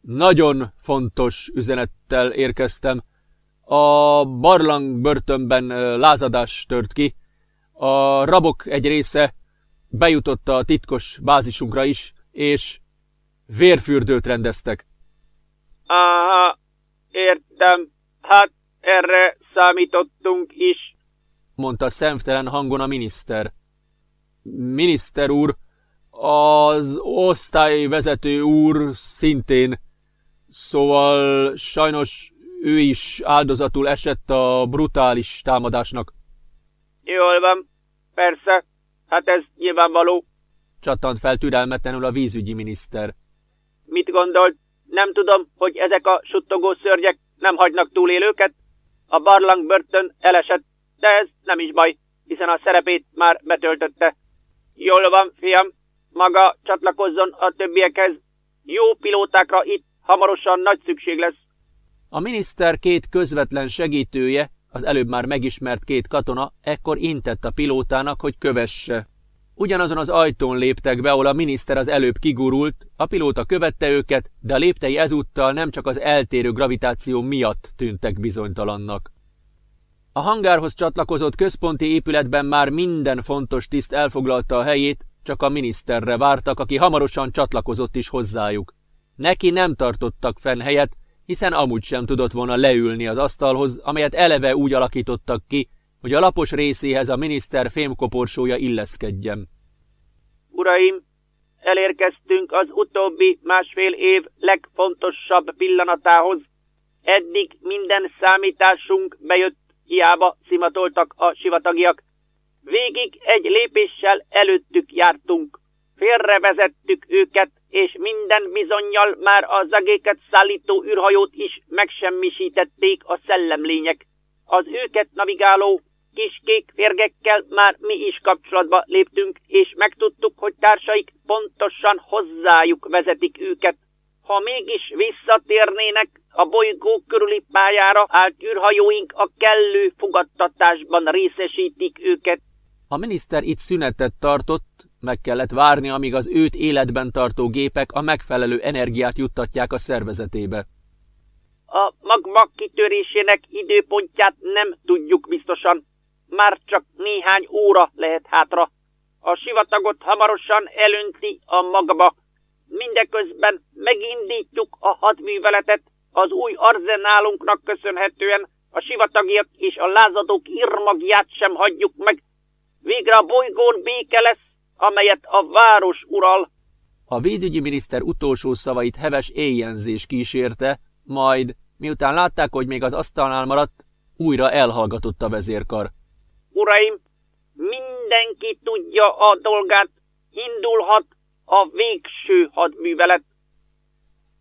S1: nagyon fontos üzenettel érkeztem. A barlang börtönben lázadás tört ki. A rabok egy része bejutott a titkos bázisunkra is, és vérfürdőt rendeztek.
S6: Aha, értem. Hát erre számítottunk is,
S1: mondta szemtelen hangon a miniszter. Miniszter úr, az osztályvezető úr szintén, szóval sajnos ő is áldozatul esett a brutális támadásnak.
S6: Jól van, persze, hát ez nyilvánvaló.
S1: Csattant fel türelmetlenül a vízügyi miniszter.
S6: Mit gondolt? Nem tudom, hogy ezek a suttogó szörnyek nem hagynak túlélőket? A barlang börtön elesett, de ez nem is baj, hiszen a szerepét már betöltötte. Jól van, fiam, maga csatlakozzon a többiekhez. Jó pilótákra itt hamarosan nagy szükség lesz.
S1: A miniszter két közvetlen segítője, az előbb már megismert két katona, ekkor intett a pilótának, hogy kövesse. Ugyanazon az ajtón léptek be, ahol a miniszter az előbb kigurult, a pilóta követte őket, de a léptei ezúttal nem csak az eltérő gravitáció miatt tűntek bizonytalannak. A hangárhoz csatlakozott központi épületben már minden fontos tiszt elfoglalta a helyét, csak a miniszterre vártak, aki hamarosan csatlakozott is hozzájuk. Neki nem tartottak fenn helyet, hiszen amúgy sem tudott volna leülni az asztalhoz, amelyet eleve úgy alakítottak ki, hogy a lapos részéhez a miniszter fémkoporsója illeszkedjen.
S6: Uraim, elérkeztünk az utóbbi másfél év legfontosabb pillanatához. Eddig minden számításunk bejött, hiába szimatoltak a sivatagiak. Végig egy lépéssel előttük jártunk. Félrevezettük őket, és minden bizonyal már a zagéket szállító űrhajót is megsemmisítették a szellemlények. Az őket navigáló kis kék férgekkel már mi is kapcsolatba léptünk, és megtudtuk, hogy társaik pontosan hozzájuk vezetik őket. Ha mégis visszatérnének, a bolygó körüli pályára állt űrhajóink a kellő fogadtatásban részesítik őket.
S1: A miniszter itt szünetet tartott, meg kellett várni, amíg az őt életben tartó gépek a megfelelő energiát juttatják a szervezetébe.
S6: A magma kitörésének időpontját nem tudjuk biztosan. Már csak néhány óra lehet hátra. A sivatagot hamarosan elönti a magba. Mindeközben megindítjuk a hadműveletet az új arzenálunknak köszönhetően a sivatagiak és a lázadók irmagját sem hagyjuk meg. Végre a bolygón béke lesz, amelyet a város ural.
S1: A vízügyi miniszter utolsó szavait heves éjjenzés kísérte, majd, miután látták, hogy még az asztalnál maradt, újra elhallgatott a vezérkar.
S6: Uraim, mindenki tudja a dolgát, indulhat a végső hadművelet.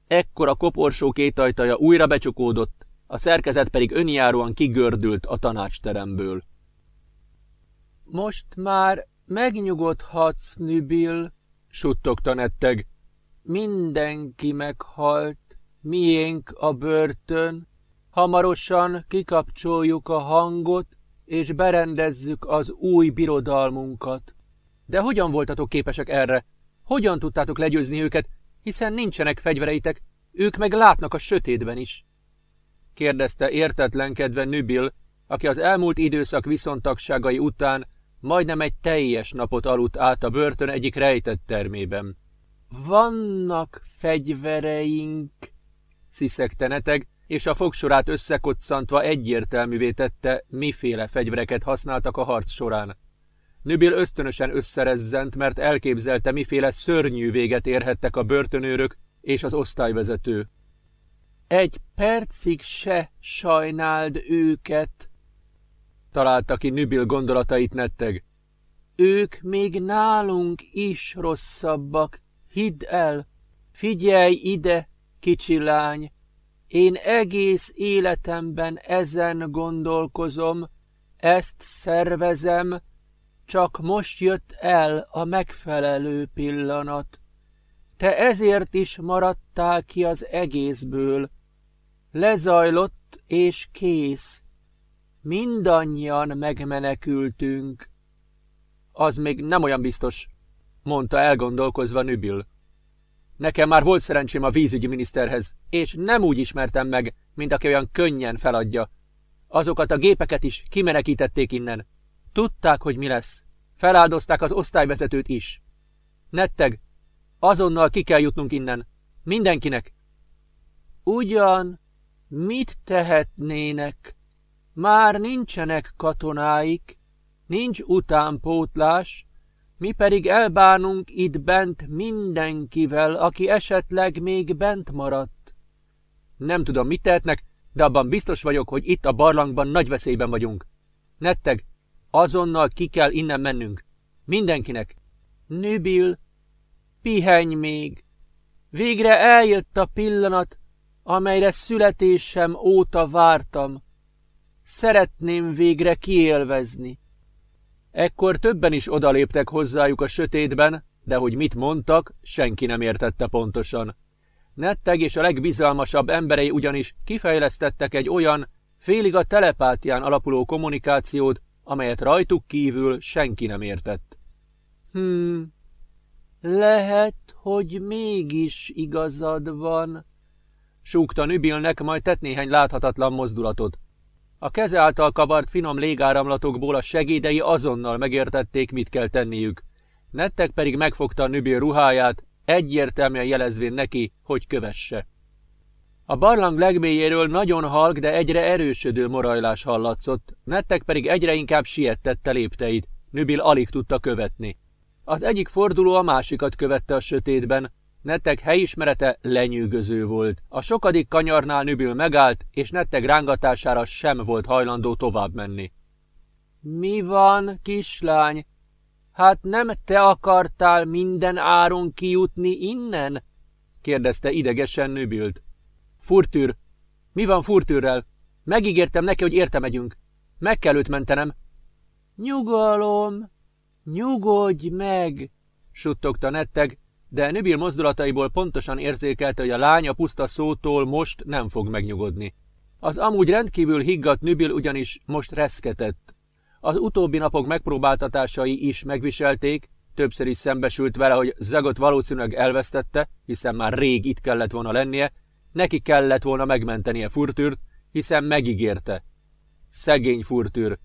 S1: Ekkor a koporsó két ajtaja újra becsukódott, a szerkezet pedig önjáróan kigördült a tanácsteremből. Most már megnyugodhatsz, Nübil, suttogta netteg. Mindenki meghalt, miénk a börtön. Hamarosan kikapcsoljuk a hangot, és berendezzük az új birodalmunkat. De hogyan voltatok képesek erre? Hogyan tudtátok legyőzni őket, hiszen nincsenek fegyvereitek, ők meg látnak a sötétben is? kérdezte értetlenkedve Nübil, aki az elmúlt időszak viszontagságai után majdnem egy teljes napot aludt át a börtön egyik rejtett termében. Vannak fegyvereink, sziszegte neteg, és a fogsorát összekoccantva egyértelművé tette, miféle fegyvereket használtak a harc során. Nübil ösztönösen összerezzent, mert elképzelte, miféle szörnyű véget érhettek a börtönőrök és az osztályvezető. Egy percig se sajnáld őket, találta ki Nübil gondolatait netteg. Ők még nálunk is rosszabbak, hidd el, figyelj ide, kicsi lány, én egész életemben ezen gondolkozom, ezt szervezem, csak most jött el a megfelelő pillanat. Te ezért is maradtál ki az egészből. Lezajlott és kész. Mindannyian megmenekültünk. Az még nem olyan biztos, mondta elgondolkozva Nübil. Nekem már volt szerencsém a vízügyi miniszterhez, és nem úgy ismertem meg, mint aki olyan könnyen feladja. Azokat a gépeket is kimenekítették innen. Tudták, hogy mi lesz. Feláldozták az osztályvezetőt is. Netteg, azonnal ki kell jutnunk innen. Mindenkinek. Ugyan, mit tehetnének? Már nincsenek katonáik, nincs utánpótlás, mi pedig elbánunk itt bent mindenkivel, aki esetleg még bent maradt. Nem tudom, mit tehetnek, de abban biztos vagyok, hogy itt a barlangban nagy veszélyben vagyunk. Netteg, azonnal ki kell innen mennünk. Mindenkinek. Nübil, pihenj még. Végre eljött a pillanat, amelyre születésem óta vártam. Szeretném végre kiélvezni. Ekkor többen is odaléptek hozzájuk a sötétben, de hogy mit mondtak, senki nem értette pontosan. Netteg és a legbizalmasabb emberei ugyanis kifejlesztettek egy olyan, félig a telepátián alapuló kommunikációt, amelyet rajtuk kívül senki nem értett.
S2: Hmm, lehet, hogy mégis igazad van,
S1: súgta Nübilnek, majd tett néhány láthatatlan mozdulatot. A keze által kavart finom légáramlatokból a segédei azonnal megértették, mit kell tenniük. Nettek pedig megfogta a Nübil ruháját, egyértelműen jelezvén neki, hogy kövesse. A barlang legmélyéről nagyon halk, de egyre erősödő morajlás hallatszott, Nettek pedig egyre inkább siettette lépteit, Nübil alig tudta követni. Az egyik forduló a másikat követte a sötétben, Nettek helyismerete lenyűgöző volt. A sokadik kanyarnál Nübil megállt, és Nettek rángatására sem volt hajlandó tovább menni.
S2: Mi van, kislány? Hát nem te akartál minden áron kijutni innen?
S1: kérdezte idegesen Nübilt. Furtűr! Mi van Furtűrrel? Megígértem neki, hogy érte megyünk. Meg kell őt mentenem.
S2: Nyugalom! Nyugodj meg!
S1: suttogta Netteg, de Nübil mozdulataiból pontosan érzékelte, hogy a lány a puszta szótól most nem fog megnyugodni. Az amúgy rendkívül higgadt Nübil ugyanis most reszketett. Az utóbbi napok megpróbáltatásai is megviselték, többször is szembesült vele, hogy Zagot valószínűleg elvesztette, hiszen már rég itt kellett volna lennie, neki kellett volna megmentenie Furtűrt, hiszen megígérte. Szegény Furtűr.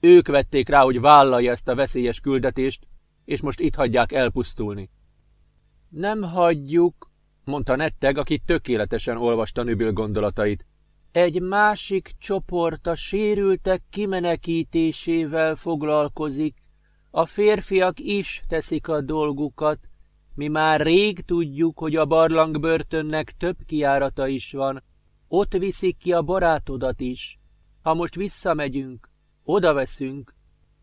S1: Ők vették rá, hogy vállalja ezt a veszélyes küldetést, és most itt hagyják elpusztulni.
S2: Nem hagyjuk,
S1: mondta Netteg, aki tökéletesen olvasta Nübil gondolatait.
S2: Egy másik csoport a sérültek kimenekítésével foglalkozik. A férfiak is teszik a dolgukat. Mi már rég tudjuk, hogy a barlangbörtönnek több kiárata is van. Ott viszik ki a barátodat is. Ha most visszamegyünk, oda veszünk,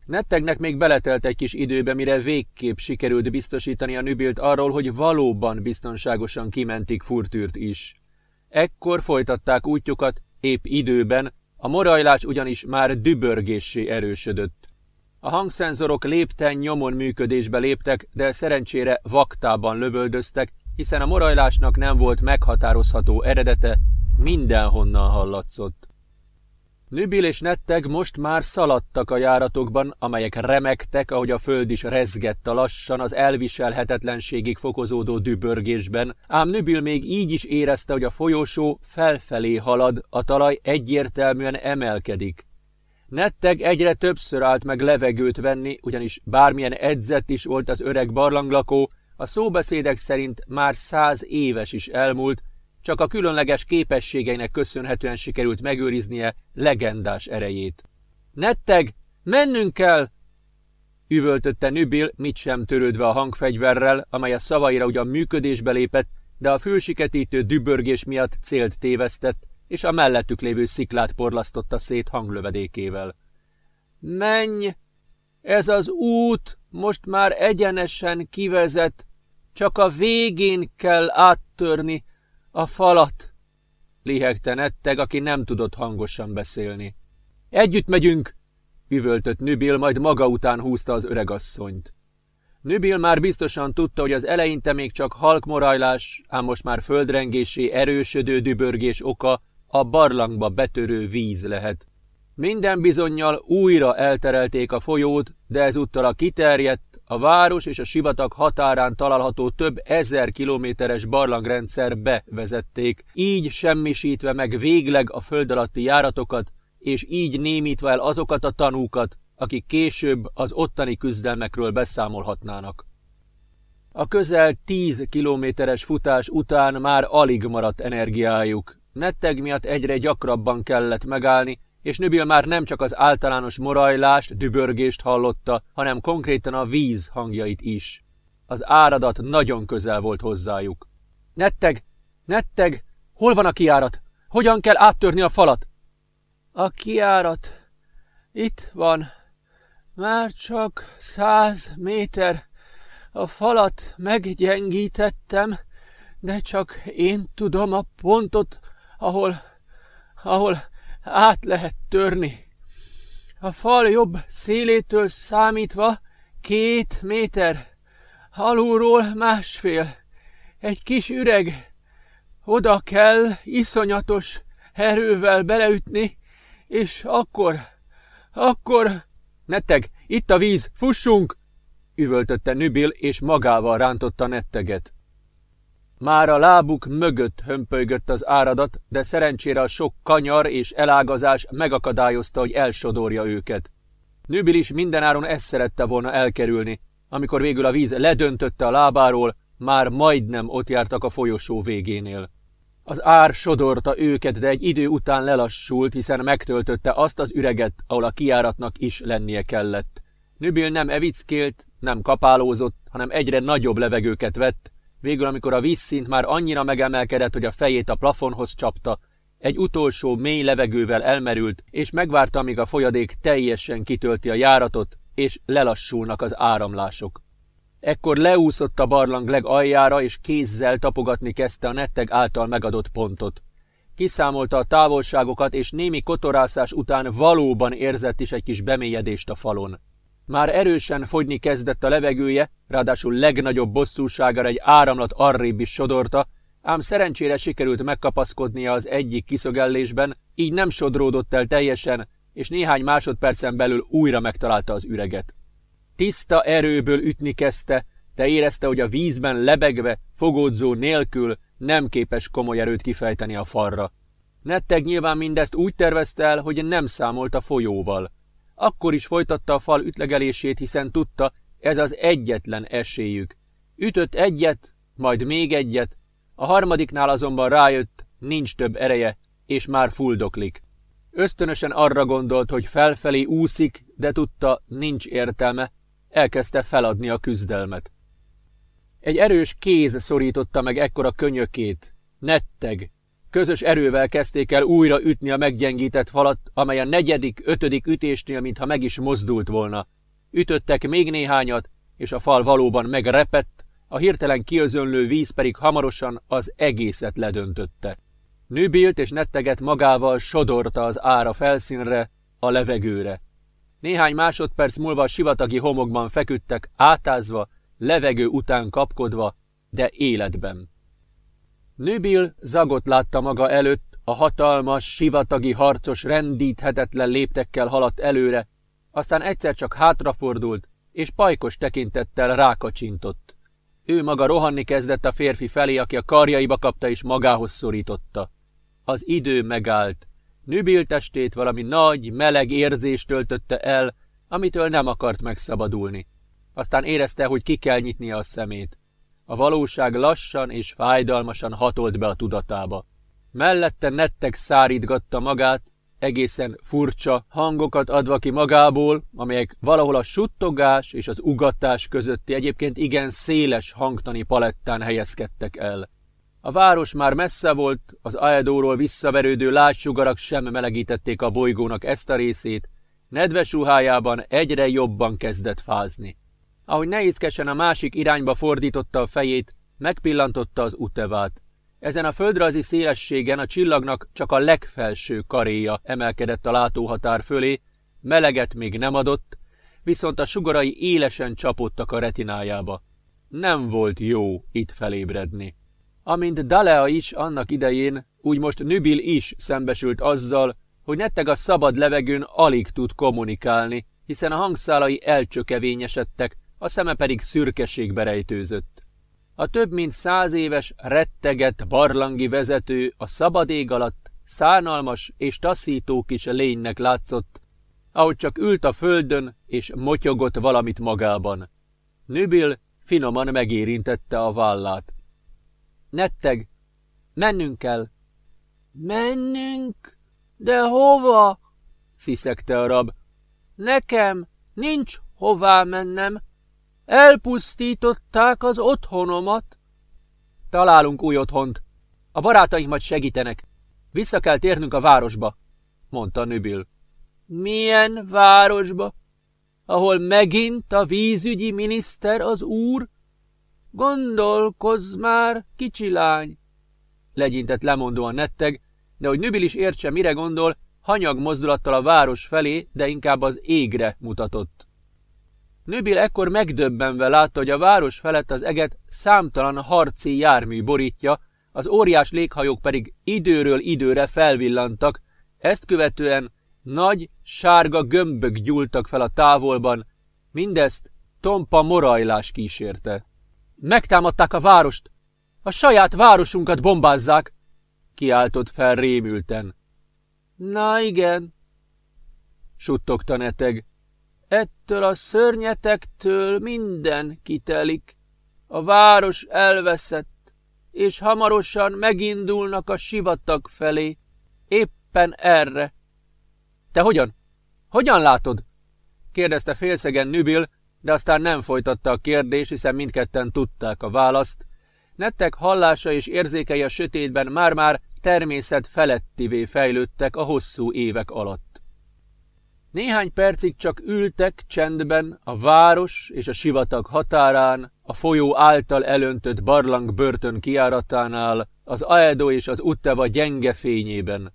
S1: Nettegnek még beletelt egy kis időbe, mire végképp sikerült biztosítani a nübilt arról, hogy valóban biztonságosan kimentik Furtűrt is. Ekkor folytatták útjukat, épp időben, a morajlás ugyanis már dübörgéssé erősödött. A hangszenzorok lépten nyomon működésbe léptek, de szerencsére vaktában lövöldöztek, hiszen a morajlásnak nem volt meghatározható eredete, mindenhonnan hallatszott. Nübil és Netteg most már szaladtak a járatokban, amelyek remektek, ahogy a föld is rezgett a lassan az elviselhetetlenségig fokozódó dübörgésben, ám Nübil még így is érezte, hogy a folyosó felfelé halad, a talaj egyértelműen emelkedik. Netteg egyre többször állt meg levegőt venni, ugyanis bármilyen edzett is volt az öreg barlanglakó, a szóbeszédek szerint már száz éves is elmúlt, csak a különleges képességeinek köszönhetően sikerült megőriznie legendás erejét. Netteg, mennünk kell! Üvöltötte Nübil, mit sem törődve a hangfegyverrel, amely a szavaira ugyan működésbe lépett, de a fülsiketítő dübörgés miatt célt tévesztett, és a mellettük lévő sziklát porlasztotta szét hanglövedékével. Menj! Ez az út most már egyenesen kivezet, csak a végén kell áttörni, a falat! Lihegte Netteg, aki nem tudott hangosan beszélni. Együtt megyünk! üvöltött Nübil, majd maga után húzta az öregasszonyt. Nübil már biztosan tudta, hogy az eleinte még csak halkmorajlás, ám most már földrengésé erősödő dübörgés oka a barlangba betörő víz lehet. Minden bizonyal újra elterelték a folyót, de ezúttal a kiterjedt, a város és a sivatag határán található több ezer kilométeres barlangrendszer bevezették, így semmisítve meg végleg a föld alatti járatokat, és így némítva el azokat a tanúkat, akik később az ottani küzdelmekről beszámolhatnának. A közel tíz kilométeres futás után már alig maradt energiájuk. Netteg miatt egyre gyakrabban kellett megállni, és Nübil már nem csak az általános morajlást, dübörgést hallotta, hanem konkrétan a víz hangjait is. Az áradat nagyon közel volt hozzájuk. Netteg! Netteg! Hol van a kiárat? Hogyan kell áttörni a falat?
S2: A kiárat itt van. Már csak száz méter. A falat meggyengítettem, de csak én tudom a pontot, ahol, ahol át lehet törni. A fal jobb szélétől számítva két méter, alulról másfél. Egy kis üreg. Oda kell iszonyatos erővel beleütni, és akkor, akkor...
S1: Netteg, itt a víz, fussunk! üvöltötte Nübil, és magával rántotta netteget. Már a lábuk mögött hömpölygött az áradat, de szerencsére a sok kanyar és elágazás megakadályozta, hogy elsodorja őket. Nübil is mindenáron ezt szerette volna elkerülni. Amikor végül a víz ledöntötte a lábáról, már majdnem ott jártak a folyosó végénél. Az ár sodorta őket, de egy idő után lelassult, hiszen megtöltötte azt az üreget, ahol a kiáratnak is lennie kellett. Nübil nem evickélt, nem kapálózott, hanem egyre nagyobb levegőket vett, végül amikor a vízszint már annyira megemelkedett, hogy a fejét a plafonhoz csapta, egy utolsó mély levegővel elmerült, és megvárta, amíg a folyadék teljesen kitölti a járatot, és lelassulnak az áramlások. Ekkor leúszott a barlang legaljára, és kézzel tapogatni kezdte a netteg által megadott pontot. Kiszámolta a távolságokat, és némi kotorászás után valóban érzett is egy kis bemélyedést a falon. Már erősen fogyni kezdett a levegője, ráadásul legnagyobb bosszúságára egy áramlat arrébb is sodorta, ám szerencsére sikerült megkapaszkodnia az egyik kiszögellésben, így nem sodródott el teljesen, és néhány másodpercen belül újra megtalálta az üreget. Tiszta erőből ütni kezdte, de érezte, hogy a vízben lebegve, fogódzó nélkül nem képes komoly erőt kifejteni a falra. Netteg nyilván mindezt úgy tervezte el, hogy nem számolt a folyóval. Akkor is folytatta a fal ütlegelését, hiszen tudta, ez az egyetlen esélyük. Ütött egyet, majd még egyet, a harmadiknál azonban rájött, nincs több ereje, és már fuldoklik. Ösztönösen arra gondolt, hogy felfelé úszik, de tudta, nincs értelme, elkezdte feladni a küzdelmet. Egy erős kéz szorította meg ekkora könyökét. Netteg. Közös erővel kezdték el újra ütni a meggyengített falat, amely a negyedik, ötödik ütésnél mintha meg is mozdult volna. Ütöttek még néhányat, és a fal valóban megrepett, a hirtelen kiözönlő víz pedig hamarosan az egészet ledöntötte. Nőbilt és netteget magával sodorta az ára felszínre, a levegőre. Néhány másodperc múlva a sivatagi homokban feküdtek, átázva, levegő után kapkodva, de életben. Nőbil zagot látta maga előtt, a hatalmas, sivatagi harcos rendíthetetlen léptekkel haladt előre, aztán egyszer csak hátrafordult, és pajkos tekintettel rákacsintott. Ő maga rohanni kezdett a férfi felé, aki a karjaiba kapta és magához szorította. Az idő megállt. Nübil testét valami nagy, meleg érzés töltötte el, amitől nem akart megszabadulni. Aztán érezte, hogy ki kell nyitnia a szemét. A valóság lassan és fájdalmasan hatolt be a tudatába. Mellette nettek szárítgatta magát, egészen furcsa hangokat adva ki magából, amelyek valahol a suttogás és az ugatás közötti egyébként igen széles hangtani palettán helyezkedtek el. A város már messze volt, az Aedóról visszaverődő lágysugarak sem melegítették a bolygónak ezt a részét, nedves ruhájában egyre jobban kezdett fázni. Ahogy nehézkesen a másik irányba fordította a fejét, megpillantotta az utevát. Ezen a földrajzi szélességen a csillagnak csak a legfelső karéja emelkedett a látóhatár fölé, meleget még nem adott, viszont a sugarai élesen csapódtak a retinájába. Nem volt jó itt felébredni. Amint Dalea is annak idején, úgy most Nübil is szembesült azzal, hogy netteg a szabad levegőn alig tud kommunikálni, hiszen a hangszálai elcsökevényesedtek, a szeme pedig szürkeségbe rejtőzött. A több mint száz éves, retteget barlangi vezető a szabad ég alatt szánalmas és taszító kis lénynek látszott, ahogy csak ült a földön és motyogott valamit magában. Nübil finoman megérintette a vállát. Netteg, mennünk kell. Mennünk? De hova? sziszegte a rab. Nekem nincs hová mennem. Elpusztították az otthonomat. Találunk új otthont. A barátaink majd segítenek. Vissza kell térnünk a városba, mondta Nübil. Milyen városba? Ahol megint a vízügyi miniszter az úr? Gondolkozz már, kicsi lány! Legyintett lemondóan netteg, de hogy Nübil is értse, mire gondol, hanyag mozdulattal a város felé, de inkább az égre mutatott. Nübil ekkor megdöbbenve látta, hogy a város felett az eget számtalan harci jármű borítja, az óriás léghajók pedig időről időre felvillantak, ezt követően nagy, sárga gömbök gyúltak fel a távolban, mindezt tompa morajlás kísérte. Megtámadták a várost! A saját városunkat bombázzák! kiáltott fel rémülten. Na igen, suttogta neteg. Ettől a szörnyetektől minden kitelik. A város elveszett, és hamarosan megindulnak a sivatag felé. Éppen erre. Te hogyan? Hogyan látod? kérdezte félszegen Nübil, de aztán nem folytatta a kérdés, hiszen mindketten tudták a választ. Nettek hallása és érzékei a sötétben már-már természet felettivé fejlődtek a hosszú évek alatt. Néhány percig csak ültek csendben a város és a sivatag határán, a folyó által elöntött barlang börtön kiáratánál, az Aedo és az Utteva gyenge fényében.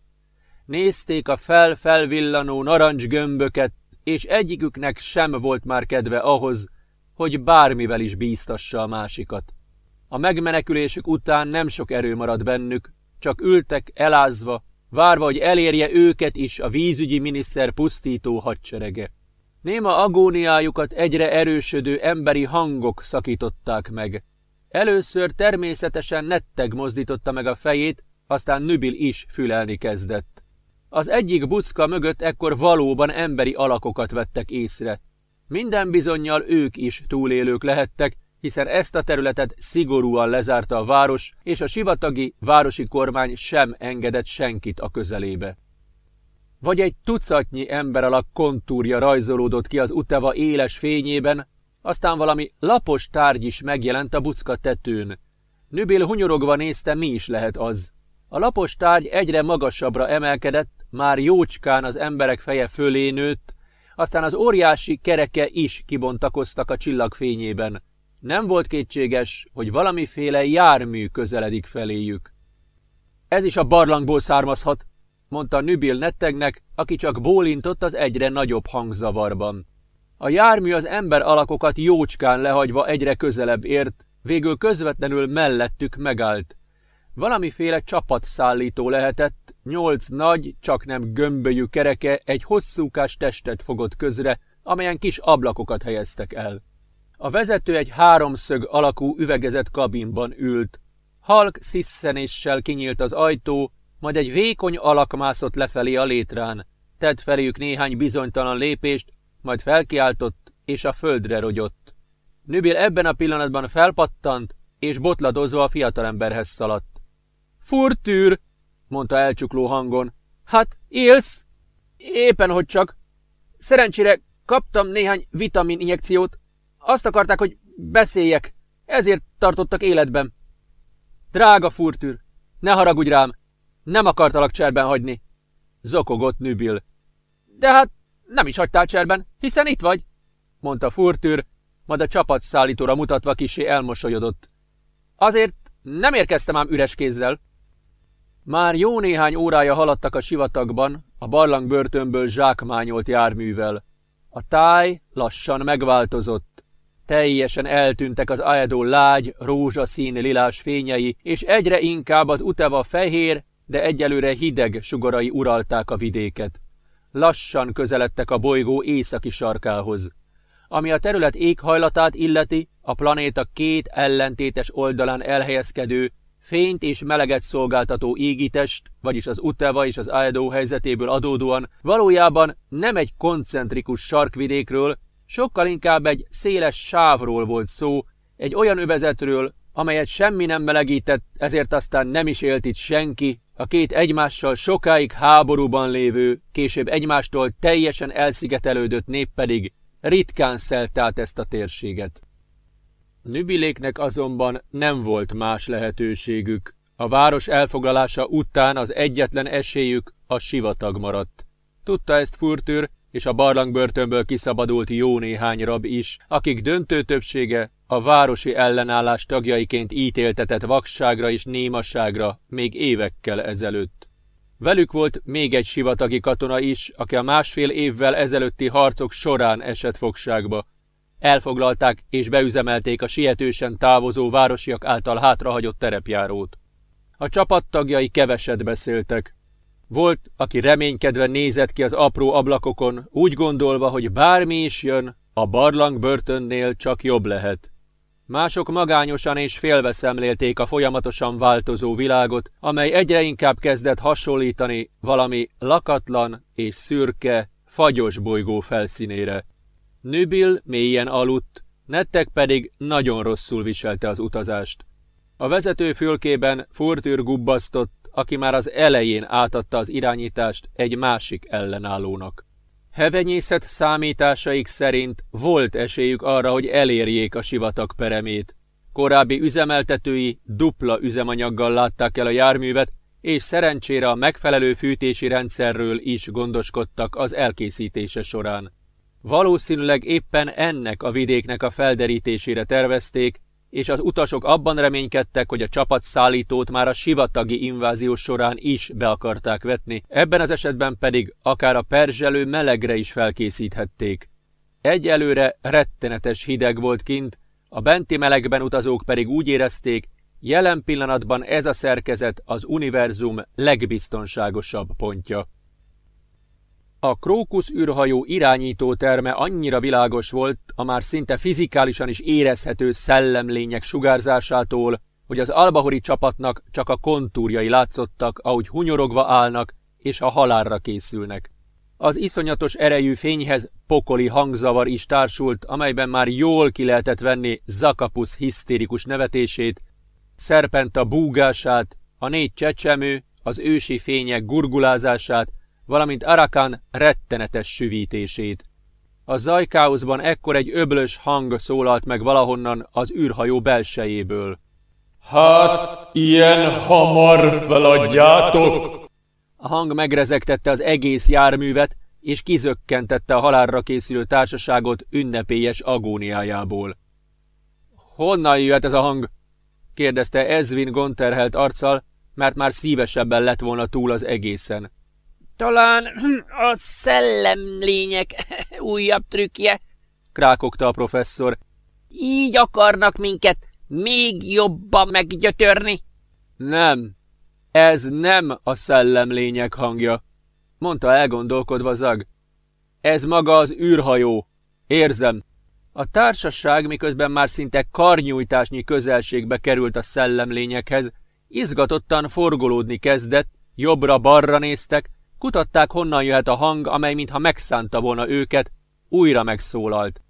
S1: Nézték a fel-felvillanó narancsgömböket, és egyiküknek sem volt már kedve ahhoz, hogy bármivel is bíztassa a másikat. A megmenekülésük után nem sok erő maradt bennük, csak ültek elázva, várva, hogy elérje őket is a vízügyi miniszter pusztító hadserege. Néma agóniájukat egyre erősödő emberi hangok szakították meg. Először természetesen netteg mozdította meg a fejét, aztán Nübil is fülelni kezdett. Az egyik buszka mögött ekkor valóban emberi alakokat vettek észre. Minden bizonyal ők is túlélők lehettek, hiszen ezt a területet szigorúan lezárta a város, és a sivatagi városi kormány sem engedett senkit a közelébe. Vagy egy tucatnyi ember alak kontúrja rajzolódott ki az Uteva éles fényében, aztán valami lapos tárgy is megjelent a bucka tetőn. Nübél hunyorogva nézte, mi is lehet az. A lapos tárgy egyre magasabbra emelkedett, már jócskán az emberek feje fölé nőtt, aztán az óriási kereke is kibontakoztak a csillagfényében. Nem volt kétséges, hogy valamiféle jármű közeledik feléjük. Ez is a barlangból származhat, mondta Nübil nettegnek, aki csak bólintott az egyre nagyobb hangzavarban. A jármű az ember alakokat jócskán lehagyva egyre közelebb ért, végül közvetlenül mellettük megállt. Valamiféle csapatszállító lehetett, nyolc nagy, csak nem gömbölyű kereke egy hosszúkás testet fogott közre, amelyen kis ablakokat helyeztek el. A vezető egy háromszög alakú üvegezett kabinban ült. Halk sziszenéssel kinyílt az ajtó, majd egy vékony alak mászott lefelé a létrán. Tett feléjük néhány bizonytalan lépést, majd felkiáltott, és a földre rogyott. Nübil ebben a pillanatban felpattant, és botladozva a fiatalemberhez szaladt. Furtűr, mondta elcsukló hangon. Hát, élsz? Éppen hogy csak. Szerencsére kaptam néhány vitamin injekciót, azt akarták, hogy beszéljek, ezért tartottak életben. Drága furtűr, ne haragudj rám, nem akartalak cserben hagyni. Zokogott Nübil. De hát nem is hagytál cserben, hiszen itt vagy, mondta furtűr, majd a csapatszállítóra mutatva kisé elmosolyodott. Azért nem érkeztem ám üres kézzel. Már jó néhány órája haladtak a sivatagban, a barlang börtönből zsákmányolt járművel. A táj lassan megváltozott. Teljesen eltűntek az Aedo lágy, rózsaszín lilás fényei, és egyre inkább az Uteva fehér, de egyelőre hideg sugarai uralták a vidéket. Lassan közeledtek a bolygó északi sarkához. Ami a terület éghajlatát illeti, a planéta két ellentétes oldalán elhelyezkedő, fényt és meleget szolgáltató égitest, vagyis az Uteva és az Aedo helyzetéből adódóan valójában nem egy koncentrikus sarkvidékről, Sokkal inkább egy széles sávról volt szó, egy olyan övezetről, amelyet semmi nem melegített, ezért aztán nem is élt itt senki, a két egymással sokáig háborúban lévő, később egymástól teljesen elszigetelődött nép pedig ritkán szelt át ezt a térséget. Nübiléknek azonban nem volt más lehetőségük. A város elfoglalása után az egyetlen esélyük a sivatag maradt. Tudta ezt Furtür, és a barlangbörtönből kiszabadult jó néhány rab is, akik döntő többsége a városi ellenállás tagjaiként ítéltetett vakságra és némasságra még évekkel ezelőtt. Velük volt még egy sivatagi katona is, aki a másfél évvel ezelőtti harcok során esett fogságba. Elfoglalták és beüzemelték a sietősen távozó városiak által hátrahagyott terepjárót. A csapattagjai keveset beszéltek, volt, aki reménykedve nézett ki az apró ablakokon, úgy gondolva, hogy bármi is jön, A barlang börtönnél csak jobb lehet. Mások magányosan és félve szemlélték a folyamatosan változó világot, amely egyre inkább kezdett hasonlítani valami lakatlan és szürke, fagyos bolygó felszínére. Nübil mélyen aludt, Nettek pedig nagyon rosszul viselte az utazást. A vezető fülkében Furtűr gubbasztott, aki már az elején átadta az irányítást egy másik ellenállónak. Hevenyészet számításaik szerint volt esélyük arra, hogy elérjék a sivatag peremét. Korábbi üzemeltetői dupla üzemanyaggal látták el a járművet, és szerencsére a megfelelő fűtési rendszerről is gondoskodtak az elkészítése során. Valószínűleg éppen ennek a vidéknek a felderítésére tervezték, és az utasok abban reménykedtek, hogy a csapatszállítót már a sivatagi invázió során is be akarták vetni, ebben az esetben pedig akár a perzselő melegre is felkészíthették. Egyelőre rettenetes hideg volt kint, a benti melegben utazók pedig úgy érezték, jelen pillanatban ez a szerkezet az univerzum legbiztonságosabb pontja. A Krókusz űrhajó irányító terme annyira világos volt a már szinte fizikálisan is érezhető szellemlények sugárzásától, hogy az albahori csapatnak csak a kontúrjai látszottak, ahogy hunyorogva állnak és a halálra készülnek. Az iszonyatos erejű fényhez pokoli hangzavar is társult, amelyben már jól ki lehetett venni Zakapusz hisztérikus nevetését, Szerpenta búgását, a négy csecsemő, az ősi fények gurgulázását, valamint Arakan rettenetes süvítését. A zajkáuszban ekkor egy öblös hang szólalt meg valahonnan az űrhajó belsejéből.
S3: Hát, ilyen hamar feladjátok?
S1: A hang megrezegtette az egész járművet, és kizökkentette a halálra készülő társaságot ünnepélyes agóniájából. Honnan jöhet ez a hang? kérdezte Ezvin gonterhelt arccal, mert már szívesebben lett volna túl az egészen.
S2: Talán a szellemlények újabb trükkje,
S1: krákogta a professzor.
S2: Így akarnak minket még jobban meggyötörni.
S1: Nem, ez nem a szellemlények hangja, mondta elgondolkodva Zag. Ez maga az űrhajó. Érzem. A társaság, miközben már szinte karnyújtásnyi közelségbe került a szellemlényekhez, izgatottan forgolódni kezdett, jobbra-balra néztek, Kutatták, honnan jöhet a hang, amely mintha megszánta volna őket, újra megszólalt.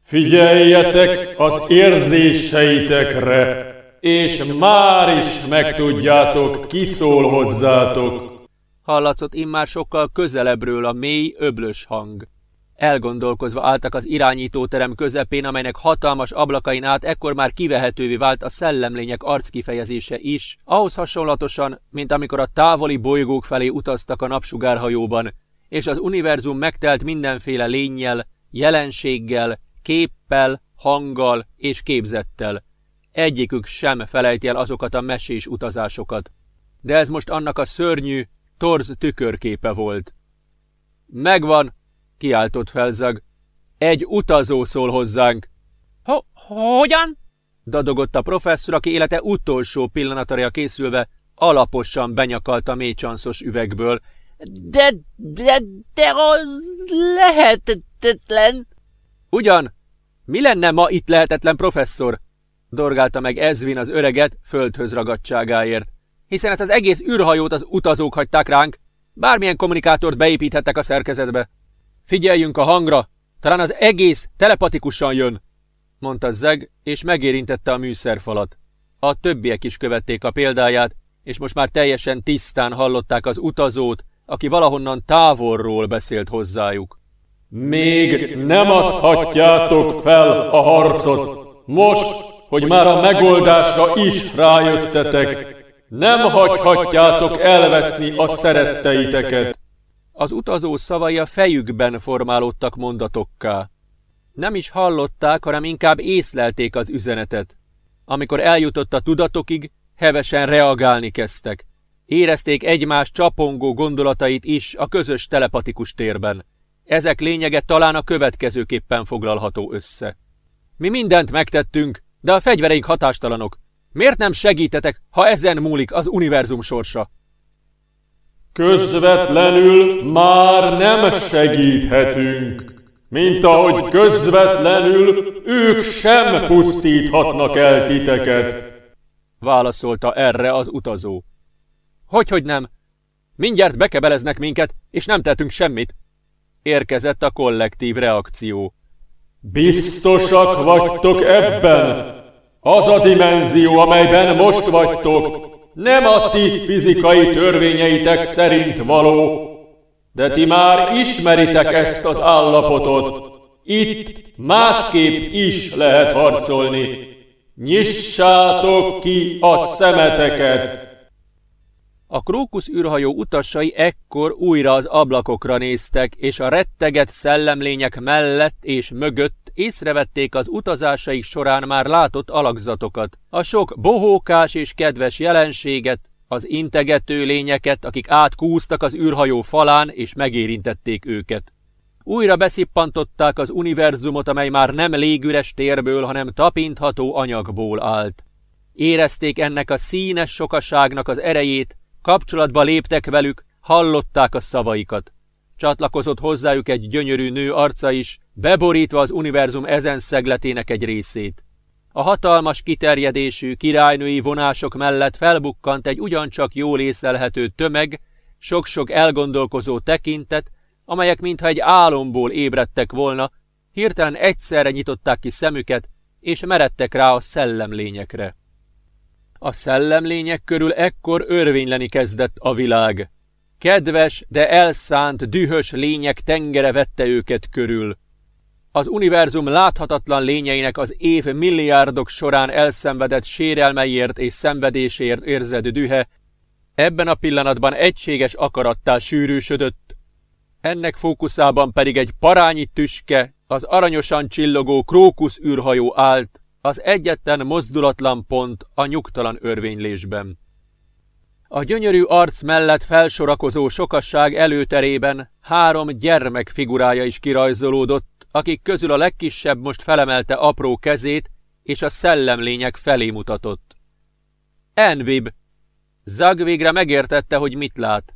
S3: Figyeljetek az érzéseitekre, és már is megtudjátok, ki szól hozzátok.
S1: Hallatszott immár sokkal közelebbről a mély, öblös hang. Elgondolkozva álltak az irányítóterem közepén, amelynek hatalmas ablakain át ekkor már kivehetővé vált a szellemlények arckifejezése is, ahhoz hasonlatosan, mint amikor a távoli bolygók felé utaztak a napsugárhajóban, és az univerzum megtelt mindenféle lényjel, jelenséggel, képpel, hanggal és képzettel. Egyikük sem felejti el azokat a mesés utazásokat. De ez most annak a szörnyű, torz tükörképe volt. Megvan, kiáltott felzag. Egy utazó szól hozzánk.
S2: Ho hogyan?
S1: Dadogott a professzor, aki élete utolsó pillanatára készülve alaposan benyakalt a mélycsanszos üvegből.
S2: De, de, de az lehetetlen.
S1: Ugyan? Mi lenne ma itt lehetetlen, professzor? Dorgálta meg Ezvin az öreget földhöz ragadtságáért. Hiszen ezt az egész űrhajót az utazók hagyták ránk. Bármilyen kommunikátort beépíthettek a szerkezetbe. Figyeljünk a hangra, talán az egész telepatikusan jön, mondta Zeg, és megérintette a műszerfalat. A többiek is követték a példáját, és most már teljesen tisztán hallották az utazót, aki valahonnan távolról beszélt hozzájuk.
S3: Még nem adhatjátok fel a harcot. Most, hogy már a megoldásra is rájöttetek, nem hagyhatjátok elveszni a szeretteiteket.
S1: Az utazó szavai a fejükben formálódtak mondatokká. Nem is hallották, hanem inkább észlelték az üzenetet. Amikor eljutott a tudatokig, hevesen reagálni kezdtek. Érezték egymás csapongó gondolatait is a közös telepatikus térben. Ezek lényege talán a következőképpen foglalható össze. Mi mindent megtettünk, de a fegyvereink hatástalanok. Miért nem segítetek, ha ezen múlik az univerzum sorsa?
S3: Közvetlenül már nem segíthetünk, mint ahogy közvetlenül ők sem pusztíthatnak el titeket,
S1: válaszolta erre az utazó. Hogyhogy nem? Mindjárt bekebeleznek minket, és nem tettünk semmit. Érkezett a kollektív reakció.
S3: Biztosak vagytok ebben? Az a dimenzió, amelyben most vagytok, nem a ti fizikai törvényeitek szerint való, de ti már ismeritek ezt az állapotot. Itt másképp is lehet harcolni. Nyissátok ki a szemeteket!
S1: A krókusz űrhajó utasai ekkor újra az ablakokra néztek, és a retteget szellemlények mellett és mögött észrevették az utazásaik során már látott alakzatokat. A sok bohókás és kedves jelenséget, az integető lényeket, akik átkúztak az űrhajó falán és megérintették őket. Újra beszippantották az univerzumot, amely már nem légüres térből, hanem tapintható anyagból állt. Érezték ennek a színes sokaságnak az erejét, kapcsolatba léptek velük, hallották a szavaikat. Csatlakozott hozzájuk egy gyönyörű nő arca is, beborítva az univerzum ezen szegletének egy részét. A hatalmas kiterjedésű királynői vonások mellett felbukkant egy ugyancsak jól észlelhető tömeg, sok-sok elgondolkozó tekintet, amelyek mintha egy álomból ébredtek volna, hirtelen egyszerre nyitották ki szemüket, és meredtek rá a szellemlényekre. A szellemlények körül ekkor örvényleni kezdett a világ. Kedves, de elszánt, dühös lények tengere vette őket körül. Az univerzum láthatatlan lényeinek az év milliárdok során elszenvedett sérelmeiért és szenvedésért érzett dühe ebben a pillanatban egységes akarattá sűrűsödött. Ennek fókuszában pedig egy parányi tüske, az aranyosan csillogó krókusz űrhajó állt, az egyetlen mozdulatlan pont a nyugtalan örvénylésben. A gyönyörű arc mellett felsorakozó sokasság előterében három gyermek figurája is kirajzolódott, akik közül a legkisebb most felemelte apró kezét, és a szellemlények felé mutatott. Envib! Zag végre megértette, hogy mit lát.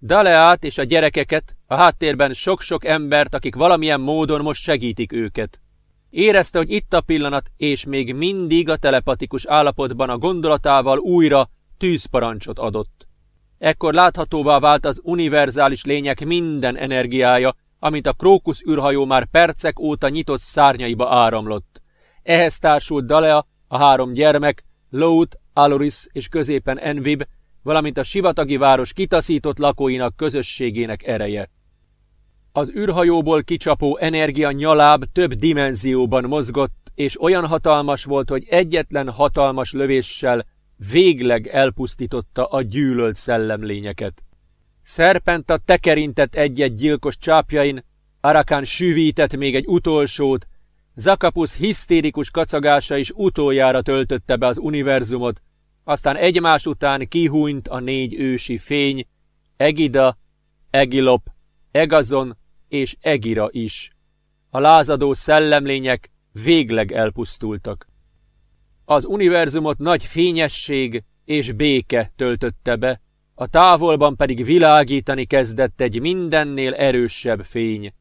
S1: Daleát és a gyerekeket, a háttérben sok-sok embert, akik valamilyen módon most segítik őket. Érezte, hogy itt a pillanat, és még mindig a telepatikus állapotban a gondolatával újra tűzparancsot adott. Ekkor láthatóvá vált az univerzális lények minden energiája, amint a krókusz űrhajó már percek óta nyitott szárnyaiba áramlott. Ehhez társult Dalea, a három gyermek, Lout, Aloris és középen Envib, valamint a sivatagi város kitaszított lakóinak közösségének ereje. Az űrhajóból kicsapó energia nyaláb több dimenzióban mozgott, és olyan hatalmas volt, hogy egyetlen hatalmas lövéssel végleg elpusztította a gyűlölt szellemlényeket. Szerpenta tekerintett egy-egy gyilkos csápjain, Arakán süvített még egy utolsót, Zakapusz hisztérikus kacagása is utoljára töltötte be az univerzumot, aztán egymás után kihúnyt a négy ősi fény, Egida, Egilop, Egazon és Egira is. A lázadó szellemlények végleg elpusztultak. Az univerzumot nagy fényesség és béke töltötte be, a távolban pedig világítani kezdett egy mindennél erősebb fény.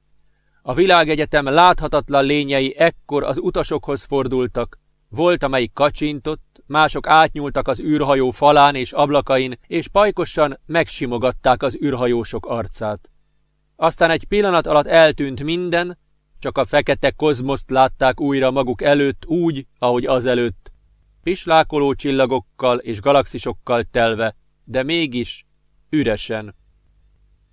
S1: A világegyetem láthatatlan lényei ekkor az utasokhoz fordultak, volt, amelyik kacsintott, mások átnyúltak az űrhajó falán és ablakain, és pajkosan megsimogatták az űrhajósok arcát. Aztán egy pillanat alatt eltűnt minden, csak a fekete kozmoszt látták újra maguk előtt úgy, ahogy azelőtt, pislákoló csillagokkal és galaxisokkal telve, de mégis üresen.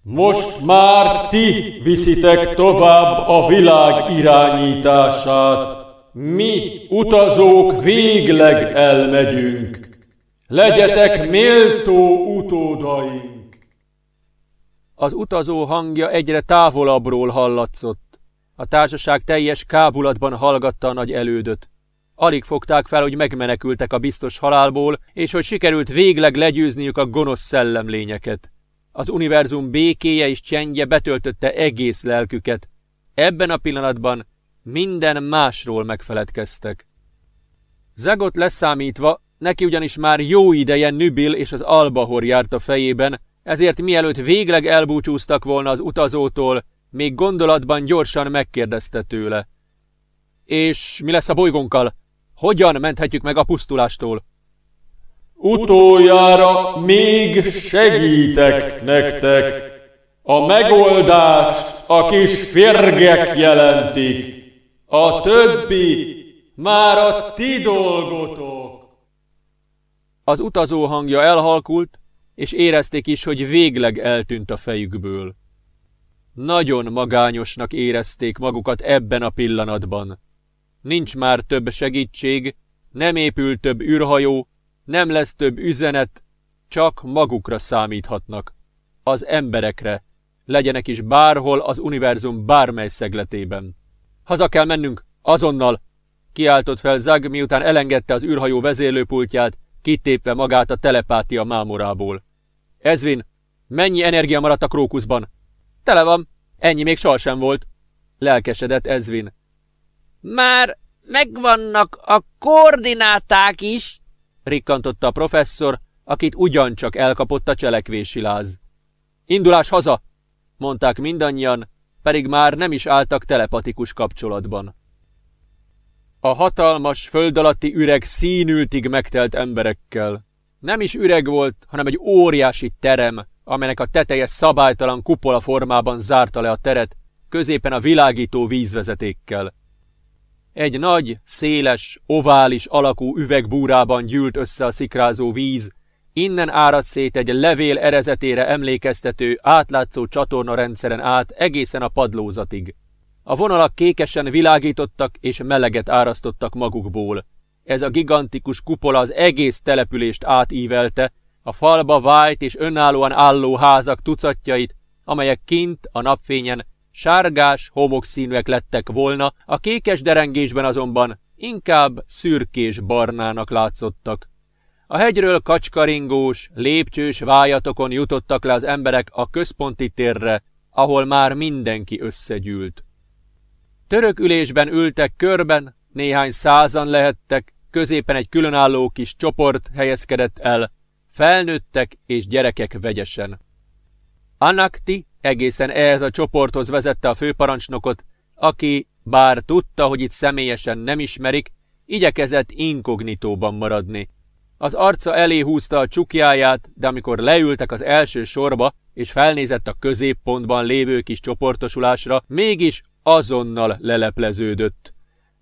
S3: Most már ti viszitek tovább a világ irányítását. Mi, utazók, végleg elmegyünk. Legyetek méltó utódaink!
S1: Az utazó hangja egyre távolabbról hallatszott. A társaság teljes kábulatban hallgatta a nagy elődöt. Alig fogták fel, hogy megmenekültek a biztos halálból, és hogy sikerült végleg legyőzniük a gonosz szellemlényeket. Az univerzum békéje és csendje betöltötte egész lelküket. Ebben a pillanatban minden másról megfeledkeztek. Zagot leszámítva, neki ugyanis már jó ideje Nübil és az Albahor járt a fejében, ezért mielőtt végleg elbúcsúztak volna az utazótól, még gondolatban gyorsan megkérdezte tőle. És mi lesz a bolygónkkal? Hogyan menthetjük meg a pusztulástól?
S3: Utoljára még segítek nektek. A megoldást a kis férgek jelentik. A többi már a ti dolgotok.
S1: Az utazó hangja elhalkult, és érezték is, hogy végleg eltűnt a fejükből. Nagyon magányosnak érezték magukat ebben a pillanatban. Nincs már több segítség, nem épül több űrhajó, nem lesz több üzenet, csak magukra számíthatnak. Az emberekre, legyenek is bárhol az univerzum bármely szegletében. Haza kell mennünk, azonnal! Kiáltott fel Zag, miután elengedte az űrhajó vezérlőpultját, kitépve magát a telepátia mámorából. Ezvin, mennyi energia maradt a krókuszban? Tele van, ennyi még sohasem volt. Lelkesedett Ezvin.
S2: Már megvannak a koordináták is,
S1: rikkantotta a professzor, akit ugyancsak elkapott a cselekvési láz. Indulás haza, mondták mindannyian, pedig már nem is álltak telepatikus kapcsolatban. A hatalmas, föld alatti üreg színültig megtelt emberekkel. Nem is üreg volt, hanem egy óriási terem, amelynek a teteje szabálytalan kupola formában zárta le a teret, középen a világító vízvezetékkel. Egy nagy, széles, ovális alakú üvegbúrában gyűlt össze a szikrázó víz, innen árad szét egy levél erezetére emlékeztető, átlátszó csatorna rendszeren át egészen a padlózatig. A vonalak kékesen világítottak és meleget árasztottak magukból. Ez a gigantikus kupola az egész települést átívelte, a falba vájt és önállóan álló házak tucatjait, amelyek kint a napfényen sárgás, homokszínűek lettek volna, a kékes derengésben azonban inkább szürkés barnának látszottak. A hegyről kacskaringós, lépcsős vájatokon jutottak le az emberek a központi térre, ahol már mindenki összegyűlt. Török ülésben ültek körben, néhány százan lehettek, középen egy különálló kis csoport helyezkedett el, felnőttek és gyerekek vegyesen. Anakti egészen ehhez a csoporthoz vezette a főparancsnokot, aki, bár tudta, hogy itt személyesen nem ismerik, igyekezett inkognitóban maradni. Az arca elé húzta a csukjáját, de amikor leültek az első sorba, és felnézett a középpontban lévő kis csoportosulásra, mégis azonnal lelepleződött.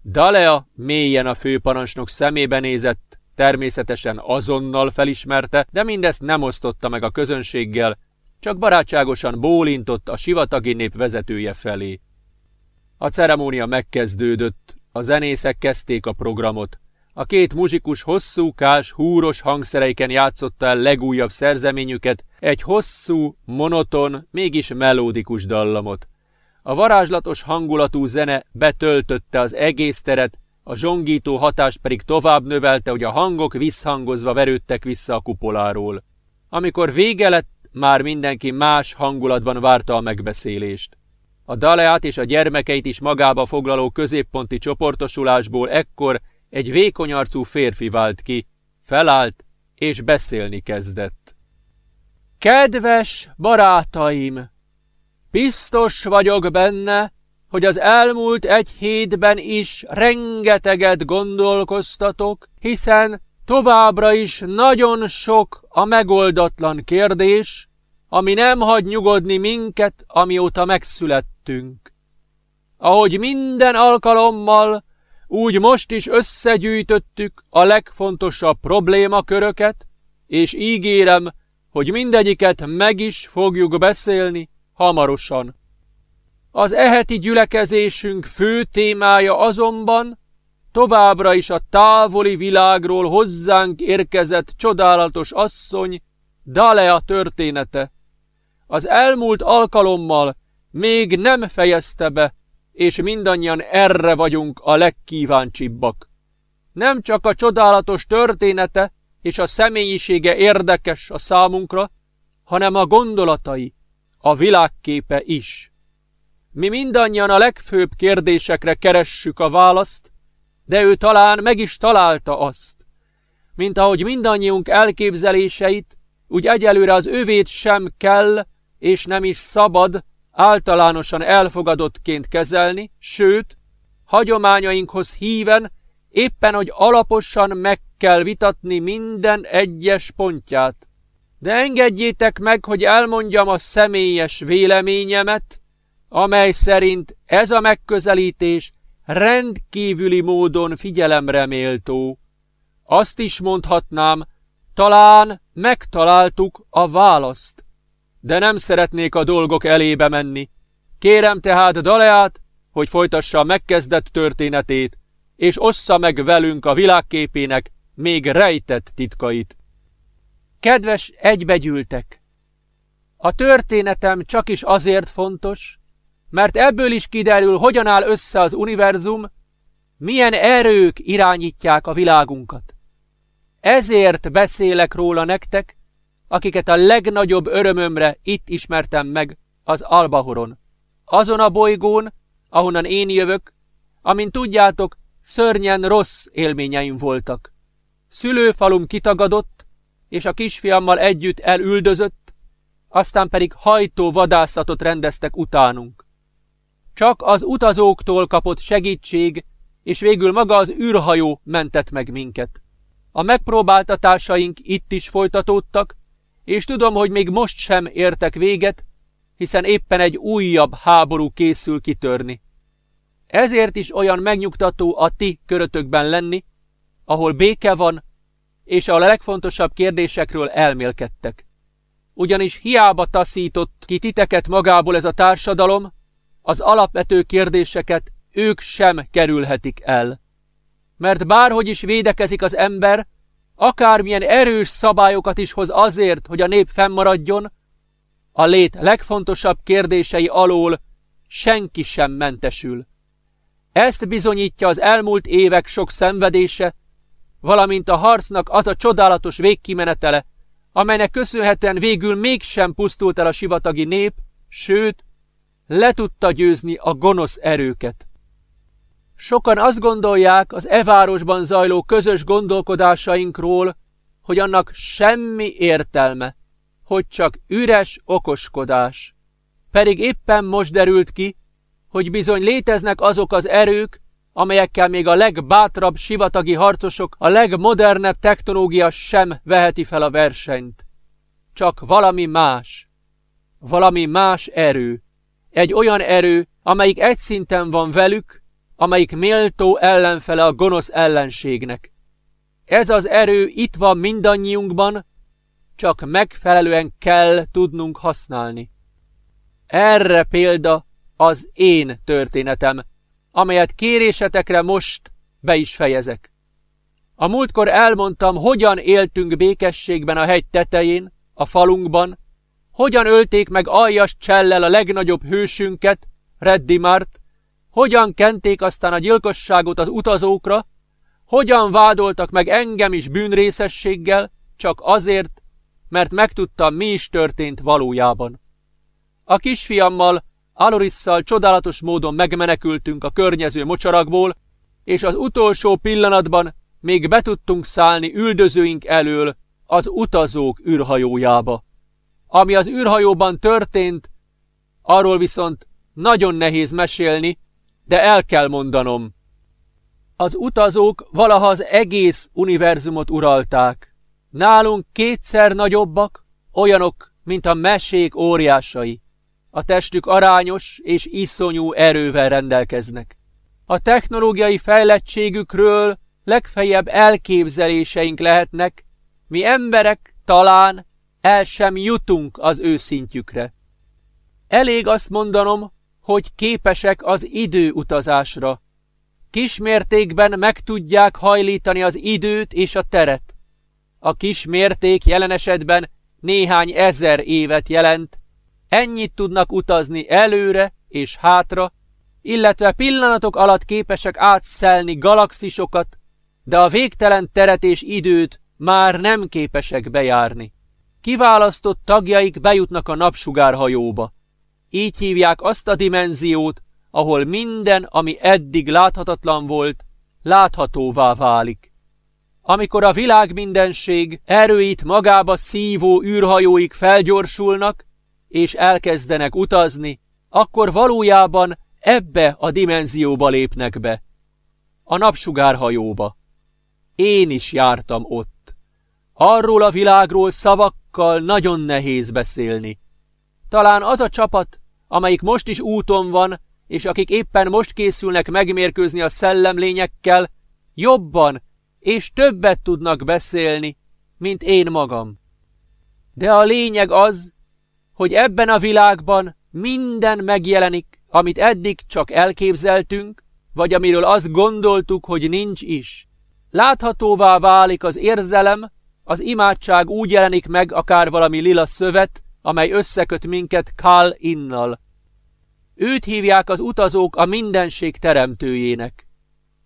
S1: Dalea mélyen a főparancsnok szemébe nézett, természetesen azonnal felismerte, de mindezt nem osztotta meg a közönséggel, csak barátságosan bólintott a sivatagi nép vezetője felé. A ceremónia megkezdődött, a zenészek kezdték a programot. A két muzsikus hosszúkás, húros hangszereiken játszotta el legújabb szerzeményüket, egy hosszú, monoton, mégis melódikus dallamot. A varázslatos hangulatú zene betöltötte az egész teret, a zsongító hatást pedig tovább növelte, hogy a hangok visszhangozva verődtek vissza a kupoláról. Amikor vége lett, már mindenki más hangulatban várta a megbeszélést. A Daleát és a gyermekeit is magába foglaló középponti csoportosulásból ekkor egy vékony férfi vált ki, felállt és beszélni kezdett. Kedves barátaim! Biztos vagyok benne, hogy az elmúlt egy hétben is rengeteget gondolkoztatok, hiszen továbbra is nagyon sok a megoldatlan kérdés, ami nem hagy nyugodni minket, amióta megszülettünk. Ahogy minden alkalommal, úgy most is összegyűjtöttük a legfontosabb problémaköröket, és ígérem, hogy mindegyiket meg is fogjuk beszélni hamarosan. Az eheti gyülekezésünk fő témája azonban továbbra is a távoli világról hozzánk érkezett csodálatos asszony, Dalea története. Az elmúlt alkalommal még nem fejezte be, és mindannyian erre vagyunk a legkíváncsibbak. Nem csak a csodálatos története és a személyisége érdekes a számunkra, hanem a gondolatai, a világképe is. Mi mindannyian a legfőbb kérdésekre keressük a választ, de ő talán meg is találta azt. Mint ahogy mindannyiunk elképzeléseit, úgy egyelőre az övét sem kell, és nem is szabad általánosan elfogadottként kezelni, sőt, hagyományainkhoz híven éppen, hogy alaposan meg kell vitatni minden egyes pontját. De engedjétek meg, hogy elmondjam a személyes véleményemet, amely szerint ez a megközelítés rendkívüli módon figyelemre méltó. Azt is mondhatnám, talán megtaláltuk a választ. De nem szeretnék a dolgok elébe menni. Kérem tehát Daleát, hogy folytassa a megkezdett történetét, és ossza meg velünk a világképének még rejtett titkait. Kedves egybegyűltek! A történetem csak is azért fontos, mert ebből is kiderül, hogyan áll össze az univerzum, milyen erők irányítják a világunkat. Ezért beszélek róla nektek, akiket a legnagyobb örömömre itt ismertem meg az Albahoron. Azon a bolygón, ahonnan én jövök, amint tudjátok, szörnyen rossz élményeim voltak. Szülőfalum kitagadott, és a kisfiammal együtt elüldözött, aztán pedig hajtó vadászatot rendeztek utánunk. Csak az utazóktól kapott segítség, és végül maga az űrhajó mentett meg minket. A megpróbáltatásaink itt is folytatódtak, és tudom, hogy még most sem értek véget, hiszen éppen egy újabb háború készül kitörni. Ezért is olyan megnyugtató a ti körötökben lenni, ahol béke van, és a legfontosabb kérdésekről elmélkedtek. Ugyanis hiába taszított ki titeket magából ez a társadalom, az alapvető kérdéseket ők sem kerülhetik el. Mert bárhogy is védekezik az ember, akármilyen erős szabályokat is hoz azért, hogy a nép fennmaradjon, a lét legfontosabb kérdései alól senki sem mentesül. Ezt bizonyítja az elmúlt évek sok szenvedése, valamint a harcnak az a csodálatos végkimenetele, amelynek köszönhetően végül mégsem pusztult el a sivatagi nép, sőt, le tudta győzni a gonosz erőket. Sokan azt gondolják az e városban zajló közös gondolkodásainkról, hogy annak semmi értelme, hogy csak üres okoskodás. Pedig éppen most derült ki, hogy bizony léteznek azok az erők, amelyekkel még a legbátrabb sivatagi harcosok, a legmodernebb technológia sem veheti fel a versenyt. Csak valami más. Valami más erő. Egy olyan erő, amelyik egy szinten van velük, amelyik méltó ellenfele a gonosz ellenségnek. Ez az erő itt van mindannyiunkban, csak megfelelően kell tudnunk használni. Erre példa az én történetem, amelyet kérésetekre most be is fejezek. A múltkor elmondtam, hogyan éltünk békességben a hegy tetején, a falunkban, hogyan ölték meg aljas csellel a legnagyobb hősünket, Reddimart, hogyan kenték aztán a gyilkosságot az utazókra, hogyan vádoltak meg engem is bűnrészességgel, csak azért, mert megtudtam, mi is történt valójában. A kisfiammal Alorisszal csodálatos módon megmenekültünk a környező mocsarakból, és az utolsó pillanatban még be tudtunk szállni üldözőink elől az utazók űrhajójába. Ami az űrhajóban történt, arról viszont nagyon nehéz mesélni, de el kell mondanom. Az utazók valaha az egész univerzumot uralták. Nálunk kétszer nagyobbak, olyanok, mint a mesék óriásai. A testük arányos és iszonyú erővel rendelkeznek. A technológiai fejlettségükről legfeljebb elképzeléseink lehetnek, mi emberek talán el sem jutunk az ő szintjükre. Elég azt mondanom, hogy képesek az időutazásra. Kismértékben meg tudják hajlítani az időt és a teret. A kismérték jelen esetben néhány ezer évet jelent, Ennyit tudnak utazni előre és hátra, illetve pillanatok alatt képesek átszelni galaxisokat, de a végtelen teret és időt már nem képesek bejárni. Kiválasztott tagjaik bejutnak a napsugárhajóba. Így hívják azt a dimenziót, ahol minden, ami eddig láthatatlan volt, láthatóvá válik. Amikor a világ mindenség erőit magába szívó űrhajóik felgyorsulnak, és elkezdenek utazni, akkor valójában ebbe a dimenzióba lépnek be. A napsugárhajóba. Én is jártam ott. Arról a világról szavakkal nagyon nehéz beszélni. Talán az a csapat, amelyik most is úton van, és akik éppen most készülnek megmérkőzni a szellemlényekkel, jobban és többet tudnak beszélni, mint én magam. De a lényeg az, hogy ebben a világban minden megjelenik, amit eddig csak elképzeltünk, vagy amiről azt gondoltuk, hogy nincs is. Láthatóvá válik az érzelem, az imádság úgy jelenik meg akár valami lila szövet, amely összeköt minket Kál innal. Őt hívják az utazók a mindenség teremtőjének.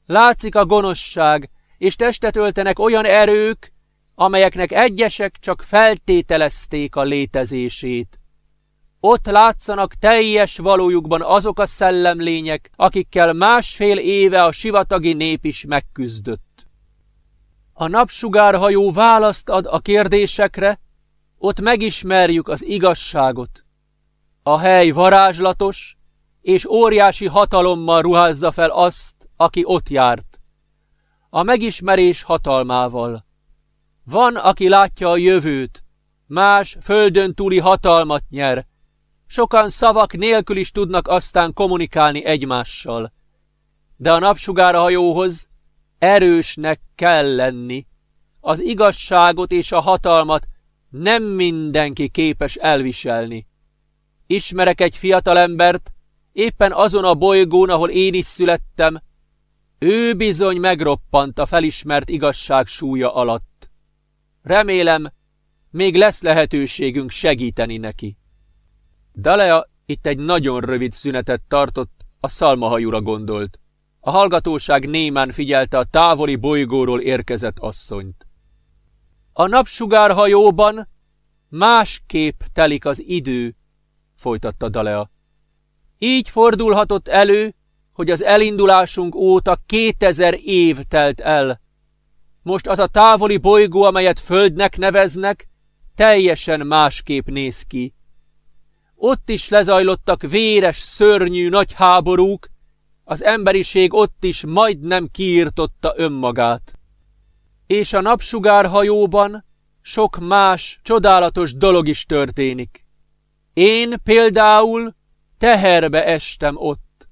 S1: Látszik a gonoszság, és testet öltenek olyan erők, amelyeknek egyesek csak feltételezték a létezését. Ott látszanak teljes valójukban azok a szellemlények, akikkel másfél éve a sivatagi nép is megküzdött. A napsugárhajó választ ad a kérdésekre, ott megismerjük az igazságot. A hely varázslatos, és óriási hatalommal ruházza fel azt, aki ott járt. A megismerés hatalmával. Van, aki látja a jövőt, más földön túli hatalmat nyer. Sokan szavak nélkül is tudnak aztán kommunikálni egymással. De a napsugárhajóhoz erősnek kell lenni. Az igazságot és a hatalmat nem mindenki képes elviselni. Ismerek egy fiatalembert, éppen azon a bolygón, ahol én is születtem, ő bizony megroppant a felismert igazság súlya alatt. Remélem, még lesz lehetőségünk segíteni neki. Dalea itt egy nagyon rövid szünetet tartott, a szalmahajúra gondolt. A hallgatóság némán figyelte a távoli bolygóról érkezett asszonyt. A napsugárhajóban másképp telik az idő, folytatta Dalea. Így fordulhatott elő, hogy az elindulásunk óta kétezer év telt el. Most az a távoli bolygó, amelyet Földnek neveznek, teljesen másképp néz ki. Ott is lezajlottak véres, szörnyű nagy háborúk, az emberiség ott is majdnem kiirtotta önmagát. És a napsugárhajóban sok más, csodálatos dolog is történik. Én például teherbe estem ott.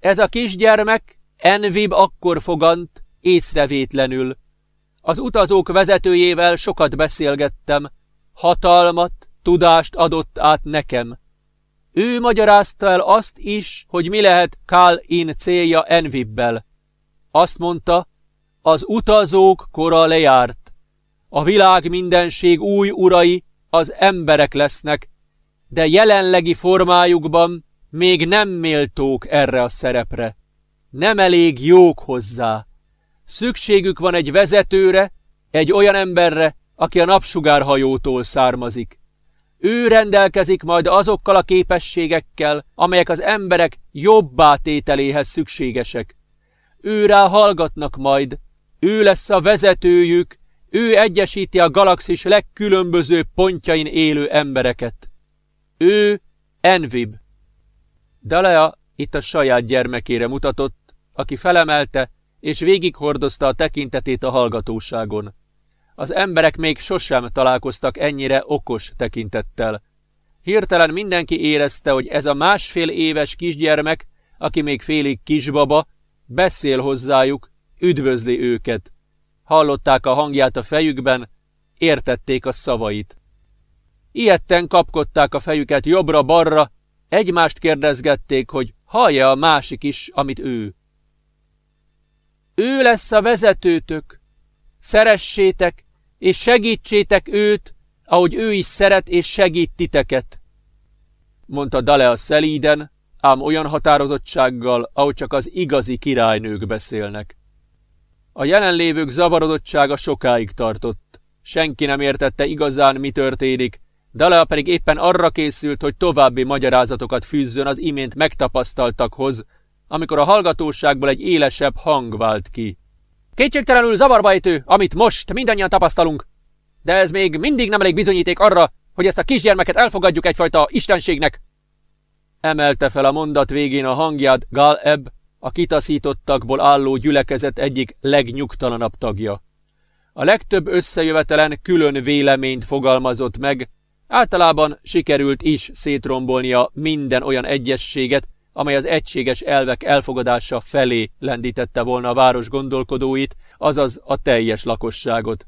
S1: Ez a kisgyermek Envib akkor fogant, észrevétlenül. Az utazók vezetőjével sokat beszélgettem, hatalmat, tudást adott át nekem. Ő magyarázta el azt is, hogy mi lehet Kál in célja Envibbel. Azt mondta, az utazók kora lejárt. A világ mindenség új urai az emberek lesznek, de jelenlegi formájukban még nem méltók erre a szerepre. Nem elég jók hozzá. Szükségük van egy vezetőre, egy olyan emberre, aki a napsugárhajótól származik. Ő rendelkezik majd azokkal a képességekkel, amelyek az emberek jobbá tételéhez szükségesek. Őrá hallgatnak majd, ő lesz a vezetőjük, ő egyesíti a galaxis legkülönbözőbb pontjain élő embereket. Ő Envib. Dalea itt a saját gyermekére mutatott, aki felemelte és végighordozta a tekintetét a hallgatóságon. Az emberek még sosem találkoztak ennyire okos tekintettel. Hirtelen mindenki érezte, hogy ez a másfél éves kisgyermek, aki még félig kisbaba, beszél hozzájuk, üdvözli őket. Hallották a hangját a fejükben, értették a szavait. Ilyetten kapkodták a fejüket jobbra-balra, egymást kérdezgették, hogy hallja a másik is, amit ő. Ő lesz a vezetőtök. Szeressétek, és segítsétek őt, ahogy ő is szeret és segít titeket. Mondta Dalea szelíden, ám olyan határozottsággal, ahogy csak az igazi királynők beszélnek. A jelenlévők zavarodottsága sokáig tartott. Senki nem értette igazán, mi történik, Dalea pedig éppen arra készült, hogy további magyarázatokat fűzzön az imént megtapasztaltakhoz, amikor a hallgatóságból egy élesebb hang vált ki. Kétségtelenül zavarba ejtő, amit most mindannyian tapasztalunk, de ez még mindig nem elég bizonyíték arra, hogy ezt a kisgyermeket elfogadjuk egyfajta istenségnek. emelte fel a mondat végén a hangját Gal-eb, a kitaszítottakból álló gyülekezet egyik legnyugtalanabb tagja. A legtöbb összejövetelen külön véleményt fogalmazott meg, általában sikerült is szétrombolnia minden olyan egyességet, amely az egységes elvek elfogadása felé lendítette volna a város gondolkodóit, azaz a teljes lakosságot.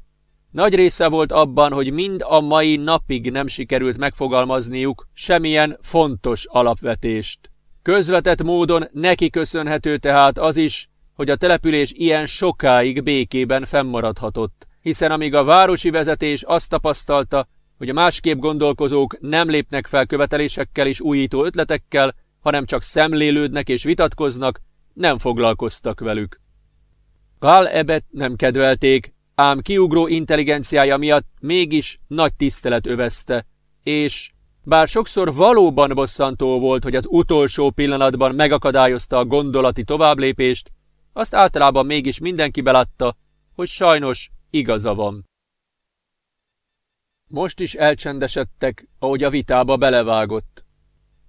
S1: Nagy része volt abban, hogy mind a mai napig nem sikerült megfogalmazniuk semmilyen fontos alapvetést. Közvetett módon neki köszönhető tehát az is, hogy a település ilyen sokáig békében fennmaradhatott, hiszen amíg a városi vezetés azt tapasztalta, hogy a másképp gondolkozók nem lépnek fel követelésekkel és újító ötletekkel, hanem csak szemlélődnek és vitatkoznak, nem foglalkoztak velük. Kál Ebet nem kedvelték, ám kiugró intelligenciája miatt mégis nagy tisztelet övezte, és bár sokszor valóban bosszantó volt, hogy az utolsó pillanatban megakadályozta a gondolati továbblépést, azt általában mégis mindenki belátta, hogy sajnos igaza van. Most is elcsendesedtek, ahogy a vitába belevágott.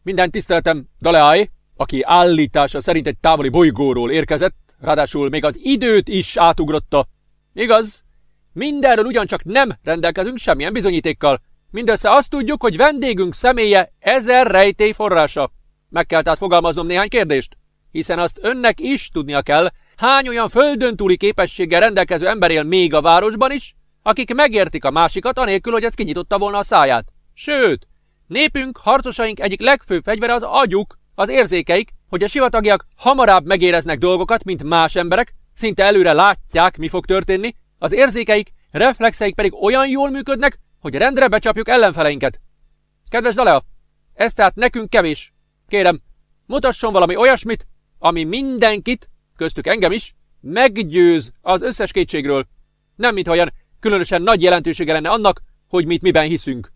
S1: Minden tiszteletem Daleáj, aki állítása szerint egy távoli bolygóról érkezett, ráadásul még az időt is átugrotta. Igaz, mindenről ugyancsak nem rendelkezünk semmilyen bizonyítékkal. Mindössze azt tudjuk, hogy vendégünk személye ezer rejtély forrása. Meg kell tehát fogalmaznom néhány kérdést, hiszen azt önnek is tudnia kell, hány olyan földön túli képességgel rendelkező ember él még a városban is, akik megértik a másikat anélkül, hogy ez kinyitotta volna a száját. Sőt, Népünk, harcosaink egyik legfőbb fegyvere az agyuk, az érzékeik, hogy a sivatagiak hamarabb megéreznek dolgokat, mint más emberek, szinte előre látják, mi fog történni, az érzékeik, reflexeik pedig olyan jól működnek, hogy rendre becsapjuk ellenfeleinket. Kedves Dalea, ez tehát nekünk kevés. Kérem, mutasson valami olyasmit, ami mindenkit, köztük engem is, meggyőz az összes kétségről. Nem mintha olyan különösen nagy jelentősége lenne annak, hogy mit miben hiszünk.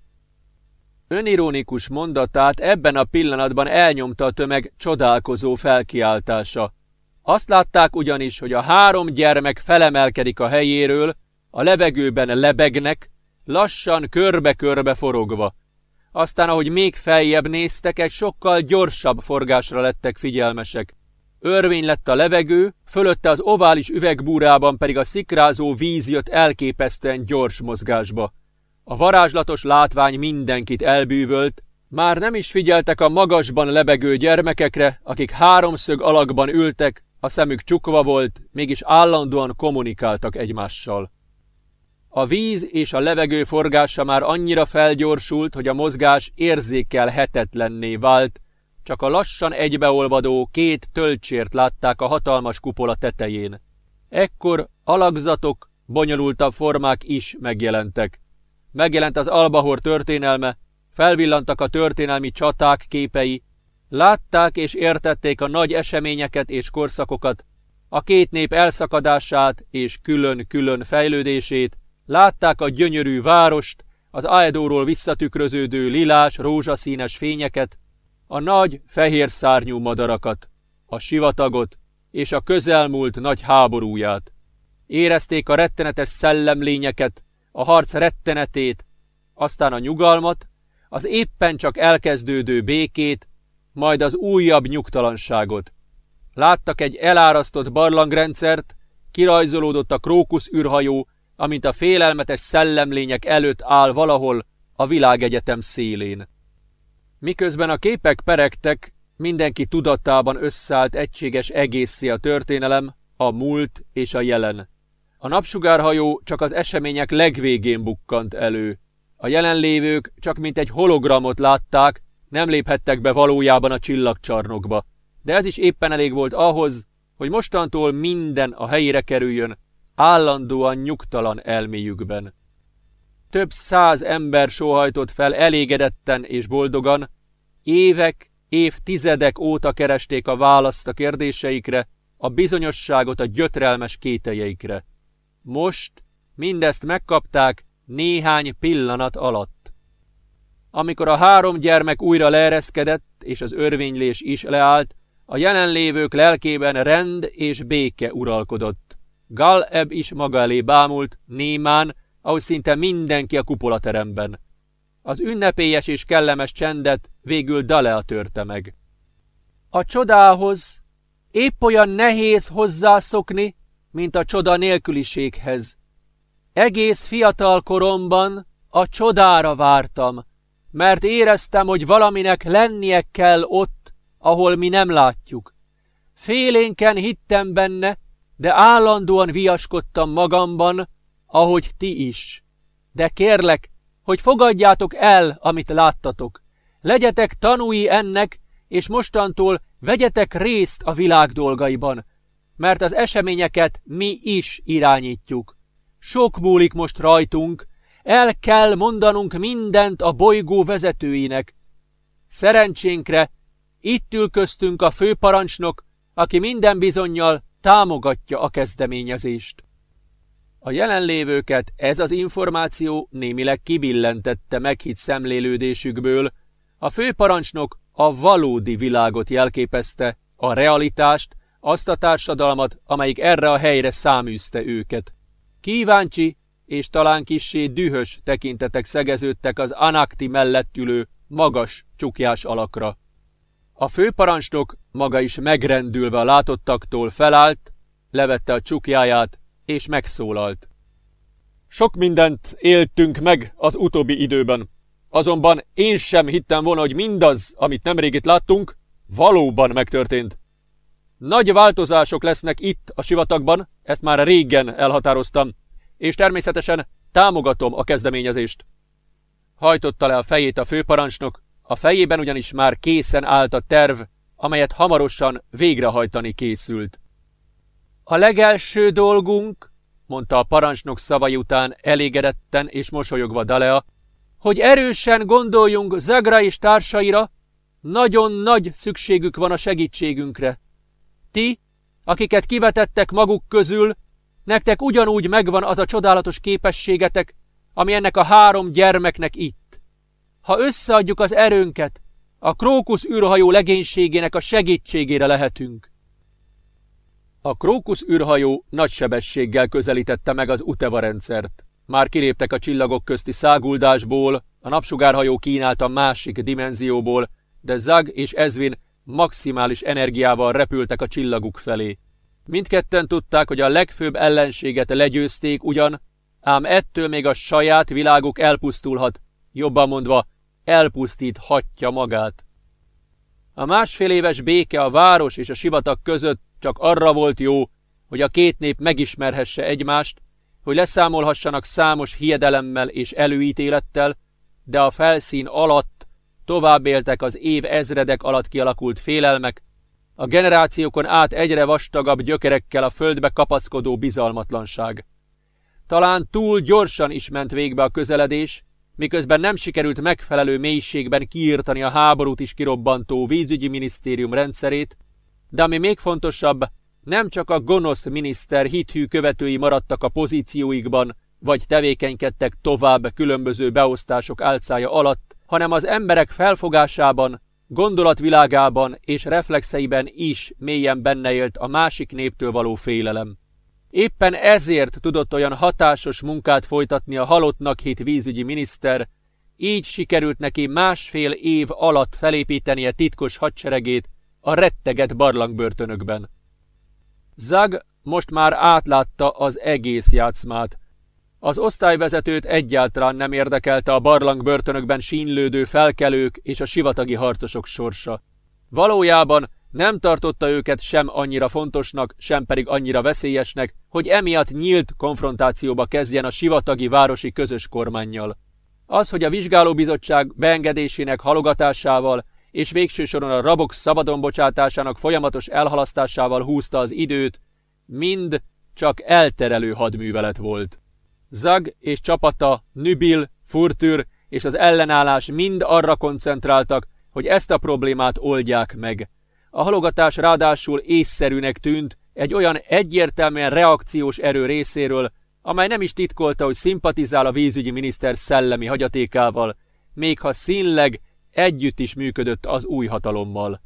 S1: Önironikus mondatát ebben a pillanatban elnyomta a tömeg csodálkozó felkiáltása. Azt látták ugyanis, hogy a három gyermek felemelkedik a helyéről, a levegőben lebegnek, lassan körbe-körbe forogva. Aztán, ahogy még feljebb néztek, egy sokkal gyorsabb forgásra lettek figyelmesek. Örvény lett a levegő, fölötte az ovális üvegbúrában pedig a szikrázó víz jött elképesztően gyors mozgásba. A varázslatos látvány mindenkit elbűvölt, már nem is figyeltek a magasban lebegő gyermekekre, akik háromszög alakban ültek, a szemük csukva volt, mégis állandóan kommunikáltak egymással. A víz és a levegő forgása már annyira felgyorsult, hogy a mozgás érzékelhetetlenné vált, csak a lassan egybeolvadó két töltsért látták a hatalmas kupola tetején. Ekkor alakzatok, bonyolultabb formák is megjelentek. Megjelent az Albahor történelme, felvillantak a történelmi csaták képei, látták és értették a nagy eseményeket és korszakokat, a két nép elszakadását és külön-külön fejlődését, látták a gyönyörű várost, az Aedóról visszatükröződő lilás, rózsaszínes fényeket, a nagy, fehér szárnyú madarakat, a sivatagot és a közelmúlt nagy háborúját. Érezték a rettenetes szellemlényeket, a harc rettenetét, aztán a nyugalmat, az éppen csak elkezdődő békét, majd az újabb nyugtalanságot. Láttak egy elárasztott barlangrendszert, kirajzolódott a krókusz űrhajó, amint a félelmetes szellemlények előtt áll valahol a világegyetem szélén. Miközben a képek peregtek, mindenki tudatában összeállt egységes egészé a történelem, a múlt és a jelen. A napsugárhajó csak az események legvégén bukkant elő. A jelenlévők csak mint egy hologramot látták, nem léphettek be valójában a csillagcsarnokba. De ez is éppen elég volt ahhoz, hogy mostantól minden a helyére kerüljön, állandóan nyugtalan elméjükben. Több száz ember sóhajtott fel elégedetten és boldogan, évek, évtizedek óta keresték a választ a kérdéseikre, a bizonyosságot a gyötrelmes kételjeikre. Most mindezt megkapták néhány pillanat alatt. Amikor a három gyermek újra leereszkedett, és az örvénylés is leállt, a jelenlévők lelkében rend és béke uralkodott. Gal-eb is maga elé bámult, némán, ahogy szinte mindenki a kupolateremben. Az ünnepélyes és kellemes csendet végül Dalea törte meg. A csodához épp olyan nehéz hozzászokni, mint a csoda nélküliséghez. Egész fiatal koromban a csodára vártam, mert éreztem, hogy valaminek lennie kell ott, ahol mi nem látjuk. Félénken hittem benne, de állandóan viaskodtam magamban, ahogy ti is. De kérlek, hogy fogadjátok el, amit láttatok. Legyetek tanúi ennek, és mostantól vegyetek részt a világ dolgaiban, mert az eseményeket mi is irányítjuk. Sok múlik most rajtunk, el kell mondanunk mindent a bolygó vezetőinek. Szerencsénkre itt ül köztünk a főparancsnok, aki minden bizonyal támogatja a kezdeményezést. A jelenlévőket ez az információ némileg kibillentette meghitt szemlélődésükből, a főparancsnok a valódi világot jelképezte, a realitást, azt a társadalmat, amelyik erre a helyre száműzte őket. Kíváncsi és talán kissé dühös tekintetek szegeződtek az Anakti mellett ülő, magas, csukjás alakra. A főparancsnok maga is megrendülve a látottaktól felállt, levette a csukjáját, és megszólalt. Sok mindent éltünk meg az utóbbi időben. Azonban én sem hittem volna, hogy mindaz, amit nemrég itt láttunk, valóban megtörtént. Nagy változások lesznek itt a sivatagban, ezt már régen elhatároztam, és természetesen támogatom a kezdeményezést. Hajtotta le a fejét a főparancsnok, a fejében ugyanis már készen állt a terv, amelyet hamarosan végrehajtani készült. A legelső dolgunk, mondta a parancsnok szavai után elégedetten és mosolyogva Dalea, hogy erősen gondoljunk Zagra és társaira, nagyon nagy szükségük van a segítségünkre. Ti, akiket kivetettek maguk közül, nektek ugyanúgy megvan az a csodálatos képességetek, ami ennek a három gyermeknek itt. Ha összeadjuk az erőnket, a Krókusz űrhajó legénységének a segítségére lehetünk. A Krókusz űrhajó nagy sebességgel közelítette meg az Uteva rendszert. Már kiléptek a csillagok közti száguldásból, a napsugárhajó kínálta másik dimenzióból, de Zag és Ezvin maximális energiával repültek a csillaguk felé. Mindketten tudták, hogy a legfőbb ellenséget legyőzték ugyan, ám ettől még a saját világuk elpusztulhat, jobban mondva, elpusztíthatja magát. A másfél éves béke a város és a sivatag között csak arra volt jó, hogy a két nép megismerhesse egymást, hogy leszámolhassanak számos hiedelemmel és előítélettel, de a felszín alatt tovább éltek az év ezredek alatt kialakult félelmek, a generációkon át egyre vastagabb gyökerekkel a földbe kapaszkodó bizalmatlanság. Talán túl gyorsan is ment végbe a közeledés, miközben nem sikerült megfelelő mélységben kiírtani a háborút is kirobbantó vízügyi minisztérium rendszerét, de ami még fontosabb, nem csak a gonosz miniszter hithű követői maradtak a pozícióikban, vagy tevékenykedtek tovább különböző beosztások álcája alatt, hanem az emberek felfogásában, gondolatvilágában és reflexeiben is mélyen benne élt a másik néptől való félelem. Éppen ezért tudott olyan hatásos munkát folytatni a halottnak hit vízügyi miniszter, így sikerült neki másfél év alatt felépítenie titkos hadseregét a retteget barlangbörtönökben. Zag most már átlátta az egész játszmát. Az osztályvezetőt egyáltalán nem érdekelte a barlangbörtönökben sínlődő felkelők és a sivatagi harcosok sorsa. Valójában nem tartotta őket sem annyira fontosnak, sem pedig annyira veszélyesnek, hogy emiatt nyílt konfrontációba kezdjen a sivatagi városi közös kormányjal. Az, hogy a vizsgálóbizottság beengedésének halogatásával és végső soron a rabok szabadon bocsátásának folyamatos elhalasztásával húzta az időt, mind csak elterelő hadművelet volt. Zag és csapata, Nübil, Furtür és az ellenállás mind arra koncentráltak, hogy ezt a problémát oldják meg. A halogatás ráadásul észszerűnek tűnt egy olyan egyértelműen reakciós erő részéről, amely nem is titkolta, hogy szimpatizál a vízügyi miniszter szellemi hagyatékával, még ha színleg együtt is működött az új hatalommal.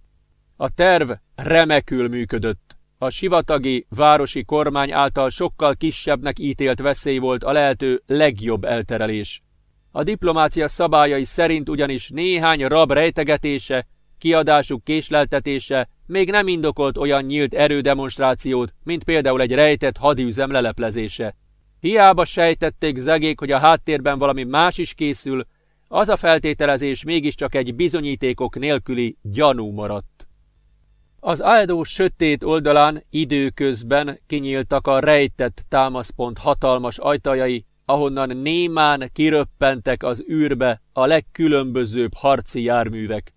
S1: A terv remekül működött. A sivatagi, városi kormány által sokkal kisebbnek ítélt veszély volt a lehető legjobb elterelés. A diplomácia szabályai szerint ugyanis néhány rab rejtegetése kiadásuk késleltetése még nem indokolt olyan nyílt erődemonstrációt, mint például egy rejtett hadüzem leleplezése. Hiába sejtették zegék, hogy a háttérben valami más is készül, az a feltételezés mégiscsak egy bizonyítékok nélküli gyanú maradt. Az áldó sötét oldalán időközben kinyíltak a rejtett támaszpont hatalmas ajtajai, ahonnan némán kiröppentek az űrbe a legkülönbözőbb harci járművek.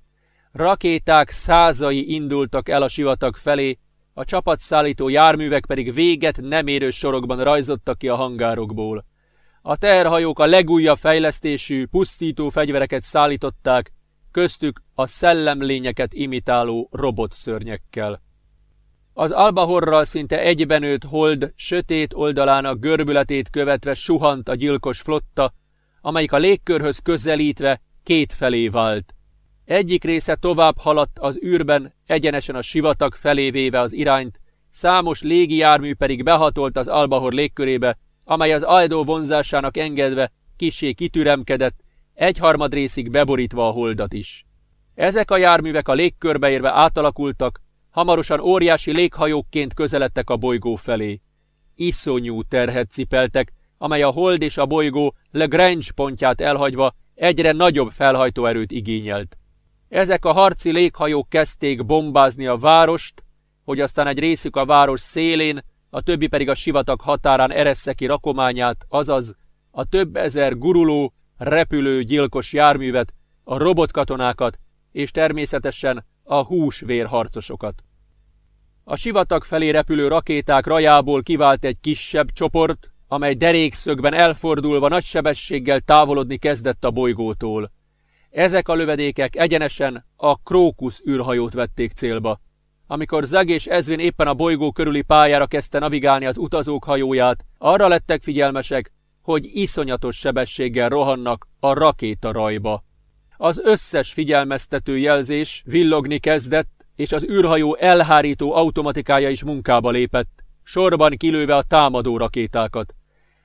S1: Rakéták százai indultak el a sivatag felé, a csapatszállító járművek pedig véget nem érő sorokban rajzottak ki a hangárokból. A terhajók a legújabb fejlesztésű, pusztító fegyvereket szállították, köztük a szellemlényeket imitáló robotszörnyekkel. Az albahorral szinte egybenőtt hold sötét oldalának görbületét követve suhant a gyilkos flotta, amelyik a légkörhöz közelítve két felé vált. Egyik része tovább haladt az űrben, egyenesen a sivatag felé véve az irányt, számos légijármű pedig behatolt az albahor légkörébe, amely az ajdó vonzásának engedve kisé kitüremkedett, egyharmad részig beborítva a holdat is. Ezek a járművek a légkörbe érve átalakultak, hamarosan óriási léghajókként közeledtek a bolygó felé. Iszonyú terhet cipeltek, amely a hold és a bolygó Lagrange pontját elhagyva egyre nagyobb felhajtóerőt igényelt. Ezek a harci léghajók kezdték bombázni a várost, hogy aztán egy részük a város szélén, a többi pedig a sivatag határán eressze ki rakományát, azaz a több ezer guruló, repülő gyilkos járművet, a robotkatonákat és természetesen a húsvérharcosokat. A sivatag felé repülő rakéták rajából kivált egy kisebb csoport, amely derékszögben elfordulva nagy sebességgel távolodni kezdett a bolygótól. Ezek a lövedékek egyenesen a Krókusz űrhajót vették célba. Amikor Zeg és Ezvin éppen a bolygó körüli pályára kezdte navigálni az utazók hajóját, arra lettek figyelmesek, hogy iszonyatos sebességgel rohannak a rakéta rajba. Az összes figyelmeztető jelzés villogni kezdett, és az űrhajó elhárító automatikája is munkába lépett, sorban kilőve a támadó rakétákat.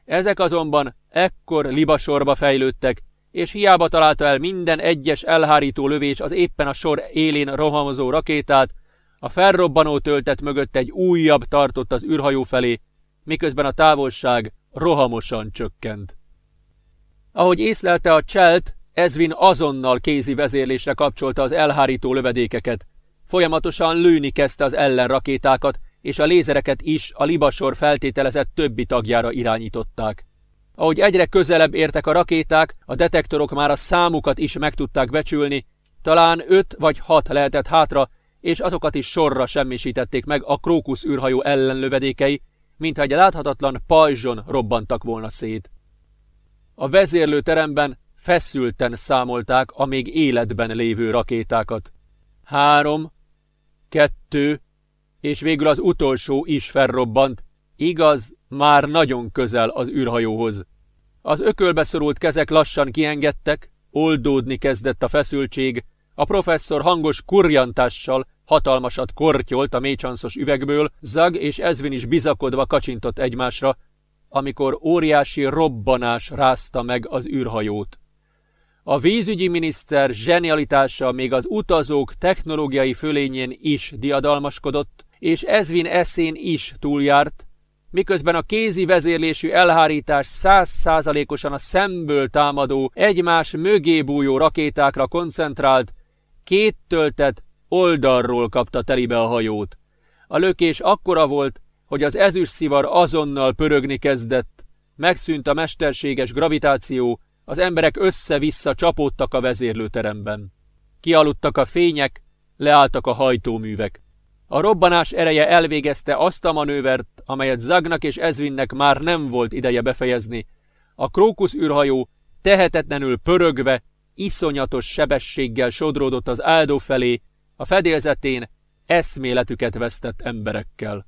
S1: Ezek azonban ekkor libasorba fejlődtek, és hiába találta el minden egyes elhárító lövés az éppen a sor élén rohamozó rakétát, a felrobbanó töltet mögött egy újabb tartott az űrhajó felé, miközben a távolság rohamosan csökkent. Ahogy észlelte a cselt, Ezvin azonnal kézi vezérlésre kapcsolta az elhárító lövedékeket. Folyamatosan lőni kezdte az ellenrakétákat, és a lézereket is a libasor feltételezett többi tagjára irányították. Ahogy egyre közelebb értek a rakéták, a detektorok már a számukat is meg tudták becsülni, talán öt vagy hat lehetett hátra, és azokat is sorra semmisítették meg a Krókusz űrhajó ellenlövedékei, mintha egy láthatatlan pajzson robbantak volna szét. A vezérlőteremben feszülten számolták a még életben lévő rakétákat. Három, kettő, és végül az utolsó is felrobbant, igaz, már nagyon közel az űrhajóhoz. Az ökölbe szorult kezek lassan kiengedtek, oldódni kezdett a feszültség, a professzor hangos kurjantással hatalmasat kortyolt a mécsanszos üvegből, Zag és Ezvin is bizakodva kacsintott egymásra, amikor óriási robbanás rázta meg az űrhajót. A vízügyi miniszter zsenialitása még az utazók technológiai fölényén is diadalmaskodott, és Ezvin eszén is túljárt, miközben a kézi vezérlésű elhárítás százszázalékosan a szemből támadó, egymás mögé bújó rakétákra koncentrált, két töltet oldalról kapta telibe a hajót. A lökés akkora volt, hogy az ezüst szivar azonnal pörögni kezdett, megszűnt a mesterséges gravitáció, az emberek össze-vissza csapódtak a vezérlőteremben. Kialudtak a fények, leálltak a hajtóművek. A robbanás ereje elvégezte azt a manővert, amelyet Zagnak és Ezvinnek már nem volt ideje befejezni. A Krókusz űrhajó tehetetlenül pörögve, iszonyatos sebességgel sodródott az áldó felé, a fedélzetén eszméletüket vesztett emberekkel.